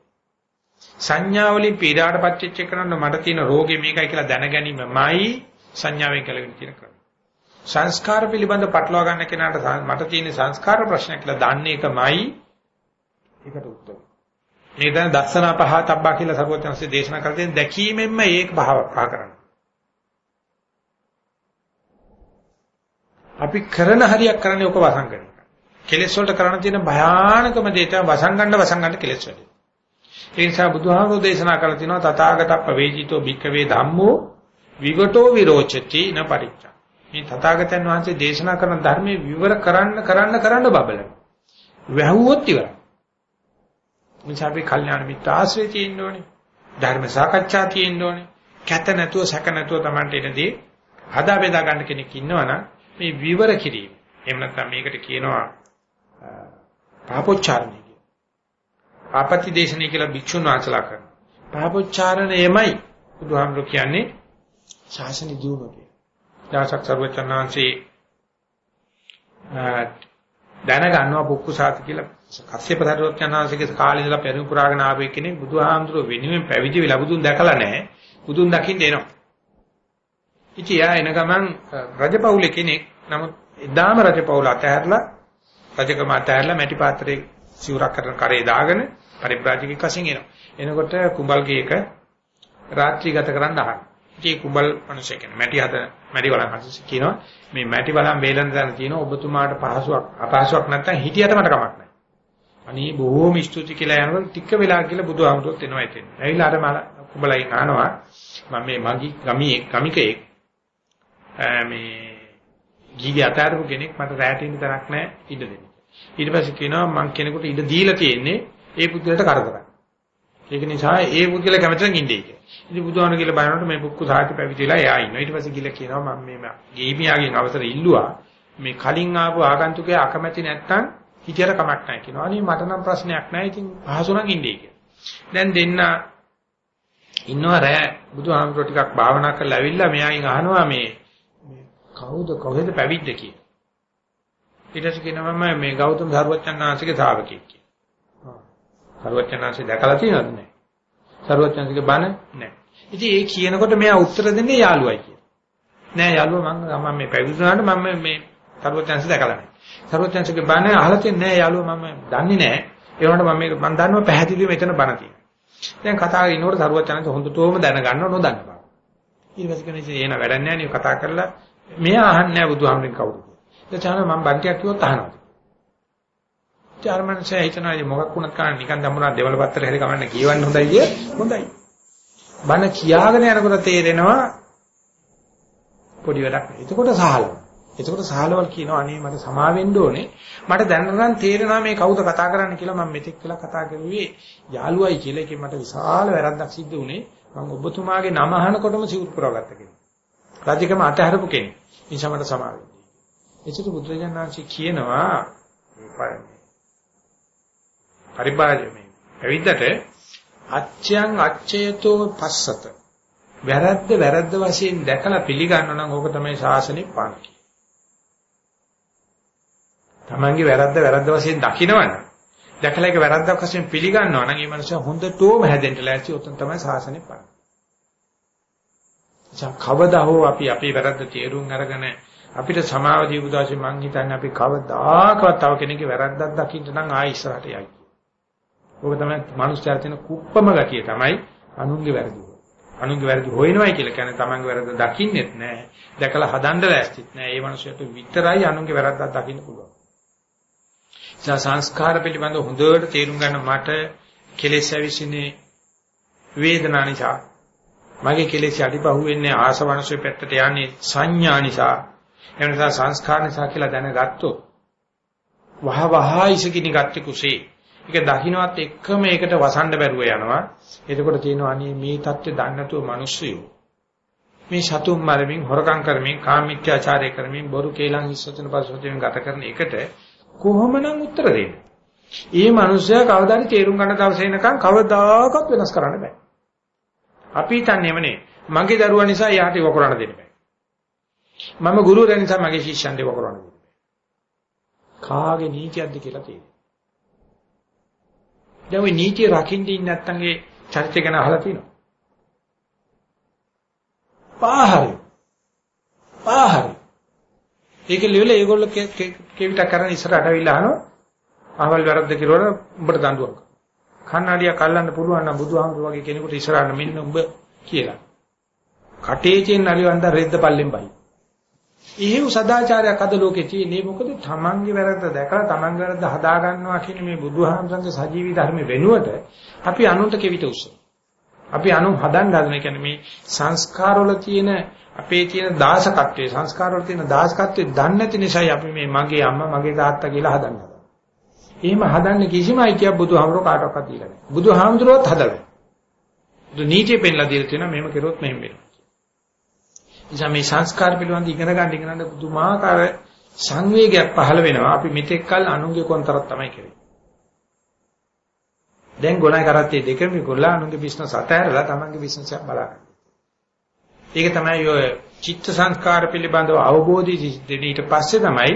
සංඥා වලින් පීඩාවටපත් වෙච්ච කෙනාට මට තියෙන රෝගේ මේකයි කියලා දැන ගැනීමමයි සංඥාවෙන් කලගෙන තියෙන ක්‍රම. සංස්කාර පිළිබඳ පටලවා ගන්න කෙනාට මට තියෙන සංස්කාර ප්‍රශ්න කියලා දන්නේ එකමයි ඒකට උත්තර. මේ දැන් දස්සනා පහ තබ්බා කියලා සරුවත්‍යංශයේ දේශනා කරලා දැකීමෙන්ම ඒක පහ පහ කරනවා. අපි කරන හරියක් කරන්නේ ඔක වසංගන. කෙලෙස් වලට කරන්න තියෙන භයානකම දේ තමයි වසංගන්න වසංගන්න කෙලෙස් වලට. ඒ නිසා බුදුහාමුදුරෝ දේශනා කරලා තිනවා තථාගතප්ප වේජිතෝ භික්ඛවේ ධම්මෝ විගතෝ විරෝචති න පරිච්ඡ. මේ තථාගතයන් වහන්සේ දේශනා කරන ධර්මයේ විවර කරන්න කරන්න කරන්න බබලන. වැහුවොත් ඉවරයි. නිසා අපි කල්යාණ මිත්‍ර ආශ්‍රය තියෙන්න ඕනේ. ධර්ම සාකච්ඡා තියෙන්න ඕනේ. කැත නැතුව සැක නැතුව Tamante එනදී හදා බෙදා ගන්න කෙනෙක් ඉන්නවනම් මේ විවර කිරීම. එහෙම නැත්නම් මේකට කියනවා පාපොච්චාරණය කියන. ආපති දේශනේ කියලා භික්ෂුන් වහන්සේලා කරන. පාපොච්චාරණයමයි බුදුහාමුදුරු කියන්නේ ශාසන දියුණුව කියලා. දාසක් සර්වචනාංශේ දැනගන්නවා පුක්කුසාති කියලා කස්සප සර්වචනාංශගේ කාලේ ඉඳලා පෙරම් පුරාගෙන ආවේ කෙනෙක් බුදුහාමුදුරු වෙනුවෙන් පැවිදි වෙලා බුදුන් දැකලා නැහැ. බුදුන් දකින්න එනවා. ඉතින් යා එන ගමන් රජපෞලේ කෙනෙක් නමුත් එදාම රජපෞල අතහැරලා රජකම අතහැරලා මැටි පාත්‍රයේ සිවුරක් කරන කරේ දාගෙන පරිබ්‍රාජිකෙක් වශයෙන් එනවා. එනකොට කුඹල්ගේ එක රාත්‍රී ගත කරන්න අහන. ඉතින් කුඹල් මිනිස්සු කෙනෙක් මැටි හද මැටි වලන් හදිසි කියනවා මේ මැටි වලන් වේලන දාන තියෙන ඔබතුමාට පහසුවක් අපහසුවක් නැත්නම් හිටියට මට කමක් නැහැ. අනේ බොහෝම ස්තුති කියලා යනකොට ටික වෙලා කියලා බුදුහාමුදුරුවෝ එනවා එතෙන්. ඇවිල්ලා අර මල කුඹලයි අහනවා මම මේ මගි ගමියේ ගමිකේ මේ ගීගේ අතාරපු කෙනෙක් මට රැට ඉන්න තරක් නැහැ ඉඩ දෙන්න. ඊට පස්සේ කියනවා මං කෙනෙකුට ඉඩ දීලා තියෙන්නේ ඒ පුද්ගලට කරදරයි. ඒක නිසා ඒ පුද්ගල කැමතිනම් ඉන්නේ කියලා. ඉතින් බුදුහාම කියලා බලනකොට මේ පුක්කු සාහිත්‍ය පැවිදිලා එයා ඉන්නවා. ඊට පස්සේ ගිහලා කියනවා මම මේ ගේමියාගෙන් අවසර ඉල්ලුවා මේ කලින් ආපු ආගන්තුකයා අකමැති නැත්තම් හිතියට කමක් නැහැ කියනවා. අනේ මට නම් ප්‍රශ්නයක් නැහැ. ඉතින් පහසු නම් ඉන්නේ කියලා. දැන් දෙන්න ඉන්නවා රෑ බුදුහාමර ටිකක් භාවනා කරලා ඇවිල්ලා මෙයාගෙන් අහනවා මේ කවුද කොහෙද පැවිද්ද කියලා. ඊට පස්සේ කියනවා මම මේ ගෞතම සර්වඥාන්සේගේ ශ්‍රාවකෙක් කියලා. සර්වඥාන්සේ දැකලා තියෙනවද නැහැ? සර්වඥාන්සේගේ බණ නැහැ. ඉතින් ඒ කියනකොට මෙයා උත්තර දෙන්නේ යාළුවයි කියලා. නෑ යාළුවා මම මම මේ පැවිදුණාට මම මේ සර්වඥාන්සේ දැකලා නැහැ. සර්වඥාන්සේගේ බණ අහලා තියෙන්නේ නැහැ යාළුවා මම දන්නේ නැහැ. ඒ වුණාට මම මේක මම දන්නවා පැහැදිලිව මෙතන බණ තියෙනවා. දැන් කතා කරගෙන ඉන්නකොට සර්වඥාන්සේ හොඳටම දැනගන්නව නොදන්න බව. ඊට පස්සේ කෙනෙක් එන වැඩක් නැහැ නේ කතා කරලා මෙයා අහන්නේ නැහැ බුදුහාමරෙන් කවුද කියලා. එතන මම බන්ටියක් කිව්වොත් අහනවා. චාර්මන්සේ හිතනවා මොකක් වුණත් කරන්නේ නිකන් දම්මුණා දෙවල පත්‍රය හරි කමන්න කියවන්න හොඳයි කිය. හොඳයි. බණ කියාගෙන යනකොට තේරෙනවා පොඩි වැඩක් නෙවෙයි. එතකොට සහලව. එතකොට සහලවල් කියනවා අනේ මට සමා වෙන්න ඕනේ. මට දැනගන්න තේරෙනවා මේ කවුද කතා කරන්නේ කියලා මම මෙතෙක් වෙලා කතා කරුවේ යාළුවයි කියලා. ඒකේ මට විශාල වැරද්දක් සිද්ධ වුණේ. මම ඔබතුමාගේ නම අහනකොටම සිවුරු පුරවගත්ත කෙනෙක්. රජකම අතහැරපු කෙනෙක්. නිසා මට සමා වෙන්න. එචිත බුදුරජාණන්සේ කියනවා පරිබාජමේ ඇවිද්දට අච්ඡයන් අච්ඡයතෝ පස්සත. වැරද්ද වැරද්ද වශයෙන් දැකලා පිළිගන්න නම් ඕක තමයි ශාසනේ පාන තමන්ගේ වැරද්ද වැරද්ද වශයෙන් දකිනවනම් දැකලා ඒක වැරද්දක් වශයෙන් පිළිගන්නවා නම් ඒ මනුස්සයා හොඳටම හැදෙන්න ලෑස්ති උතන් තමයි ශාසනේ පාන කවදා හෝ අපි අපේ වැරද්ද තේරුම් අරගෙන අපිට සමාව දීපු දාසේ මං හිතන්නේ අපි කවදාකවත් තව කෙනෙක්ගේ වැරද්දක් දකින්න නම් ආයෙ ඉස්සරහට යයි. ඕක තමයි මනුස්සයා තියෙන කුප්පම ගතිය තමයි අනුන්ගේ වැරදි. අනුන්ගේ වැරදි හොයනවයි කියලා කියන්නේ තමන්ගේ වැරද්ද දකින්නෙත් නෑ. දැකලා හදන්න ලෑස්තිත් නෑ. ඒ මනුස්සයාට විතරයි අනුන්ගේ වැරද්දක් දකින්න පුළුවන්. ඒ සංස්කාර පිළිබඳව හොඳට තේරුම් ගන්න මට කෙලෙස් ඇවිසිනේ වේදනා නිසා මගේ කෙලෙස් යටිපහුව වෙන්නේ ආසවනසෙ පැත්තට යන්නේ සංඥා නිසා. ඒ නිසා සංස්කාර නිසා කියලා දැනගත්තොත් වහ වහ ඉසකිනි ගත්ත කුසේ. ඒක දකින්නවත් එක්කම ඒකට වසන්න බැරුව යනවා. එතකොට තියෙනවා අනේ මේ தත්ත්වය දන්නේ නැතුව මිනිස්සුયો. මේ සතුම් මරමින් හොරකම් කරමින් කාමීත්‍යාචාරය කරමින් බොරු කේලම් ඉස්සතන පසුතෙන් ගත කරන එකට කොහොමනම් උත්තර දෙන්නේ? ඒ මනුස්සයා කවදාද තේරුම් ගන්න දවසේ එනකන් කවදාකවත් වෙනස් කරන්න බෑ. අපි හිතන්නේම නේ. මගේ දරුවා නිසා එයාට ඒක කරන්න දෙන්න බෑ. මම ගුරුවරයා නිසා මගේ ශිෂ්‍යයන්ට ඒක කරන්න දෙන්න බෑ. කාගේ නීතියක්ද කියලා තියෙනවා. දැන් ওই නීතිය රකින්න ඉන්නේ නැත්නම් ඒ චරිතය ගැන අහලා තියෙනවා. පාහරි. පාහරි. ඒක ලෙවල ඒගොල්ලෝ කෙවිත කරන ඉස්සරහට අවිල්ලා අහනවා. අහවල් වැරද්ද කිරුවොත් උඹට දඬුවම් කන්නඩියක් අල්ලන්න පුළුවන් නම් බුදුහාමුදුරු වගේ කෙනෙකුට ඉස්සරහට මෙන්න උඹ කියලා. කටේ තියෙන නලිවන්ද රෙද්ද පල්ලෙන් බයි. එහෙව් සදාචාරයක් අද ලෝකේ තියෙන්නේ මොකද තමන්ගේ වැරද්ද දැකලා තමන්ගේ වැරද්ද හදා ගන්නවා කියන මේ බුදුහාමුදුරන්ගේ සජීවී ධර්ම වෙනුවට අපි අනුන්ට කෙවිත උස්සන. අපි අනු හදන්න හදන කියන්නේ මේ සංස්කාරවල තියෙන අපේ තියෙන දාසකත්වයේ සංස්කාරවල තියෙන දාසකත්වයේ දන්නේ නැති නිසායි අපි මේ මගේ අම්මා මගේ තාත්තා කියලා හදන්නේ. එහෙම හදන්නේ කිසිම අයිතියක් බුදුහාමුදුරුවෝ කාටවත් දීලා නැහැ. බුදුහාමුදුරුවෝත් හදලා. බුදු නීතිය පෙන්ලා දීලා තියෙනවා මෙහෙම කරොත් මෙහෙම වෙනවා. නිසා මේ සංස්කාර පිළිබඳ ඉගෙන ගන්න ඉගෙන ගන්න පුදුමාකාර සංවේගයක් පහළ වෙනවා. අපි මෙතෙක් කල අනුන්ගේ කොන්තරක් තමයි කරේ. දැන් ගොනයි කරත්තේ දෙකම ගොල්ලා අනුන්ගේ බිස්නස් අතහැරලා තමන්ගේ බිස්නස් එක බලන්න. ඒක තමයි ඔය චිත්ත සංස්කාර පිළිබඳව අවබෝධය දෙන ඊට පස්සේ තමයි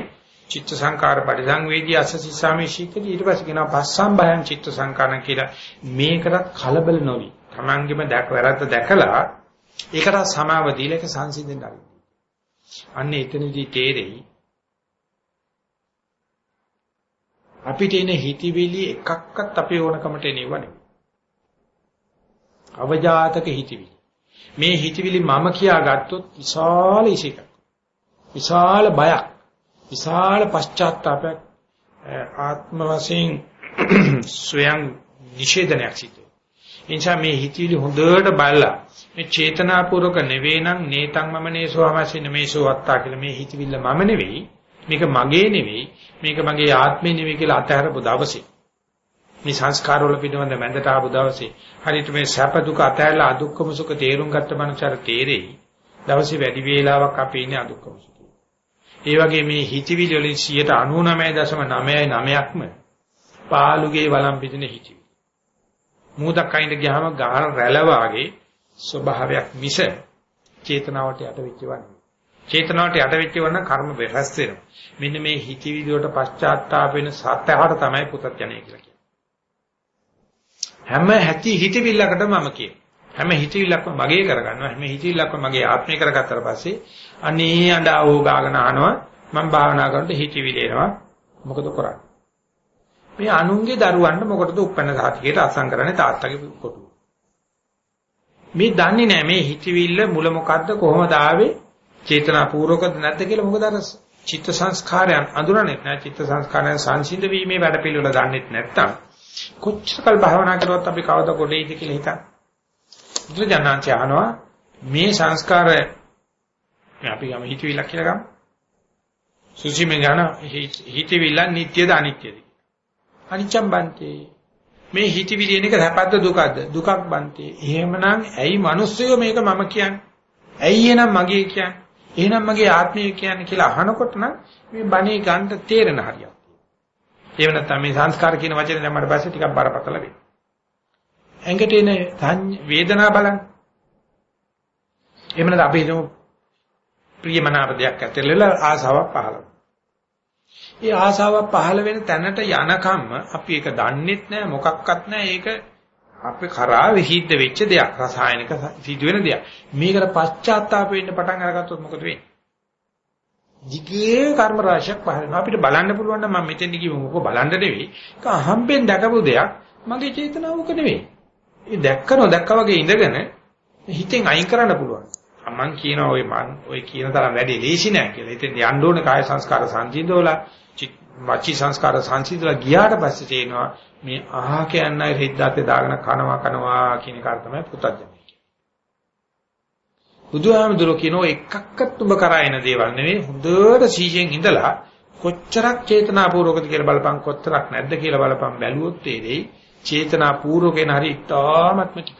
චිත්ත සංකාර පරිසංවේදී අසසිසාමේ ශීකදී ඊට පස්සේ කියනවා පස්සම් භයං චිත්ත සංකාරණ කියලා මේකට කලබල නොවි. තමන්ගෙම දැක වැරද්ද දැකලා ඒකට සමාව දීලා ඒක සංසිඳෙන්න ආරම්භ. අන්න එතනදී තේරෙයි අපිට එන හිතවිලි එකක්වත් අපේ ඕනකමට එනවනේ. අවජාතක හිතවිලි. මේ හිතවිලි මම කියාගත්තොත් විශාල ඉසිකක්. විශාල බයක්. විශාල පශ්චාත්තාපයක් ආත්ම වශයෙන් ස්වයං නිෂේධනයක් සිදු එනිසා මේ හිතවිලි හොඳට බලලා මේ චේතනාපූර්වක නෙවෙයි නම් නේතං මම නේසෝ අවශ්‍යන මේසෝ අත්තා කියලා මේ හිතවිල්ල මම නෙවෙයි මේක මගේ නෙවෙයි මේක මගේ ආත්මේ නෙවෙයි කියලා අතහැරපු දවසේ මේ සංස්කාර වල පිටවඳ මැදට ආපු දවසේ හරියට මේ සැප දුක අතහැරලා අදුක්කම සුඛ තේරුම් ගත්ත මනුස්සයර තේරෙයි දවසේ වැඩි වේලාවක් අපි ඉන්නේ අදුක්කම සුඛ. ඒ වගේ මේ හිතවිලි වලින් 99.99%ක්ම පාළුගේ වළම් පිටින හිතවිලි. මූදක් අයින්ද ගියාම ගහන රැළ වාගේ ස්වභාවයක් මිස චේතනාවට යට වෙච්ච වන්නේ. චේතනාවට යට වෙච්ච වන්න කර්ම වෙහස් වෙනවා. මෙන්න මේ හිතවිලි වලට පශ්චාත්තාප වෙන සත්‍යහට තමයි පුතත් යන්නේ කියලා කියන්නේ. හැම හැටි හිතවිල්ලකටම මම කියනවා. හැම හිතවිල්ලක්ම මගේ කරගන්නවා. හැම හිතවිල්ලක්ම මගේ ආත්මය කරගත්තාට පස්සේ අනේ අඬාවෝ ගාගෙන අහනවා මම භාවනා කරනකොට හිතවිලි එනවා. මොකද කරන්නේ? මේ අනුන්ගේ දරුවන්ට මොකටද උපැන්න සාතිකයට අසං කරන්නේ තාත්තගේ කොටුව. මේ දන්නේ නැහැ මේ හිතවිල්ල මුල මොකද්ද කොහොමද ආවේ චේතනාපූර්වකද නැද්ද කියලා මොකද අර චිත්ත සංස්කාරයන් අඳුරන්නේ නැහැ චිත්ත සංස්කාරයන් සංසිඳ වීමේ වැඩ පිළිවෙල දන්නේ නැත්තම් කොච්චරකල් භාවනා කරුවත් අපි කවදා කොටේද කියලා හිතන්න. බුදුජානනාංශය අහනවා මේ සංස්කාර අපි ගම හිතවිල්ලක් කියලා ගමු. සුචිමෙන් ගන්න හිතවිල්ල නිට්ටයද අනිත්‍යද? අනිච්චම් බන්තේ. මේ හිතවිලි එන එක සැපද්ද දුකද්ද? දුකක් බන්තේ. එහෙමනම් ඇයි මිනිස්සුયો මේක මම කියන්නේ? ඇයි එහෙනම් මගේ කියන්නේ? එහෙනම් මගේ ආත්මය කියන්නේ කියලා අහනකොට නම් මේ බණේ ගන්න තේරෙන හරියක්. එහෙම නැත්නම් මේ සංස්කාර කියන වචනේ දැම්මට පස්සේ ටිකක් බරපතල වෙනවා. ඇඟට එන වේදනාව බලන්න. එහෙම නැත්නම් අපි හිතමු ප්‍රියමනාප දෙයක් ඇතිවෙලා ආසාවක් පහළ වෙනවා. ඒ ආසාවක් පහළ වෙන තැනට යනකම්ම අපි ඒක දන්නෙත් නැහැ මොකක්වත් නැහැ ඒක අපේ කරා විහිද්ද වෙච්ච දෙයක් රසායනික සිදුවෙන දෙයක්. මේකට පශ්චාත්තාප වෙන්න පටන් අරගත්තොත් මොකද වෙන්නේ? දිගේ කර්ම රාශියක් පහළ වෙනවා. අපිට බලන්න පුළුවන් නම් මම මෙතෙන් කිව්ව මොකෝ බලන්න නෙවෙයි. ඒක අහම්බෙන් දැකපු දෙයක් මගේ චේතනාවක නෙවෙයි. ඒ දැක්ක නොදැක්ක වගේ ඉඳගෙන හිතෙන් අයින් කරන්න පුළුවන්. මම කියනවා ඔය මං ඔය කියන තරම් වැඩි ලේසි නෑ කියලා. ඉතින් යන්න ඕනේ කාය සංස්කාර සංසිඳවලා වචී සංස්කාර සංසිඳලා ගියාට පස්සේ තේනවා මේ අහ කියන්නයි හෙද්දාතේ දාගෙන කනවා කනවා කියන කාර තමයි පුතඥය. බුදුහාමුදුරුවෝ කියනෝ එකක්වත් උඹ කරා එන දේවල් නෙවෙයි හොඳට සීයෙන් ඉඳලා කොච්චරක් චේතනාපූර්වකද කියලා බලපන් කොච්චරක් නැද්ද කියලා බලපන් බැලුවොත් තේරෙයි චේතනාපූර්වකේන හරි ඉතාමත්ම ටිකක්.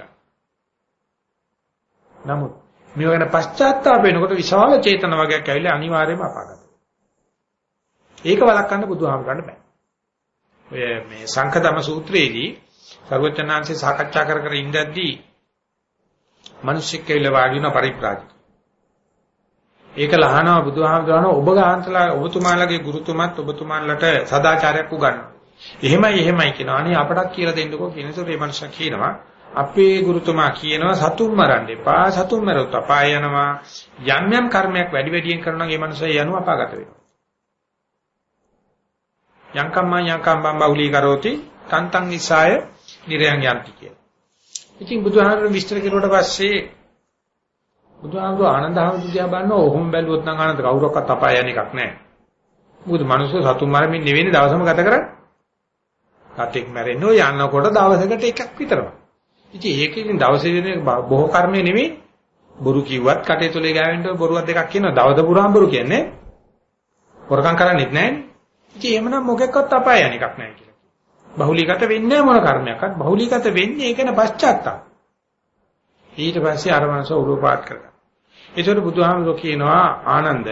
නමුත් මේ වෙන පශ්චාත්තාප වෙනකොට විශාල චේතන වර්ගයක් ඇවිල්ලා අනිවාර්යයෙන්ම අපාගත. ඒක වළක්වන්න බුදුහාමුදුරන්ට බෑ. ඔය මේ සංකතම සූත්‍රයේදී සර්වචනාංශේ සාකච්ඡා කර කර ඉඳද්දී මිනිස්සෙක් කියලා වාඩි වෙන පරිප්‍රාජික. ඒක ලහනවා බුදුහාමුදුරන ඔබ ගාන්තලා ඔබතුමාලගේ ගුරුතුමත් ඔබතුමාලට සදාචාරයක් උගන්වනවා. එහෙමයි එහෙමයි කියනවා. අනේ අපටත් කියලා දෙන්නකෝ කියනසොත් මේ මනුස්සයා කියනවා අපේ ගුරුතුමා කියනවා සතුන් මරන්න එපා. සතුන් මරොත් අපාය යනවා. යම් යම් කර්මයක් වැඩි වැඩියෙන් කරනවා නම් ඒ මනුස්සයා යනවා අපාගත වෙනවා. යංකම්මා යංකම් බම්බෞලී කරෝති තන්තං ඉසාය නිරයන් යන්ති කියලා. ඉතින් බුදුහාමුදුරුවෝ විස්තර කරුවට පස්සේ බුදුහාමුදුරුවෝ ආනන්ද හැමතුන් දිහා බලන ඔහොම බැලුවොත් නම් ආනන්ද කවුරක්වත් අපාය යන එකක් නැහැ. මොකද මිනිස්සු සතුන් මරමින් නෙවෙයි දවසම ගත කරන්නේ. කටෙක් මැරෙන්නෝ යනකොට දවසකට එකක් විතරයි. ඉතින් ඒකෙන් දවසේ බොහෝ කර්මය නෙවෙයි බොරු කිව්වත් කටේ තුලේ ගෑවෙන්න බොරුවක් දෙකක් කියනවා. දවද පුරාම බොරු කියන්නේ. හොරකම් කරන්නේත් නැහැ. ඉතින් එහෙමනම් මොකෙක්වත් අපාය යන එකක් නැහැ කියලා. බහුලීගත වෙන්නේ මොන කර්මයක්වත් බහුලීගත වෙන්නේ ඒකන පශ්චාත්තාප. ඊට පස්සේ අර මනස උරුපාත් කරගන්න. ඒතකොට බුදුහාමුදුරුවෝ කියනවා ආනන්ද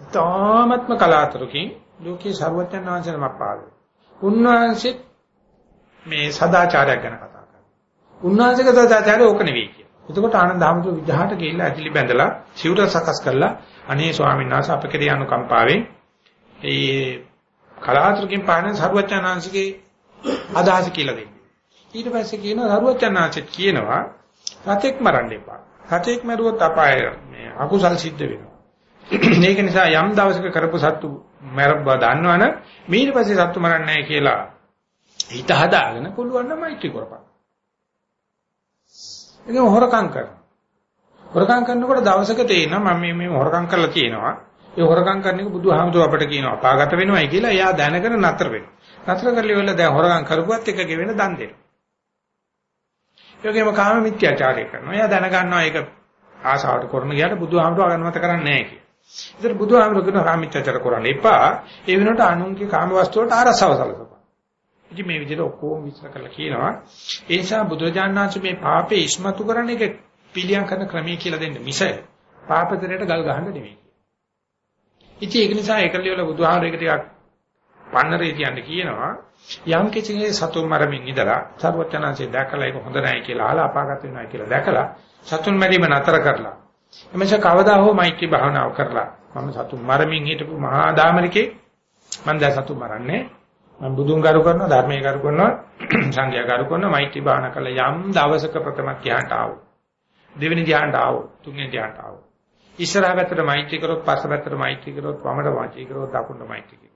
තාමත්ම කලාතුරකින් ලෝකේ ਸਰවඥාන් වහන්සේ නමක් පාළුවා. උන්වහන්සේ මේ සදාචාරයක් ගැන කතා කරනවා. උන්වහන්සේගේ සදාචාරය ඕක නෙවෙයි කියලා. එතකොට ආනන්ද හැමතුරු විජහාට ගිහිල්ලා ඇතිලි බැඳලා සිවුර සකස් කරලා අනේ ස්වාමීන් වහන්සේ අප කෙරේ අනුකම්පාවෙන් ඒ කලාතුරකින් පාන සර්වඥාන්සේගේ අදහස කියලා දෙන්නේ. ඊට පස්සේ කියනවා සර්වඥාන්සේත් කියනවා සතෙක් මරන්න එපා. සතෙක් මරුවොත් අපාය මේ අකුසල් සිද්ධ වෙනවා. මේක නිසා යම් දවසක කරපු සත්තු මරබ්බා දන්නවනම් ඊට පස්සේ සත්තු මරන්නේ නැහැ කියලා හිත හදාගෙන පුළුවන් නම් මෛත්‍රී කරපන්. ඒක හොරකම් කරනවා. හොරකම් කරනකොට දවසක තේිනවා මම මේ මේ හොරකම් කරලා තියෙනවා. ඒ හොරකම් කරන එක බුදුහාමුදුර අපිට කියනවා අපාගත වෙනවයි කියලා එයා දැනගෙන නතර වෙනවා. නතර කරලා ඉවරලා දැන් හොරකම් කරපුවත් එක ගෙවෙන දන් දෙනවා. ඒකෙම කාම මිත්‍යාචාරය කරනවා. එයා දැනගන්නවා ඒක ආසාවට කරන ගියාට බුදුහාමුදුර අගනමත කරන්නේ නැහැ කියලා. ඒතර බුදුහාමුදුර කියන කාම මිත්‍යාචාර කරන්න එපා. ඒ වෙනකොට අනුන්ගේ කාම වස්තු වලට ආරසව සලසපන්. ඉතින් මේ විදිහට ඔක්කොම විස්තර කරලා කියනවා. ඒ නිසා බුදුරජාණන් මේ පාපේ ඉස්මතු කරන එක පිළියම් කරන ක්‍රමය කියලා දෙන්න මිස පාපතරයට ගල් ගහන්න නෙමෙයි. ඉතින් ඒක නිසා ඒකලිය වල බුදුහාමර එක ටිකක් පන්නරේ තියන්න කියනවා. යම් කිසි සතුන් මරමින් ඉඳලා සර්වචනanse දැකලා ඒක හොඳ නැහැ කියලා අහලා අපාගත වෙනවා කියලා දැකලා සතුන් මැරීම නතර කරලා එමෙස කවදා හෝ මෛත්‍රී භාවනාව කරලා මම සතුන් මරමින් හිටපු මහා දාමරිකේ මම දැන් සතුන් මරන්නේ. මම බුදුන් ගරු කරනවා ධර්මයේ ගරු කරනවා සංඝයා ගරු කරනවා මෛත්‍රී භාවනා කළා යම් දවසක ප්‍රථම ධ්‍යානට ආවෝ දෙවෙනි ධ්‍යානට ආවෝ තුන්වෙනි ධ්‍යානට ආවෝ ඉස්සරහ පැත්තට මෛත්‍රී කරොත් පස්ස පැත්තට මෛත්‍රී කරොත් වමට මෛත්‍රී කරොත් දකුණට මෛත්‍රී කරොත්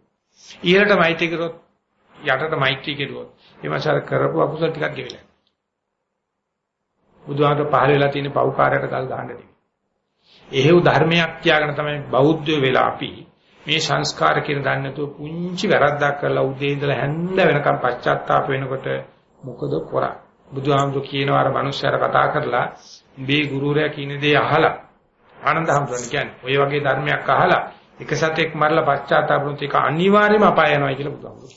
ඊළට මෛත්‍රී කරොත් යටට මෛත්‍රී කෙරුවොත් එමසාර කරපු අකුසල ටිකක් ගෙවිලා බුදුහාමර පහල වෙලා තියෙන පෞකාරයට ගල් ගහන්න දෙවි. එහෙව් ධර්මයක් තියාගෙන තමයි බෞද්ධ වෙලා අපි මේ සංස්කාර කියන දන්නේ නැතුව පුංචි වැරද්දක් කරලා උදේ ඉඳලා හැන්ද වෙනකම් පශ්චාත්තාප වෙනකොට මොකද කරා? බුදුහාමුදුරු කියනවා අර මිනිස්සුන්ට කතා කරලා මේ ගුරුරයා කියන දේ අහලා ආනන්ද හම්සුන් කියන්නේ ඔය වගේ ධර්මයක් අහලා එක සතෙක් මරලා පශ්චාත්තාප වුණොත් ඒක අනිවාර්යයෙන්ම අපාය යනවා කියලා බුදුහාමුදුරු.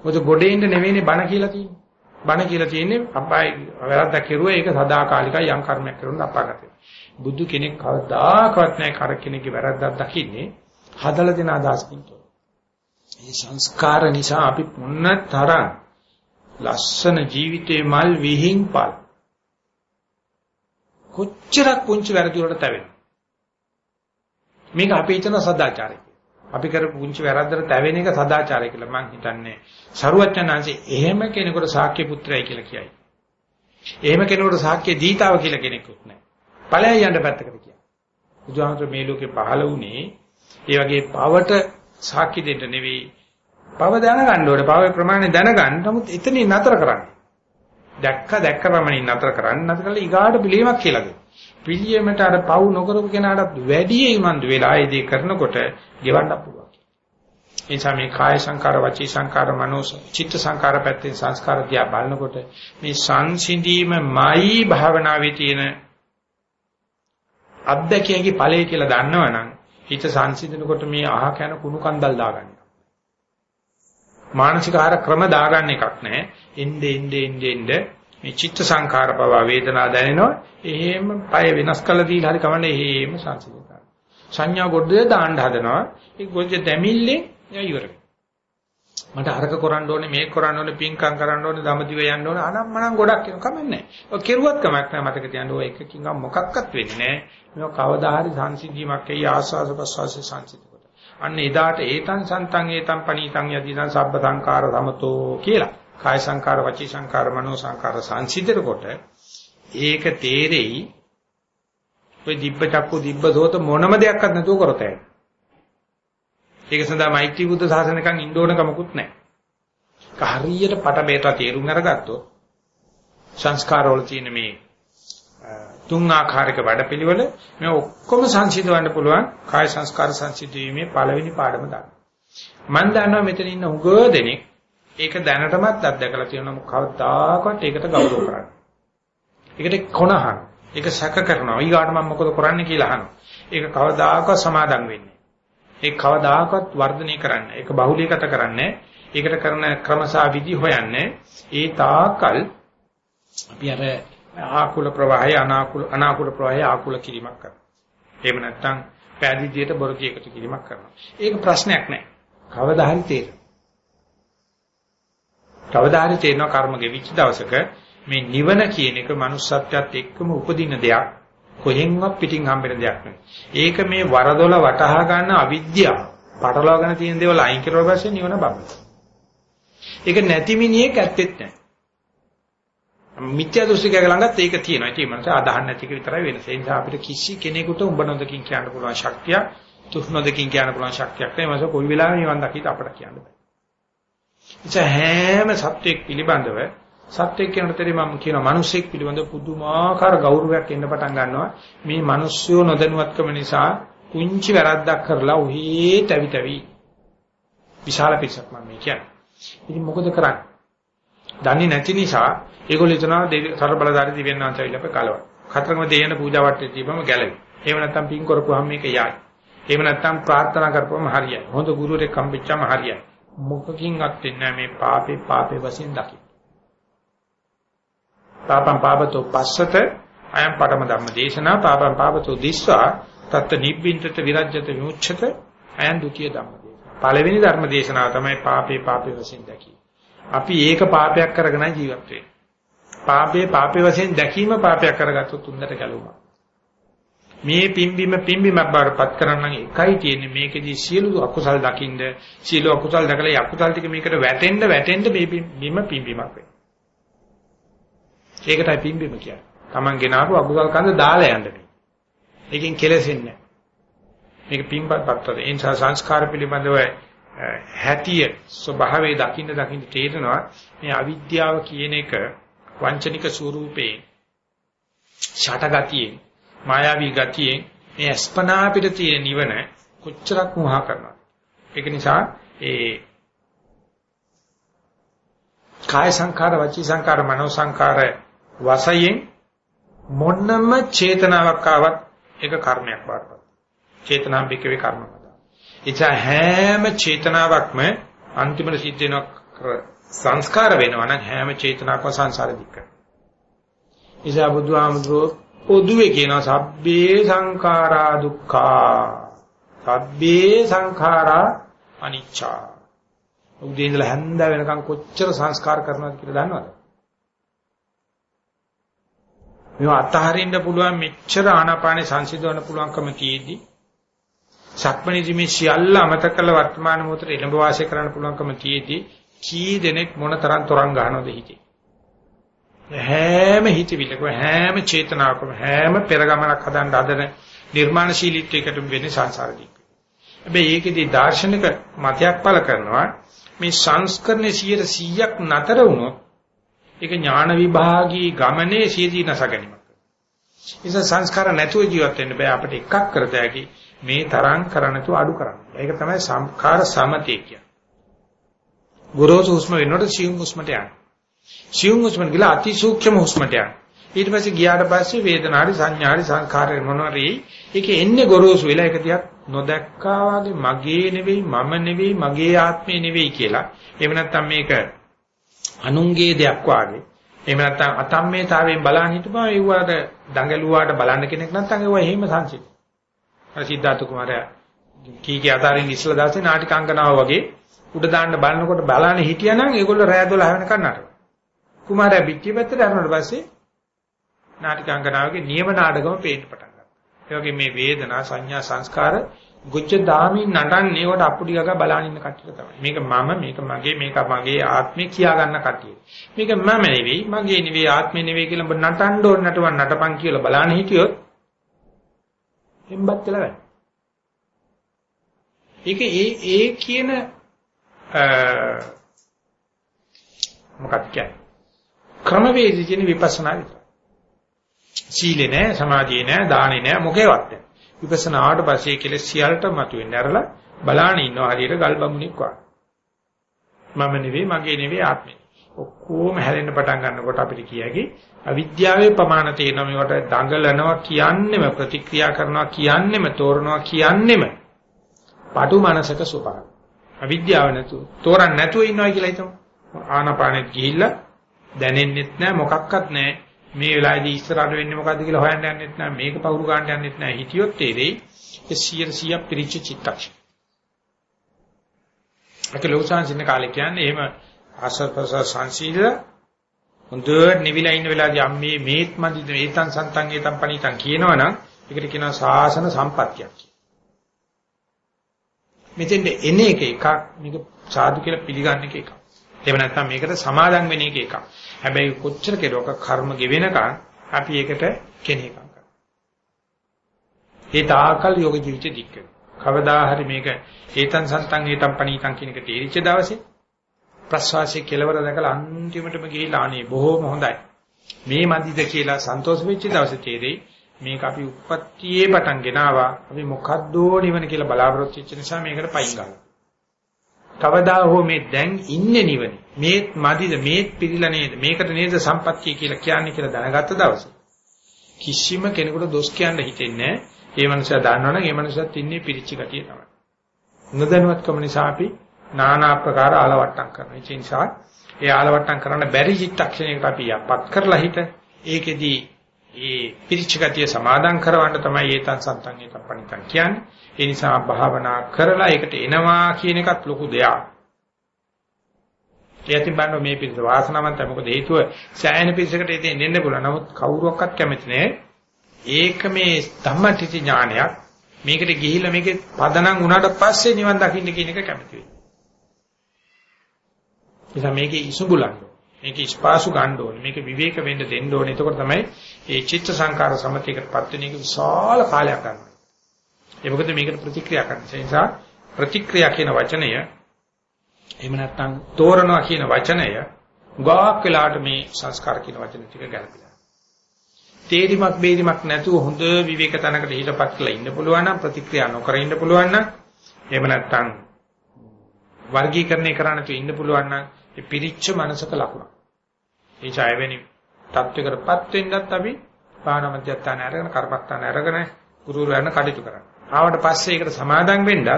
මොකද ගොඩේ ඉන්න නෙවෙයිනේ බණ කියලා තියෙන්නේ. බණ කියලා තියෙන්නේ අපාය වැරද්දක් කෙරුවා ඒක සදාකාලිකයි යම් කර්මයක් කරුණා අපාගත වෙනවා. බුදු කෙනෙක් කවදාකවත් නැහැ කර කෙනෙක්ගේ වැරද්දක් දකින්නේ හදලා දෙන අදහසකින් තොරව. මේ සංස්කාර නිසා අපි මොන තරම් ලස්සන ජීවිතේ මල් විහිංපල් කොච්චරක් පුංචි වැරදි වලට තැවෙන. මේක අපි හිතන සදාචාරය. අපි කරපු පුංචි වැරද්දට තැවෙන එක සදාචාරය කියලා මම හිතන්නේ. සරුවච්චන්හන්සේ එහෙම කෙනෙකුට ශාක්‍ය පුත්‍රයයි කියලා කියයි. එහෙම කෙනෙකුට ශාක්‍ය දීතාව කියලා කෙනෙකුත් නැහැ. ඵලයන් යන්න පැත්තකට කියනවා. බුදුහාමර මේ ලෝකේ පහළ වුණේ ඒ වගේ පවට සාක්ෂි දෙන්න නෙවෙයි. පව දැනගන්න ඕනේ. පවේ ප්‍රමාණය දැනගන්න. නමුත් එතනින් නතර කරන්න. දැක්ක දැක්ක ප්‍රමාණින් නතර කරන්න. නතර කළා ඊගාට පිළියමක් කියලා දෙන්න. පිළියමට අර පව් නොකරපු කෙනාට වැඩි උනන්දු වෙලා ඒ දේ කරනකොට ගෙවන්න පුළුවන්. ඒ නිසා මේ කාය සංකාර, වචී සංකාර, මනෝ චිත්ත සංකාර පැත්තෙන් සංස්කාර දිහා බලනකොට මේ සංසිඳීමයි භාවනාවේ තියෙන අත්දැකියගේ ඵලය කියලා දන්නවනම් හිත සංසිඳනකොට මේ අහ කන කුණු කන්දල් දාගන්න. මානසික ආහාර ක්‍රම දාගන්න එකක් නැහැ. එnde ende ende ende මේ චිත්ත සංඛාර පව වේදනා දැනෙනවා. එහෙම පය වෙනස් කළ දීලා හරි කවන්නේ එහෙම සංසිඳනවා. සංඥා ගොඩේ දාන්න හදනවා. ඒ ගොජ්ජ දෙමිල්ලේ ඉවර මට අරක කරන්න ඕනේ මේක කරන්න ඕනේ පින්කම් කරන්න ඕනේ දමදිව යන්න ඕනේ අනම්මනම් ගොඩක් වෙන කමක් නැහැ. ඔය කෙරුවත් කමක් නැහැ මතක තියාගන්න ඔය එකකින් මොකක්වත් වෙන්නේ නැහැ. මේක කවදා හරි සංසිද්ධියක් එයි ආස්වාස ප්‍රසවාසයේ සංසිද්ධ කොට. අන්න එදාට ඒතං සන්තං ඒතං පනීතං යදිදං සබ්බ සංකාර සමතෝ කියලා. කාය සංකාර වචී සංකාර මනෝ සංකාර සංසිද්ධ කොට ඒක තේරෙයි ඔය දිබ්බ චක්කු දිබ්බ සෝත මොනම දෙයක්වත් නැතුව කරතේ. ඒක සඳහා මෛත්‍රී බුද්ධ ශාසනයකන් ඉන්න ඕන කමකුත් නැහැ. හරියට පට බේට තේරුම් අරගත්තොත් සංස්කාරවල තියෙන මේ තුන් ආකාරයක වැඩපිළිවෙල මේ ඔක්කොම සංසිඳවන්න පුළුවන් කාය සංස්කාර සංසිඳීමේ පළවෙනි පාඩම දාන්න. මම දන්නවා මෙතන ඉන්න උගෝ දෙනෙක් ඒක දැනටමත් අත්දැකලා තියෙනවා කවදාකවත් ඒකට ගෞරව කරන්නේ. ඒකට කොනහන. ඒක සැක කරනවා. ඊගාට මම මොකද කරන්නේ කියලා අහනවා. ඒක කවදාකවත් සමාදම් වෙන්නේ. ඒක කවදාකවත් වර්ධනය කරන්නේ. ඒක බහුලීගත කරන්නේ. ඒකට කරන ක්‍රමසා විදි හොයන්නේ. ඒ තාකල් අපි අර ආකුල ප්‍රවාහය අනාකුල අනාකුල ප්‍රවාහය ආකුල කිරීමක් කරනවා. එහෙම නැත්නම් පෑදීදියට බොරදී එකතු කිරීමක් කරනවා. ඒක ප්‍රශ්නයක් නෑ. කවදා හරි තේරෙනවා. කවදා හරි තේරෙනවා කර්ම ගෙවිච්ච දවසක මේ නිවන කියන එක manussත්වයට එක්කම උපදින දෙයක්. කොහෙන්වත් පිටින් හම්බෙන දෙයක් නෙවෙයි. ඒක මේ වරදොල වටහා ගන්න අවිද්‍යාව. පටලවාගෙන තියෙන දේවල් අයින් කරුවා පස්සේ නිවන බබ්බ. ඒක නැති මිනිහෙක් ඇත්තෙත් නැහැ. මිත්‍යා දෘෂ්ටිකයක ළඟත් ඒක තියෙනවා. ඒක මනස අදහන්න නැති එක විතරයි වෙනස. ඒ නිසා අපිට කිසි කෙනෙකුට උඹ නොදකින් කියන්න පුළුවන් ශක්තිය, තුස් නොදකින් කියන්න පුළුවන් ශක්තියක් නැහැ. මනස කොයි වෙලාවෙ නිවන් දකිට අපට කියන්න බෑ. ඉතින් හැම සත්‍යයක් පිළිබඳව සත්‍යයක් කියනතරේ මම කියනවා මිනිස්සෙක් පිළිබඳව පුදුමාකාර ගෞරවයක් එන්න පටන් ගන්නවා. මේ මිනිස්සුયો නොදැනුවත්කම නිසා කුංචි වැරද්දක් කරලා උහි තැවි තැවි විශාල පිරිසක් මම කියන්නේ. ඉතින් මොකද කරන්නේ? දන්නේ නැති නිසා ඒගොල්ලෝ හිතනවා සතර බලධාරී දිව්‍යන් වහන්සේලා අපේ කලව. කතරගම දෙයන පූජා වටේ තිබම ගැලවි. එහෙම නැත්නම් පින් කරපුවාම මේක යයි. එහෙම නැත්නම් ප්‍රාර්ථනා කරපුවම හරියයි. හොඳ ගුරුවරයෙක් හම්බෙච්චාම හරියයි. මොකකින්වත් වෙන්නේ මේ පාපේ පාපේ වශයෙන් දකි. පාපම් පාපතෝ පස්සත අයම් පරම ධම්ම දේශනා පාපම් පාපතෝ දිස්සා තත්ත නිබ්බින්තත විරජ්‍යත විමුච්ඡත අයම් ဒ ුතිය ධම්ම දේශනා. පළවෙනි ධර්ම දේශනාව තමයි පාපේ පාපේ වශයෙන් දකි. අපි ඒක පාපයක් කරගෙන ජීවත් වෙන්නේ. පාපේ පාපේ වශයෙන් දැකීම පාපයක් කරගත්තොත් උන්දට ගැලුමක්. මේ පිම්බීම පිම්බීමක් බාරපත් කරන්න එකයි තියෙන්නේ මේකෙදි සියලු අකුසල් දකින්ද සියලු අකුසල් දැකලා අකුසල් ටික මේකට වැටෙන්න වැටෙන්න මේ බිම පිම්බීමක් වෙනවා. ඒකටයි පිම්බීම කියන්නේ. Taman ගෙනාවු අකුසල් කන්ද දාලා යන්න මේ. ඒකෙන් කෙලෙසෙන්නේ මේක පිම්බත් පත්තර. ඒ නිසා සංස්කාර පිළිබඳව හැටිය ස්වභාවයේ දකින්න දකින්න තේරෙනවා මේ අවිද්‍යාව කියන එක වංචනික ස්වරූපේ ෂටගතියෙන් මායාවී ගතියෙන් මේ අස්පනා අපිට තියෙන නිවන කොච්චරක් මුහා කරනවද? ඒක නිසා ඒ කාය සංඛාර වචී සංඛාර මනෝ සංඛාර වශයෙන් මොන්නම චේතනාවක් ආවත් ඒක කර්මයක් වඩපත් චේතනාම්බිකවේ කර්මයක් එචා හැම චේතනාවක්ම අන්තිමට සිද්ධ වෙන සංස්කාර වෙනවා නම් හැම චේතනාවක්ම සංසාර දික්ක. ඉසා බුදුහාමුදුරුවෝ පොදුවේ කියනවා සබ්බේ සංඛාරා දුක්ඛා. සබ්බේ සංඛාරා අනිච්චා. උදේ ඉඳලා හැන්ද වෙනකන් කොච්චර සංස්කාර කරනවද කියලා දන්නවද? මේවා අතහරින්න පුළුවන් මෙච්චර ආනාපානේ සංසිඳවන්න පුළුවන්කම තියෙද්දි සක්මණේදී මේ සියල්ල අමතක කළ වර්තමාන මොහොතේ එළඹ වාසය කරන්න පුළුවන්කම තියේදී කී දෙනෙක් මොන තරම් තරංග ගන්නවද හිතේ හැම හිතවිලකම හැම චේතනාවකම හැම පෙරගමනක් හදන්න හදන නිර්මාණශීලීත්වයකට වෙන්නේ සංසාරදී. හැබැයි ඒකෙදී දාර්ශනික මතයක් පළ කරනවා මේ සංස්කරණේ 100ක් නතර වුණොත් ඒක ඥාන විභාගී ගමනේ සියදී නැස ගැනීමක්. ඉතින් සංස්කාර නැතුව ජීවත් වෙන්න බෑ අපිට එකක් කරත හැකි මේ තරම් කරන්නතු අඩු කරන්න. ඒක තමයි සංඛාර සමතේ කියන්නේ. ගොරෝසු හුස්ම වෙනකොට සියුම් හුස්මට යන්න. සියුම් හුස්ම ගිලා අති සූක්ෂම හුස්මට යන්න. ඊට පස්සේ ගියාට පස්සේ වේදනාරි සංඥාරි සංඛාරය මොනවාරි ඒකේ එන්නේ ගොරෝසු වෙලා ඒක දිහා නොදැක්කා වගේ මගේ නෙවෙයි මම නෙවෙයි මගේ ආත්මේ නෙවෙයි කියලා. එහෙම නැත්නම් මේක අනුන්ගේ දෙයක් වාගේ. එහෙම නැත්නම් අතම්මේතාවයෙන් බලන් හිටපුවා ඒවට දඟලුවාට බලන්න කෙනෙක් නැත්නම් ඒව එහෙම සංසිඳ. අර සිද්ධාර්ථ කුමාරයා කීකේ අතාරින් ඉස්සලා දාසේ නාටිකාංගනාව වගේ උඩ දාන්න බලනකොට බලන්නේ හිටියානම් ඒගොල්ලෝ රෑ 12 වෙනකන් නටනවා. කුමාරයා පිටිය පැත්තට යනකොට පස්සේ නාටිකාංගනාවගේ නියම නාටකම පේන්න පටන් ගත්තා. ඒ වගේ මේ වේදනා සංඥා සංස්කාර ගොච්ච දාමින් නටන්නේ කොට අපුඩි ගගා බලන ඉන්න කට්ටිය තමයි. මේක මම මේක මගේ මේක මගේ ආත්මේ කියා ගන්න කට්ටිය. මේක මම නෙවෙයි මගේ නෙවෙයි ආත්මේ නෙවෙයි කියලා ඔබ නටන්න ඕන නටවන් නටපන් කියලා බලන්න හිටියොත් එම්බත් වෙලා වැඩ. ඒක ඒ ඒ කියන මොකක්ද කියන්නේ? ක්‍රමවේදී කියන විපස්සනා විතරයි. සීලේ නෑ, සමාධියේ නෑ, දානේ නෑ, මොකේවත් නෑ. විපස්සනාට පස්සේ කෙලෙස් සියල්ලට මතුවෙන්න ඇරලා බලාන ඉන්නවා හරියට ගල් බමුණෙක් වගේ. මම නෙවෙයි, මගේ නෙවෙයි ආත්මේ. ඔක්කොම හැලෙන්න පටන් ගන්නකොට අපිට කියකි අවිද්‍යාවේ ප්‍රමාණ තේරෙන මේවට දඟලනවා කියන්නෙම ප්‍රතික්‍රියා කරනවා කියන්නෙම තෝරනවා කියන්නෙම පාටු මානසක සුපාර. අවිද්‍යාව නැතු තෝරන්න නැතුව ඉන්නවා කියලා හිතමු. ආනාපානෙත් ගිහිල්ලා දැනෙන්නෙත් නැහැ මොකක්වත් නැහැ. මේ වෙලාවේදී ඉස්සරහට වෙන්නේ මොකද්ද කියලා හොයන්න යන්නෙත් නැහැ. මේක පවුරු ගන්න යන්නෙත් නැහැ. හිතියොත් තේරෙයි ඒ 100 පිරිච්ච චිත්තක්ෂණ. ඒක ලෝසාන්සින කාලේ කියන්නේ එහෙම ආසර්පස සංසීල හොඳට නිවිලා ඉන්න වෙලාවදී අම්මේ මේත් මදිද ඒතන් සන්තන් ඒතන් පණිතන් කියනවනම් ඒකට කියනවා සාසන සම්පත්තියක් කියලා. මෙතෙන්ද එන එක එකක් මේක සාදු කියලා පිළිගන්න එක එකක්. එහෙම නැත්නම් මේකට සමාදම් වෙන එක එකක්. හැබැයි කොච්චර කෙරුවක කර්ම ගෙවෙනකන් අපි ඒකට කෙනෙක් කරනවා. ඒ තාකල් යෝග ජීවිතෙ දික්ක. කවදා හරි මේක ඒතන් සන්තන් ඒතන් පණීතන් කියන එක තේරිච්ච දවසේ ප්‍රස්වාසයේ කෙලවර දැකලා අන්තිමටම ගිහිලා අනේ බොහොම හොඳයි. මේ මදිද කියලා සන්තෝෂ වෙච්ච දවසේ තේරෙයි මේක අපි උප්පත්තියේ පටන් ගෙනාවා. අපි මොකද්දෝ නිවන කියලා බලාපොරොත්තු වෙච්ච නිසා මේකට පයින් ගන්නවා. කවදා හෝ මේ දැන් ඉන්නේ නිවනේ. මේත් මදිද මේත් පිළිලා නේද? මේකට නේද සම්පත්තිය කියලා කියන්නේ කියලා දැනගත්ත දවසේ කිසිම කෙනෙකුට දොස් කියන්න හිතෙන්නේ නැහැ. ඒ මනුස්සයා දන්නවනම් ඒ මනුස්සයාත් ඉන්නේ පිරිච්ච ගතිය තමයි. නොදැනුවත්කම නිසා අපි নানা ආකාර ආලවට්ටම් කරනවා. ඒ නිසා ඒ ආලවට්ටම් කරන්න බැරි චිත්තක්ෂණයකට අපි යපත් කරලා හිට ඒකෙදී ඒ පිරිච්ච ගතිය සමාදන් කරවන්න තමයි ඒතන් සන්තන් ඒතන් පණිතන් කියන්නේ. ඒ නිසා භාවනා කරලා ඒකට එනවා කියන එකත් ලොකු දෙයක්. ඒතින් බලන්න මේ පිළිස වාසනාවන්තයි මොකද හේතුව සෑහෙන පිළිසකට ඉතින් එන්න පුළුවන්. නමුත් කවුරුවක්වත් කැමති නෑ. ඒක මේ ධම්මටිච ඥානයක්. මේකට ගිහිල්ලා මේකේ පදනම් වුණාට පස්සේ නිවන් දකින්න කියන එක කැමති වෙයි. නිසා මේකේ ඉසුඹුලන්න. මේකේ ස්පාසු ගන්න ඕනේ. මේක විවේක වෙන්න දෙන්න ඕනේ. එතකොට තමයි මේ චිත්ත සංකාර සමතිකටපත් වෙන එක විශාල කාලයක් ගන්නවා. ඒ මොකද මේකට ප්‍රතික්‍රියා කරන නිසා ප්‍රතික්‍රියා කියන වචනය එහෙම නැත්නම් තෝරනවා කියන වචනය ගාක් වෙලාට මේ සංස්කාර කියන වචන ටික ගැලපෙනවා. තේරිමක් බේරිමක් නැතුව හොඳ විවේක තනකට හිටපත් කරලා ඉන්න පුළුවන් නම් ප්‍රතික්‍රියා නොකර ඉන්න පුළුවන් නම් එහෙම නැත්නම් වර්ගීකරණය කරන්න තු ඉන්න පුළුවන් නම් ඒ පිරිච්ච මනසක ලකුණ. ඒ ඡායවෙනි තත්වයකටපත් වෙන්නත් අපි භාවනා මධ්‍යස්ථාන අරගෙන කර්මස්ථාන අරගෙන ගුරුවරයන් කටයුතු කරන්න. ආවට පස්සේ ඒකට සමාදන් වෙන්නත්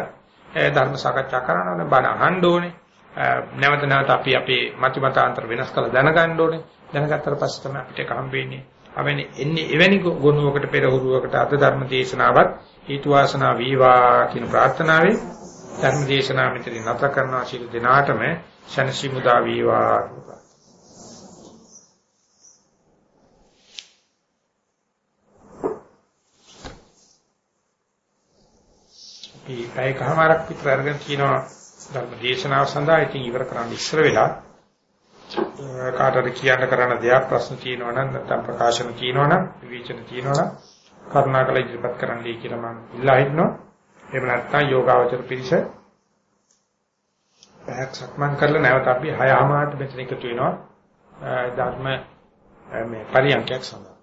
ධර්ම සාකච්ඡා කරන්න ඕනේ, බණ අහන්න ඕනේ. නැවත නැවත අපි අපේ මත මතාන්තර වෙනස් කරලා දැනගන්න ඕනේ. දැනගත්තට පස්සේ තමයි අපිට ඒක හම්බෙන්නේ. අවැනි එන්නේ එවැනි ගුණයකට පෙරහුරුවකට අද ධර්ම දේශනාවත් හේතු වාසනා වේවා කියන ප්‍රාර්ථනාවෙන් ධර්ම දේශනාව මෙතන නැත කරනවා ශිරු දිනාටම ශනසි මුදා වේවා. අපි පැයකමාරක් විතර අරගෙන කියනවා ධර්ම දේශනාව සඳහා. ඉතින් ඉවර කරන්න ඉස්සර වෙලා කාටද කියන්න කරන්න දෙයක් ප්‍රශ්න තියෙනවා නම් නැත්නම් ප්‍රකාශන තියෙනවා නම් විවේචන තියෙනවා නම් කරුණාකර ඉදිරිපත් කරන්නයි කියලා මම ඉල්ලා හිටනවා. එහෙම නැත්නම් යෝගාවචර පිරිස පැයක් සක්මන් කරලා නැවත අපි 6:00 මෙතන එකතු වෙනවා ධර්ම මේ පරියන්කයක් සඳහා.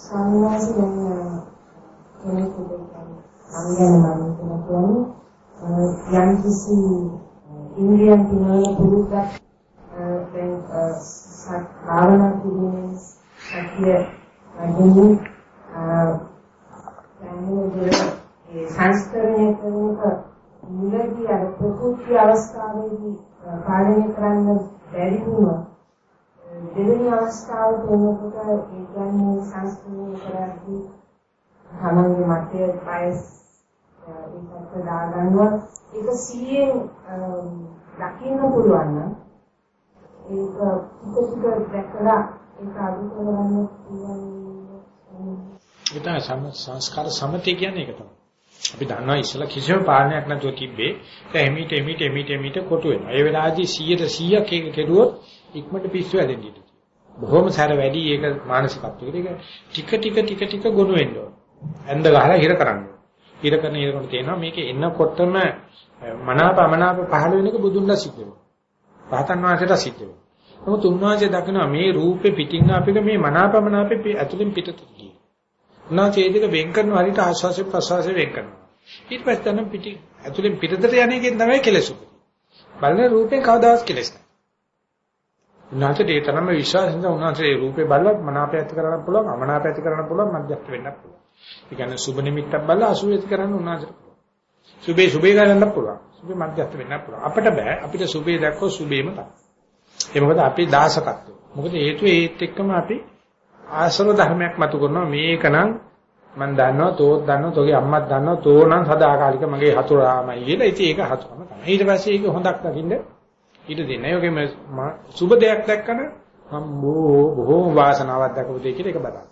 සම්මාස දැන් කෙනෙකුට අංගන නම් කියන්නේ යම් කිසි ඉන්දියන් දිනවල පුරුද්දක් දැන් භාවනා කිරීමේ සතිය අදින් ඒ සංස්කරණය කරනක මුලදී අර ප්‍රකෘති අවස්ථාවේදී පාලනය කරන්න බැරි වුණා දෙවෙනි අවස්ථාවට එනකොට ඒ කියන්නේ සංස්කරණය කරද්දී තමන්ගේ මතය පයස් ඒකට දාගන්නවා ඒක සිහියෙන් දකින්න පුළුවන් නම් ඒක ටික ටික දැකලා ඒක අඩු කරගන්න පුළුවන් ඒක තමයි සංස්කාර සමතේ කියන්නේ ඒක තමයි. අපි දන්නවා ඉස්සලා කිසිම පාලනයක් නැතුව තිබ්බේ. දැන් එමිට එමිට එමිට එමිට කොටු වෙනවා. ඒ වෙලාවේදී 100ට 100ක් ඒක කෙරුවොත් ඉක්මනට පිස්සු හැදෙන්න ඉඩ බොහොම සැර වැඩි ඒක මානසිකත්වයකට. ඒක ටික ටික ටික ටික ගොනු වෙන්න ඕන. ඇඳ ගහලා හිර කරන්න ඕන. හිර කරන හිරකට තේනවා මේක එන්නකොටම මනාප අමනාප පහළ වෙන එක බුදුන්ලා සිද්ධ වෙනවා. රහතන් වහන්සේට සිද්ධ වෙනවා. නමුත් උන්වහන්සේ දකිනවා මේ රූපේ පිටින් අපිට මේ මනාපමනාපේ ඇතුලෙන් පිටතට ගියේ. උන්වහන්සේ ඒක වෙන් කරන හරියට ආස්වාසේ ප්‍රසවාසේ වෙන් කරනවා. ඊට පස්සේ තමයි පිටින් ඇතුලෙන් පිටතට යන එකෙන් තමයි කෙලෙස් උපදින්නේ. බලන රූපේ කවදාවත් කෙලෙස් නැහැ. උන්වහන්සේට ඒ තරම්ම විශ්වාසයෙන් උන්වහන්සේ රූපේ බලවත් මනාපය ඇති කරන්න පුළුවන් අමනාපය ඇති කරන්න පුළුවන් මධ්‍යස්ථ වෙන්න පුළුවන්. ඒ කියන්නේ සුබ නිමිත්තක් බලලා අසුභ ඇති කරන්න උන්වහන්සේට පුළුවන්. සුබේ සුබේ ගන්න පුළුවන්. සුබේ මධ්‍යස්ථ වෙන්න පුළුවන්. අපිට බෑ. අපිට සුබේ දැක්කොත් සුබේම තමයි. ඒ මොකද අපි දාසකත්වය. මොකද හේතුව ඒත් එක්කම අපි ආශ්‍රව ධර්මයක් මතු කරනවා මේකනම් මම දන්නවා තෝත් දන්නවා තෝගේ අම්මත් දන්නවා තෝනම් සදාකාලික මගේ හතුරාමයි කියලා. ඉතින් ඒක හතුරම තමයි. ඊට පස්සේ ඒක හොඳක් දකින්න ඊට දෙන්නේ. ඒකෙම සුබ දෙයක් දැක්කම හම්බෝ බොහෝ වාසනාවක් දක්වපු දෙයක් කියලා ඒක බලන්න.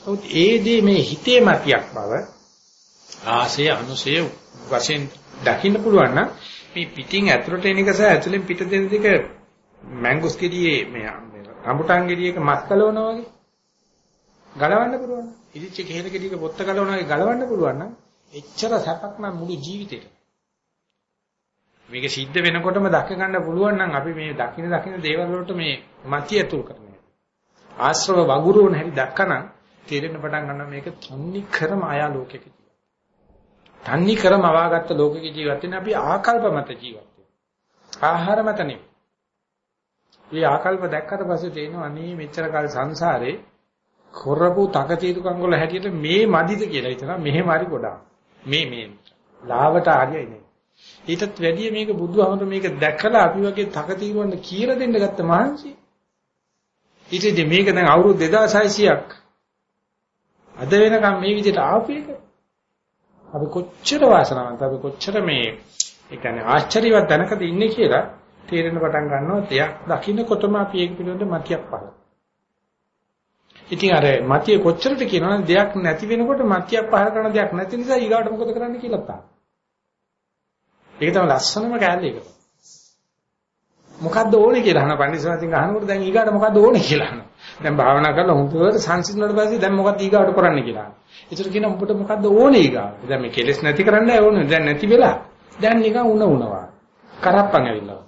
නමුත් ඒ දේ මේ හිතේ මතියක් බව ආසය අනුසය වශයෙන් දකින්න පුළුවන් නම් මේ පිටින් ඇතුළට එන එක සහ ඇතුළෙන් පිට දෙන දෙක මැංගුස් ගෙඩියේ මේ රඹුටන් ගෙඩියක මස් කලවනවා වගේ ගලවන්න පුළුවන්. ඉදිච්ච කෙහෙල ගෙඩියක පොත්ත ගලවනවා වගේ ගලවන්න පුළුවන් නම් එච්චර සැපක් නම් මුළු ජීවිතේට. මේක සිද්ධ වෙනකොටම දැක ගන්න පුළුවන් නම් අපි මේ දකින්න දකින්න දේවල් වලට මේ මතිය ඇතුල් කරනවා. ආශ්‍රව වගුරුවන හැටි දැක්කනම් තේරෙන්න පටන් ගන්නවා මේක තන්නි කරම ආයා ලෝකෙක ජීවත්. තන්නි කරම අවාගත්ත ලෝකෙක ජීවත් වෙන අපි ආකල්ප මත ජීවත් ආහාර මත නෙවෙයි. මේ ආකල්ප දැක්කට පස්සේ තේනවා අනේ මෙච්චර කාල සංසාරේ කරපු තකතිරුකම් වල හැටියට මේ මදිද කියලා හිතනවා මෙහෙම හරි ගොඩාක්. මේ මේ ලාවට හරියයි නේ. ඊටත් වැඩිය මේක බුදුහමර මේක දැකලා අපි වගේ තකතිරුවන්ට කියලා දෙන්න ගත්ත මහන්සි. ඊටදී මේක දැන් අවුරුදු 2600ක් අද වෙනකම් මේ විදිහට ආපු එක අපි කොච්චර වාසනාවන්ත අපි කොච්චර මේ ඒ කියන්නේ ආශ්චර්යවත් දැනකද ඉන්නේ කියලා තේරෙන පටන් ගන්නවා දෙයක් දකින්නකොටම අපි ඒක පිළිබඳ මතියක් පහළ. ඉතින් අර මතිය කොච්චරද කියනවනේ දෙයක් නැති වෙනකොට මතියක් පහළ කරන දෙයක් නැති නිසා ඊගාට මොකද කරන්න කියලා තා. ඒක තමයි ලස්සනම කෑල්ල එක. මොකද්ද ඕනේ කියලා අහන පඬිස්සමකින් අහනකොට දැන් ඊගාට මොකද්ද ඕනේ කියලා අහනවා. දැන් භාවනා කරලා හුදුවට සංසිඳුණාට පස්සේ දැන් මොකක්ද ඊගාට කරන්න කියලා. ඒතර කියන උඹට මොකද්ද ඕනේ ඊගාට. දැන් මේ කෙලෙස් නැති කරන්නයි ඕනේ. දැන් නැති වෙලා. දැන් නිකන් උණ උනවා. කරප්පන් ඇවිල්ලා.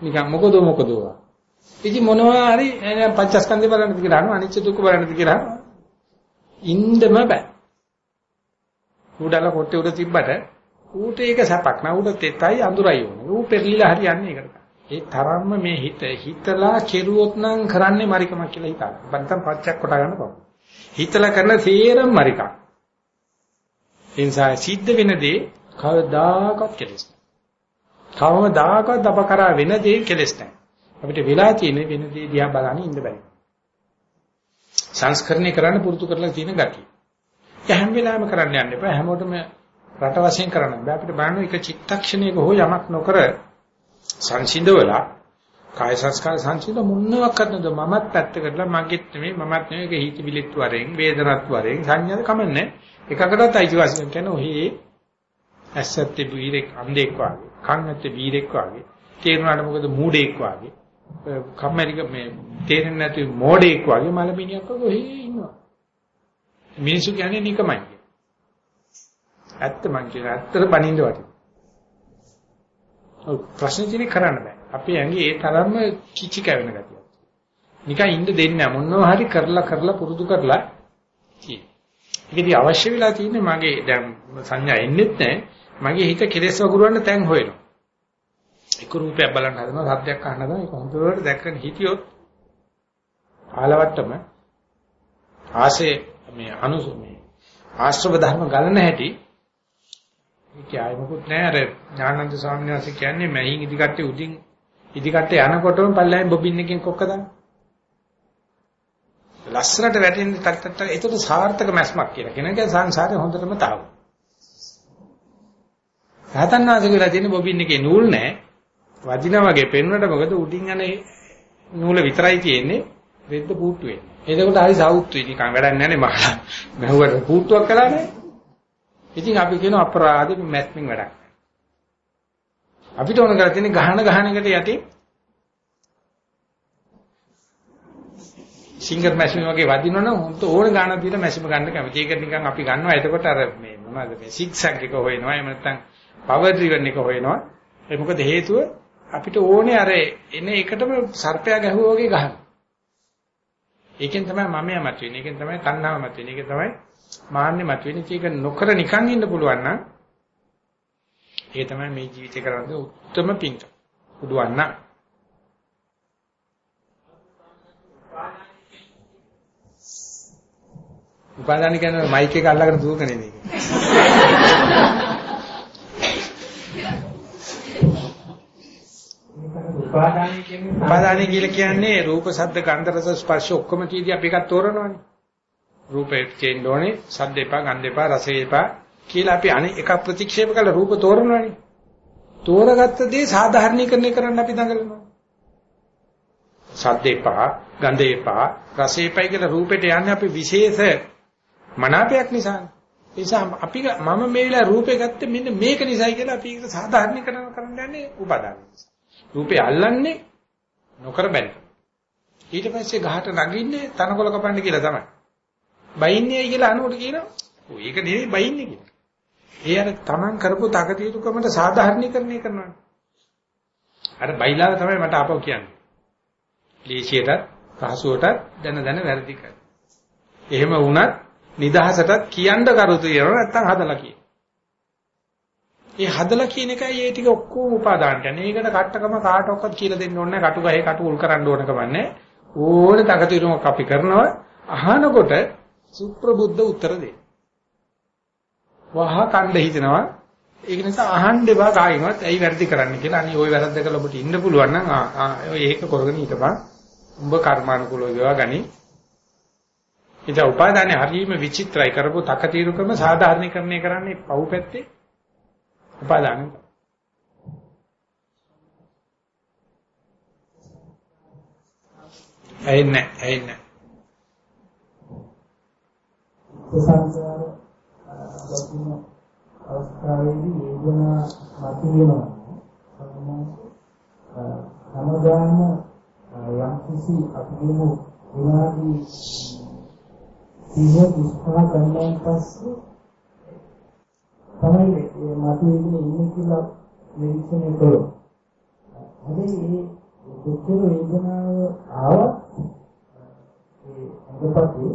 නිකන් මොකද මොකද වා. ඉතින් මොනවා හරි පංචස්කන්ධය බලන්නද කියලා අහනවා අනිච්ච දුක්ඛ බලන්නද කියලා අහනවා. ඉන්නම බෑ. උඩල කොටේ උඩ තිබ්බට ඌට ඒක සැපක් නෑ ඌට තෙතයි අඳුරයි ඕනේ. ඌ පෙරලිලා හරියන්නේ ඒකට. ඒ තරම්ම මේ හිත හිතලා කෙරුවොත් නම් කරන්නේ මරිකමක් කියලා හිතා. බන්තම් පච්චක් කොට ගන්න බෑ. හිතලා කරන සේරම මරිකක්. ඒ නිසා සිද්ධ වෙන දේ කවදාකවත් කෙලෙස් කවමදාකවත් අප කරා වෙන දේ කෙලස් නැහැ. අපිට වෙලා තියෙන වෙන දේ දිහා බලන්න ඉන්න බෑ. සංස්කරණය කරන්න පුරුදු කරලා තියෙන gati. ඒ හැම වෙලාවෙම කරන්න යන්න එපා. හැමෝටම රට වශයෙන් කරන්න බෑ. අපිට බලන්න එක චිත්තක්ෂණයක හෝ යමක් නොකර සංසිඳවලා කාය සංස්කාර සංසිඳ මොනවාක්වත් නේද මමත් පැත්තකටලා මගෙත් නෙමෙයි මමත් නෙමෙයි ඒක හිත විලිත් වරෙන් වේදනත් වරෙන් සංඥාද කමන්නේ එකකටත් අයිතිවාසිකම් කියන ඔහි ඇස්සත් බීරෙක් අන්ධෙක් වගේ කන් නැත්තේ බීරෙක් වගේ තේරුණාට මොකද මූඩෙක් වගේ කම්මැලික මේ තේරෙන්නේ නැති මෝඩෙක් වගේ මලමිනියක් වගේ ඔහේ ඉන්නවා. මිනිස්සු කියන්නේ නිකමයි ඇත්ත මං කියන ඇත්තට බනින්න වටින. ඔව් ප්‍රශ්න තියෙන්නේ කරන්න බෑ. අපි ඇඟේ ඒ තරම්ම කිචි කැවෙන ගතියක්. නිකන් ඉන්න දෙන්නේ නැහැ මොනවා හරි කරලා කරලා පුරුදු කරලා තියෙන්නේ ඒකදී අවශ්‍ය වෙලා තියෙන්නේ මගේ දැන් සංඥා එන්නෙත් නැහැ මගේ හිත කෙලෙස් වගුරවන්න තැන් හොයනවා. එක රූපයක් බලන්න හදනවා, සද්දයක් අහන්න හදනවා. ඒක හොඳට දැක්කන හිතියොත් ආලවට්ටම ආසේ මේ අනුස මේ ආශ්‍රව ධර්ම ගලන හැටි ඒක ආයි මොකුත් නෑ අර ඥානන්ද ස්වාමීන් වහන්සේ කියන්නේ මැහින් ඉදිකට්ටේ උදින් ඉදිකට්ටේ යනකොටම පල්ලෙන් බොබින් එකකින් කොක්ක දාන්න. ලස්සනට වැටෙන තත්ත්වයට ඒකට සාර්ථක මැස්මක් කියලා. කෙනෙක් සංසාරේ හොඳටම තාවු. රහතන් වහන්සේ කියලා තියෙන බොබින් එකේ නූල් නැහැ. වදිනා වගේ පෙන්වන්නට මොකද උඩින් යන නූල විතරයි තියෙන්නේ රෙද්ද පුට්ටු වෙන්නේ. එතකොට හරි සවුත්තුයි නිකන් වැඩක් නැහැ නේ මහලා. මහුවට පුට්ටුවක් කළා නේ. ඉතින් අපි කියන අපරාධෙ මැත්මින් වැඩක්. අපිට ඕන කරලා තියෙන්නේ ගහන ගහන එකට යටි සිංගර් මැෂින් වගේ වදිනවනම් හොන්ත ඕන ගානක් දීලා මැෂිම ගන්න කැමති. ඒක නිකන් අපි ගන්නවා. එතකොට අර මේ මොනවද මේ සිග්සැග් එක හොයනවා. එහෙම නැත්නම් පවර් ඩ්‍රිවන් එක හොයනවා. ඒ මොකද හේතුව අපිට ඕනේ අර එන එකටම සර්පයා ගැහුවා වගේ ගහන්න. ඒකෙන් තමයි මමයා මතුවෙන්නේ. ඒකෙන් තමයි තණ්හාව මතුවෙන්නේ. ඒකෙන් තමයි මාන්නේ මතුවෙන්නේ. ඒක නොකර නිකන් ඉන්න පුළුවන් නම් ඒ තමයි මේ ජීවිතේ කරන්නේ උත්තරම පිංක. පුදුවන්න. උපාදාන කියන්නේ මයික් එක අල්ලගෙන දුවකනේ මේක. උපාදානය කියන්නේ උපාදානයි කියලා කියන්නේ රූප, ශබ්ද, ගන්ධ, රස, ස්පර්ශ ඔක්කොම කීදී අපි එකක් තෝරනවානේ. රූපේ චේන්න ඕනේ, ශබ්ද එපා, ගන්ධ එපා, රස එපා කියලා අපි අනේ එකක් ප්‍රතික්ෂේප කළා රූප තෝරනවානේ. තෝරගත්ත දේ සාධාරණීකරණය කරන්න අපි දඟලනවා. ශබ්ද එපා, ගන්ධ එපා, රස එපා කියලා රූපෙට යන්නේ අපි විශේෂ මනාපයක් නිසානේ. ඒ නිසා අපි මම මේ වෙලාවේ රූපේ ගත්තේ මෙන්න මේක නිසායි කියලා අපි ඒක සාධාරණීකරණ කරන්න යන්නේ උපාදාන නිසා. රූපේ අල්ලන්නේ නොකර බැරි. ඊට පස්සේ ගහට නගින්නේ තනකොළ කපන්න කියලා තමයි. බයින්නේ කියලා අනුවට කියනවා. ඔය ඒක නෙවෙයි බයින්නේ කියලා. ඒ අර තමන් කරපු තකතිරුකමට සාධාරණීකරණය කරනවා. අර බයිලාව තමයි මට අපව කියන්නේ. ලේසියටත් පහසුවටත් දැන දැන වැරදි කරනවා. එහෙම වුණත් නිදහසටත් කියන්න කරුතු යනවා නැත්තම් හදලා කියන. ඒ හදලා කියන එකයි ඒ ටික ඔක්කොම උපාදාන කියන්නේ. ඒකට කට්ටකම කාටවත් කියලා දෙන්න ඕනේ නැහැ. කටු ගහේ කටු උල් කරන්න ඕන කමන්නේ. ඕනේ තකතිරුමක් අපි කරනවා. අහනකොට සුප්‍රබුද්ධ උත්තර දෙන්න. වහ කණ්ඩ හිතනවා. ඒක නිසා අහන්න එපා කායින්වත් ඇයි වැරදි කරන්න කියලා. අනේ ওই වැරද්ද කළ ඔබට ඉන්න පුළුවන් නම් ඒක කරගෙන හිටපන්. උඹ කර්මානුකූලව ගියා ගනි. ඉතින් උපාදානේ හරීම විචිත්‍රයි කරපු තකතිරුකම සාධාරණීකරණය කරන්නේ පව් පැත්තේ. උපාදාන. ඇයින්නේ ඇයින්නේ. සංසාර දකින්න අවස්ථාවේදී වේදනා මතුවෙනවා. හැමදාම යම් කිසි අපි කියමු විනාඩි 30 35 ගණන් පස්සේ තමයි මේ මතුවෙන්නේ ඉන්නේ කියලා නිරීක්ෂණය කළොත්. හැබැයි මේ දුක් වේදනාව ආවත් ඒ අඟපතේ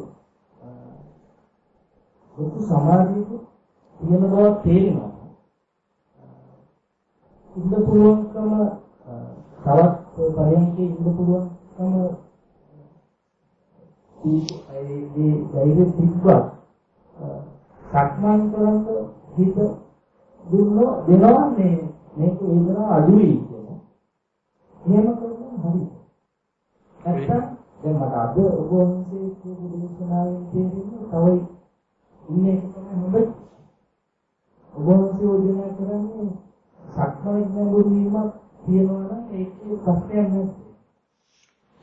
ලොකු සමාධියක තියෙන බව තේරෙනවා. ඉන්න පුළුවන්කම තවත් පරියන්කේ ඉන්න පුළුවන්කම ඒ ධෛර්ය තිබ්බා. සක්මන් කරන්න හිත දුන්නෝ දෙනවා මේ මේක වේදනාව අඩුයි කියලා. එහෙම කරනවා හරි. නැත්තම් දැන් මට අද ඔබ වහන්සේ කියපු දේශනාවෙන් තේරෙන්නේ තවයි ඉන්නේ එක තමයි හොඳයි. ඔබ වහන්සේ යෝජනා කරන්නේ සක්මන් නැඹුරු වීමක් තියනවා නම් ඒකේ ප්‍රශ්නයක් නැහැ.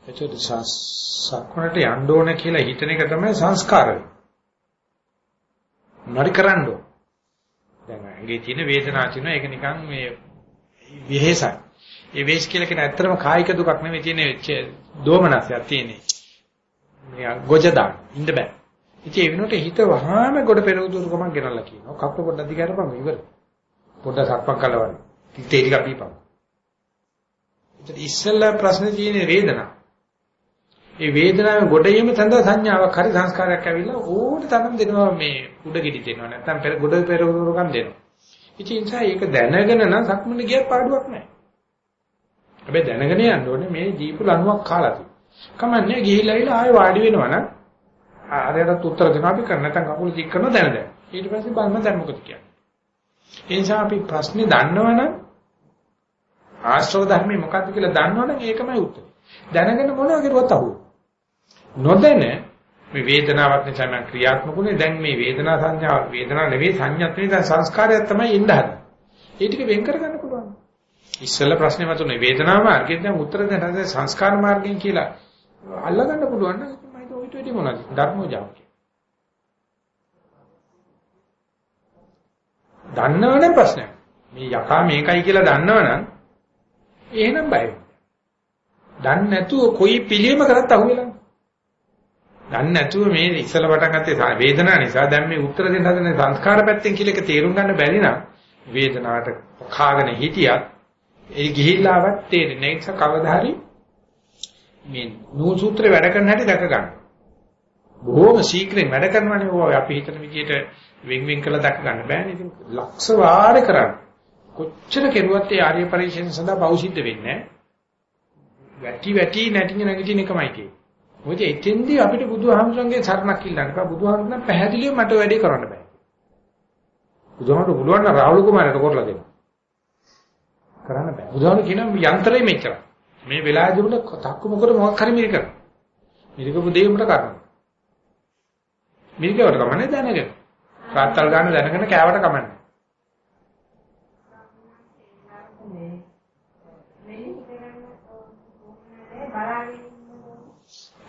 එතකොට සක්මනට යන්න ඕන කියලා හිතන එක තමයි සංස්කාරය. නරි කරන්න ඕන. දැන් ඇඟේ තියෙන වේදනාව තියෙනවා ඒක නිකන් මේ විහෙසයි. ඒ වේස් කියලා කියන ඇත්තටම කායික දුකක් නෙමෙයි තියෙන දෝමනසයක් තියෙන්නේ. මේ ගොජ දාන්න ඉන්න බෑ. ඉතින් ඒ වෙනුවට හිත වහාම ගොඩ පෙරවුදුරුකමක් ගෙනල්ලා කියනවා. කප්ප පොඩ්ඩක් දිගාරපන් ඉවර. පොඩ්ඩක් සක්පක් කළවල. තේ ටික බීපන්. ඉතින් ඉස්සෙල්ලා ප්‍රශ්නේ තියෙන්නේ වේදනාව. ඒ වේදනාවේ ගොඩේම තඳ සංඥාවක් හරි සංස්කාරයක් ඇවිල්ලා ඕනේ තරම් දෙනවා මේ උඩ ගිඩි දෙනවා නැත්නම් පෙර ගොඩ පෙරවුරුකම් දෙනවා. ඉතින් ඒ නිසා ඒක දැනගෙන නම් සක්මන ගියත් පාඩුවක් නැහැ. හැබැයි දැනගෙන යන්න ඕනේ මේ ජීපු ලණුවක් කාලා තියෙනවා. කමන්නේ ගිහිල්ලා ඉල ආයෙ වාඩි වෙනවනම් ආරයට උත්තර දෙනවා අපි කරන නැත්නම් කකුල දික් කරනවා දැන දැන. ඊට පස්සේ බලන්න දැන් මොකද කියන්නේ. ඒ නිසා අපි ප්‍රශ්නේ දන්නවනම් ආශ්‍රව ධර්මයේ මොකක්ද කියලා දන්නවනම් ඒකමයි උත්තරේ. දැනගෙන මොනවා කරුවත් අහුවෙ. නොදැන මේ වේදනාවක් නිසා මම ක්‍රියාත්මකුනේ දැන් මේ වේදනා සංඥා වේදනා නෙවෙයි සංඥාත් නෙවෙයි දැන් සංස්කාරයක් තමයි ඉන්න හදන්නේ. ඒ ටික වෙන් කරගන්න පුළුවන්. ඉස්සෙල්ලා ප්‍රශ්නේ මතුනේ වේදනා මාර්ගයෙන් දැන් උත්තර දෙන්න සංස්කාර මාර්ගයෙන් කියලා අල්ලගන්න පුළුවන් නම් ඊට වැඩි මොනවද? ධර්මෝජාව දන්නවනම් ප්‍රශ්නයක් මේ යකා මේකයි කියලා දන්නවනම් එහෙනම් බය දන්නේ නැතුව කොයි පිළියම කරත් අහුවෙලා දන්නේ නැතුව මේ ඉස්සල පටන් ගත්තේ වේදනාව නිසා දැන් මේ උත්තර දෙන්න හදන සංස්කාර පැත්තෙන් කියලා එක තේරුම් ගන්න බැරි නම් වේදනාවට කාගෙන හිටියත් ඒ ගිහිල්ලාවත් තේරෙන්නේ නැහැ ඒක කවදා හරි මේ නූල් සූත්‍රේ වැඩ කරන හැටි දැක ගන්න. බොහොම ශීඝ්‍රයෙන් වැඩ කරනවනේ ඕවා අපි හිතන විදිහට වෙන් වෙන් කරලා දැක ගන්න බෑනේ. ඉතින් ලක්ෂ වාර කරන්න. කොච්චර කෙරුවත් ඒ ආර්ය පරිශ්‍රයෙන් සඳහා බෞද්ධ වෙන්නේ නැහැ. වැටි වැටි නැටින් නැගිටින එකමයි තියෙන්නේ. මොකද එතෙන්දී අපිට බුදුහාමුදුරන්ගේ සරණක් ඉල්ලන්න බෑ. බුදුහාමුදුරන් පැහැදිලිව මට වැඩේ කරන්න බෑ. බුදුහාමුදුර පුළුවන් නම් රාහුල කුමාරට කරලා දෙන්න. කරන්න බෑ. බුදුහාමුදුර කියන යන්ත්‍රය මෙච්චරයි. මේ වෙලාවේදී උන තක්කු මොකද මොකක් හරි මිරිකන. මිරිකපු දේ උඹට කරන්න. මිරිකවට කමන්නේ දැනගෙන. රාත්තල් ගන්න දැනගෙන කෑවට කමන්නේ.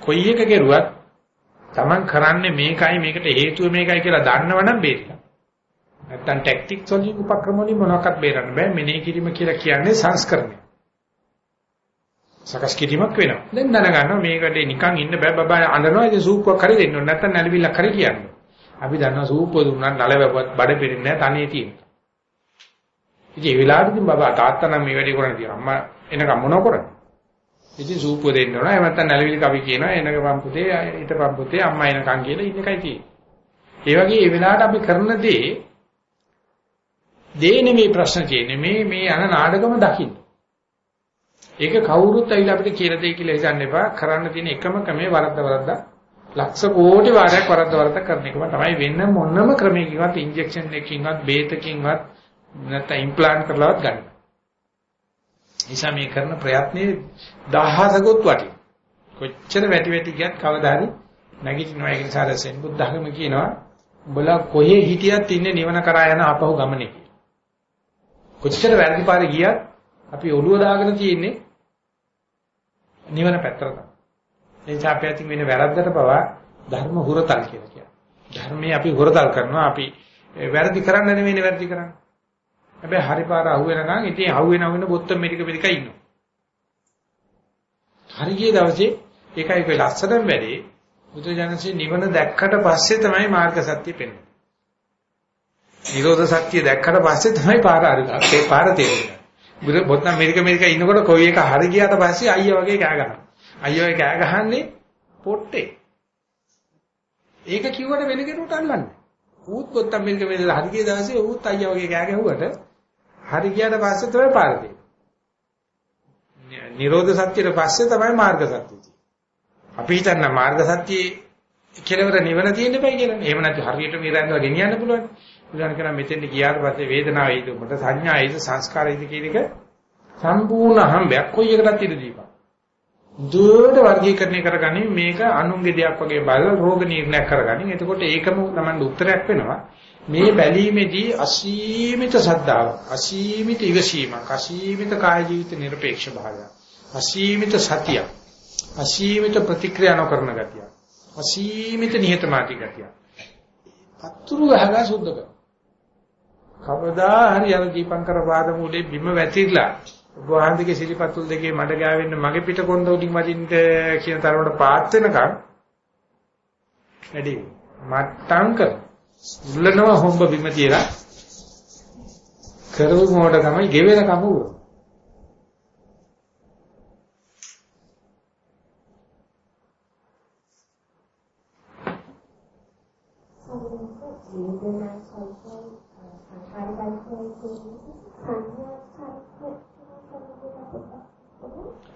කොයි එක කෙරුවත් Taman කරන්නේ මේකයි මේකට හේතුව මේකයි කියලා දන්නවනම් බේරිලා. නැත්තම් ටැක්ටික්ස් වලින් උපක්‍රම වලින් මොනවාක්වත් බේරන්න බෑ. මෙනෙහි කිරීම කියලා කියන්නේ සංස්කරණය. සකස් කිරීමක් වෙනවා. දැන් දැනගන්නවා මේකට නිකන් ඉන්න බෑ බබා අඬනවා ඉතින් සූප්පක් හරි දෙන්න ඕනේ. නැත්තම් නැලවිල්ලක් හරි කියන්නේ. අපි දන්නවා සූප්ප දුන්නා නලවපුවත් බඩ පිරෙන්නේ නැහැ තනියේ තියෙන. ඉතින් ඒ වෙලාවේදී බබා තාත්තා නම් මේ වැඩේ කරන්නේ තියෙනවා. අම්මා එනකම් මොනව කරන්නේ? ඉතින් සූපුව දෙන්න ඕන. එහෙම නැත්නම් නැලවිලි කවි කියනවා. එනක පම්පුතේ, ඊට පම්පුතේ අම්මා එනකන් කියලා ඉන්න එකයි තියෙන්නේ. ඒ වගේ මේ වෙලාවට අපි කරන දේ දේ නෙමෙයි ප්‍රශ්න තියෙන්නේ. මේ මේ යන නාටකම දකින්න. ඒක කවුරුත් ඇවිල්ලා අපිට කියලා දෙයි කියලා හිතන්න එපා. කරන්න තියෙන එකම ක්‍රමේ වරද්ද වරද්ද ලක්ෂ කෝටි වාරයක් වරද්ද වරද්ද කරන එකම තමයි වෙන මොනම ක්‍රමයකින්වත් ඉන්ජෙක්ෂන් එකකින්වත් බේතකින්වත් නැත්නම් ඉම්ප්ලාන්ට් කරලාවත් ගන්න. නිසා මේ කරන ප්‍රයත්නේ දහසකුත් වටි. කොච්චර වැටි වැටි ගියත් කවදා හරි නැගිටිනවා ඒක නිසා රසෙන් බුද්ධ ධර්ම කියනවා උඹලා කොහේ හිටියත් ඉන්නේ නිවන කරා යන ආපහු ගමනේ කියලා. කොච්චර වැරදි පාරේ ගියත් අපි ඔළුව දාගෙන තියෙන්නේ නිවන පැත්තට තමයි. ඒ නිසා අපි අතින් වෙන වැරද්දට පවා ධර්ම හුරතල් කියලා කියනවා. ධර්මයේ අපි හුරතල් කරනවා අපි වැරදි කරන්න නෙවෙයි වැරදි කරන්නේ. හැබැයි හරි පාර අහුවෙනකන් ඉතින් අහුවෙන අහුවෙන බොත්තම් මෙරික මෙරික ඉන්නවා. හරියේ දවසේ ඒකයි කොයි ලස්සනම වැඩේ බුදුජානසී නිවන දැක්කට පස්සේ තමයි මාර්ග සත්‍ය පෙන්වන්නේ. නිරෝධ සත්‍ය දැක්කට පස්සේ තමයි පාර අරිලා ඒ පාර තේරෙන්නේ. බුදු බොත්තම් මෙරික මෙරික ඉන්නකොට කොයි එක හරි ගියාට පස්සේ අයියා වගේ කෑ ගහනවා. අයියා වගේ කෑ ගහන්නේ පොට්ටේ. ඒක කිව්වට වෙන කෙනෙකුට අල්ලන්නේ. ඌත් බොත්තම් මෙරික මෙරික හරි ගිය දවසේ ඌත් අයියා වගේ කෑ ගැහුවට හරි ගියාට පස්සේ තමයි පාර දෙන්නේ. නිරෝධ සත්‍යයට පස්සේ තමයි මාර්ග සත්‍ය තියෙන්නේ. අපි හිතන්න මාර්ග සත්‍යයේ කෙලවර නිවන තියෙන්න බෑ කියලා. එහෙම නැත්නම් හරියට මේ රැඳලා ගෙනියන්න පුළුවන්. උදාහරණ කරා මෙතෙන්ට ගියාට පස්සේ වේදනාව එයිද උඹට සංඥා එයිද සංස්කාර එයිද කියන එක සම්පූර්ණ හම්බයක් කොයි එකටත් ඉඳ දීපන්. දුරට වර්ගීකරණය කරගනින් මේක අනුන්ගේ දෙයක් වගේ බලලා රෝග නිర్ణය කරගනින්. එතකොට ඒකම තමයි උත්තරයක් වෙනවා. මේ බැලීමේදී අසීමිත සද්ධාව, අසීමිත ඉවසීමක්, අසීමිත කාය ජීවිත নিরপেক্ষ භාවය, අසීමිත සතිය, අසීමිත ප්‍රතික්‍රියා නොකරන ගතිය, අසීමිත නිහතමානී ගතිය. පතුරු ගහලා සුද්ධ කර. කවදා හරි අර දීපංකර වාද මූලේ බිම වැතිරලා වහන්දිගේ සිලිපතුල් දෙකේ මඩ ගාවෙන්න මගේ පිට කොන්ද උඩින් වදින්න කියන තරමට පාත් වෙනකන් වැඩි මට්ටම් කරනවා උල්ලනවා හොම්බ බිම තියලා කරපු මොකට තමයි ගෙවෙන කම උර.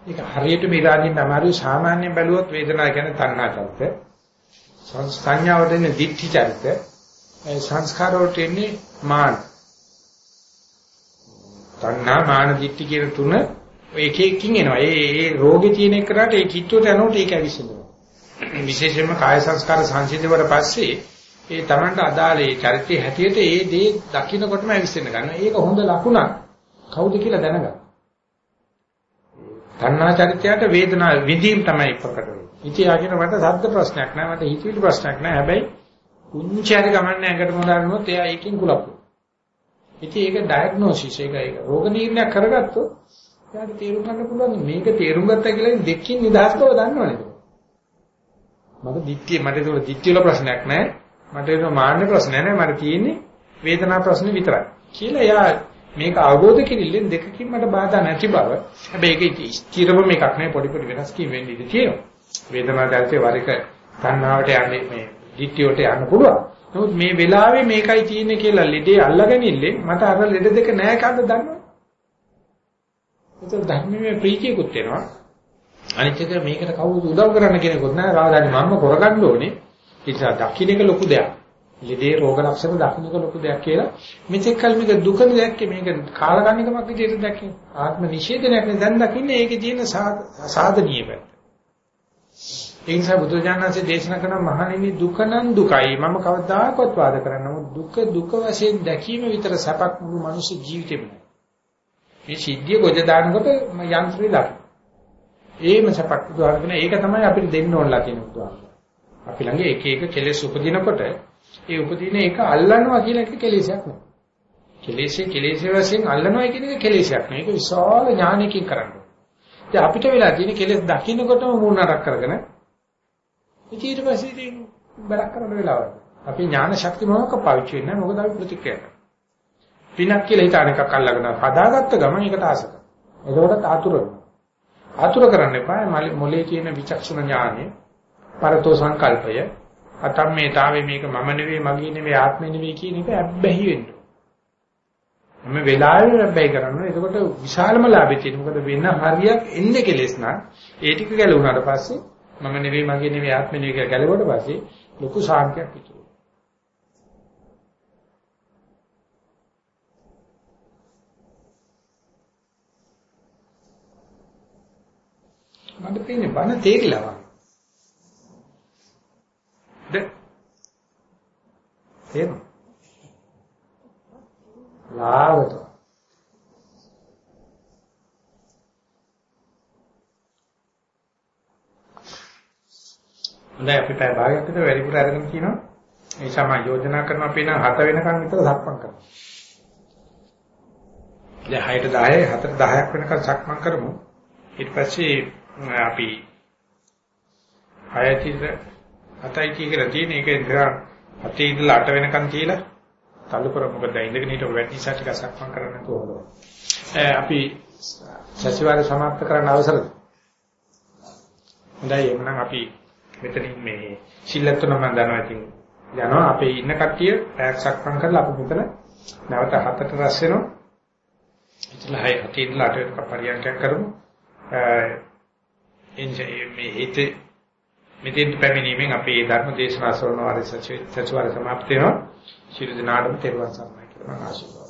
ඒක හරියට මේ ඉරාදින්න අමාරු සාමාන්‍ය බැලුවොත් වේදනාව කියන්නේ තණ්හා චරිත. සංඥාවට එන්නේ දිට්ඨි චරිත. සංස්කාර වලට එන්නේ මාන. තණ්හා මාන දිට්ඨි කියන තුන එක එකකින් එනවා. ඒ ඒ රෝගේ තියෙන එකට ඒ කිට්ටුවට යනකොට ඒක ඇවිස්සෙනවා. විශේෂයෙන්ම කාය සංස්කාර සංසිඳවට පස්සේ ඒ Tamanට අදාළ ඒ චරිතයේ හැටියට ඒ දේ දකින්නකොටම ඇවිස්සෙන්න ගන්නවා. ඒක හොඳ ලකුණක්. කවුද කියලා දැනගන්න. තණ්හා චරිතයට වේදනා විඳීම් තමයි ප්‍රකට වෙන්නේ. ඉතින් ආගෙන මට ශබ්ද ප්‍රශ්නයක් නෑ මට හිතවිලි ප්‍රශ්නයක් නෑ. හැබැයි පුංචි හරි ගමන්නේ ඇඟට මොදාරුනොත් එයා ඒකෙන් කුලප්පු. ඉතින් ඒක ඩයග්නොසිස් ඒක ඒක රෝග නිర్ణය කරගත්තොත් එයාට තේරුම් ගන්න පුළුවන් මේක තේරුම් ගත්තා කියලා දෙකකින් නිදහස් බව දන්නවනේ. මට දික්තිය මට ඒක දික්තිය වල ප්‍රශ්නයක් නැහැ. මට ඒක මාන්න ප්‍රශ්නයක් නැහැ. මට තියෙන්නේ වේදනා ප්‍රශ්නේ විතරයි. කියලා එයා මේක අවබෝධ කිරිල්ලෙන් දෙකකින් මට බාධා නැති බව. හැබැයි ඒක ස්ථිරවම එකක් නෙවෙයි පොඩි පොඩි වෙනස්කම් වෙන්න ඉඩ තියෙනවා. වේදනා දැල්සේ වර එක තණ්හාවට යන්නේ මේ දික්තියට යන්න පුළුවන්. නමුත් මේ වෙලාවේ මේකයි තියෙන්නේ කියලා ලෙඩේ අල්ලගනින්නේ මට අර ලෙඩ දෙක නැහැ කාද දන්නවද? ඒක ධර්මයේ ප්‍රීතියකුත් වෙනවා. අනිත් එක මේකට කවුරුද උදව් කරන්න කෙනෙකුත් නැහැ. රාජානි මම්ම කරගන්න ඕනේ. ඒ නිසා දකින්න එක ලොකු දෙයක්. ලෙඩේ රෝග ලක්ෂණ දකින්න එක ලොකු දෙයක් කියලා මෙතෙක් කල මේක දුකද දැක්කේ මේක කාලකන්නිකමක් විදිහට දැක්කේ. ආත්ම නිෂේධනයක් නේ දැන් දකින්නේ ඒකේ තියෙන සාධනීය පැත්ත. ඒ නිසා බුදුජානනාංශයේ දේශනා කරන මහණෙනි දුක නම් දුකයි මම කවදාකවත් වාද කරන්නේ නමුත් දුක දුක වශයෙන් දැකීම විතර සැපක් මුළු මනුෂ්‍ය ජීවිතේම නෑ. මේ සිද්ධිය ගොජ දානකොට යන්ත්‍රය දකින්න. ඒම සපක් බුදුහාමගෙන ඒක තමයි අපිට දෙන්න ඕනලා කියන බුදුහාම. අපි ළඟ එක එක කෙලෙස් උපදිනකොට ඒ උපදින එක අල්ලනවා කියන එක කෙලෙසයක් නෙවෙයි. කෙලෙසේ කෙලෙසේ වශයෙන් අල්ලනවා කියන එක කෙලෙසයක් නෙවෙයි. ඒක විශාල ඥානයකින් කරන්නේ. ඉතින් අපිට වෙලා තියෙන කෙලෙස් දකින්නකොටම මූණරක් කරගෙන ඊට පස්සේ ඉතින් බරක් කරන වෙලාවට අපි ඥාන ශක්තිය මොනවාක පාවිච්චි වෙන්නේ මොකද අපි ප්‍රතික්‍රියා කරන්නේ. පිනක් කියලා හිතාන එකක් අල්ලගෙන හදාගත්ත ගමන් ඒකට ආස කරනවා. එතකොට ආතුර වෙනවා. ආතුර කරන්න එපා. මොලේ තියෙන විචක්ෂණ ඥානෙ, පරතෝ සංකල්පය, අතම්මේතාවේ මේක මම නෙවෙයි, මගේ නෙවෙයි, ආත්මෙ නෙවෙයි කියන එක ඇබ්බැහි වෙන්න. හැම වෙලාවෙම ඇබ්බැහි කරනවා. එතකොට විශාලම ලාභය තියෙන. මොකද වෙන හරියක් එන්නේ කෙලෙස් නම් ඒ ටික ගැලවුණාට පස්සේ මම නෙවෙයි, මගේ නෙවෙයි, ආත්මෙ නෙවෙයි කියලා ගැලවුවට පස්සේ ලොකු ශාන්තියක් පිටු මට පේන්නේ බන තේරිලා වගේ. ද තේරෙනවද? ලාවට. හොඳයි අපි පැය භාගයක් විතර වැඩිපුර අරගෙන කියනවා. ඒ සමා යෝජනා කරන අපි නම් 7 වෙනකන් විතර සක්මන් කරනවා. දැන් 6ට 10 4 10ක් වෙනකන් සක්මන් කරමු. ඊට පස්සේ අපි හයතිද හතයි කියලා තියෙන එක ඉඳලා හතේ ඉඳලා අට වෙනකන් කියලා තල්ලු කර මොකද ඉඳගෙන හිටව වැඩි නිසා ටිකක් සක්මන් කරන්න තෝරනවා. අපි සතිವಾರ සමාප්ත කරන්න අවසරද? හොඳයි එhmenan අපි මෙතනින් මේ සිල්ලත් තුන මම දන්නවා ඉතින් යනවා අපේ ඉන්න කට්ටිය පැයක් සක්මන් කරලා අපි මෙතන නැවත හතට රැස් වෙනවා. ඉතින් හය හතේ ඉඳලා අට වෙනකම් පරියන්කයක් කරමු. එනිසා මේ හිත මෙතෙන් පැමිණීමෙන් අපේ ධර්ම දේශනා ශ්‍රවණ වාරයේ සචිවාර සමාප්ත වෙනවා. ශිරු දිනාඩම තෙරුවන් සරණයි කියලා මම ආශිර්වාද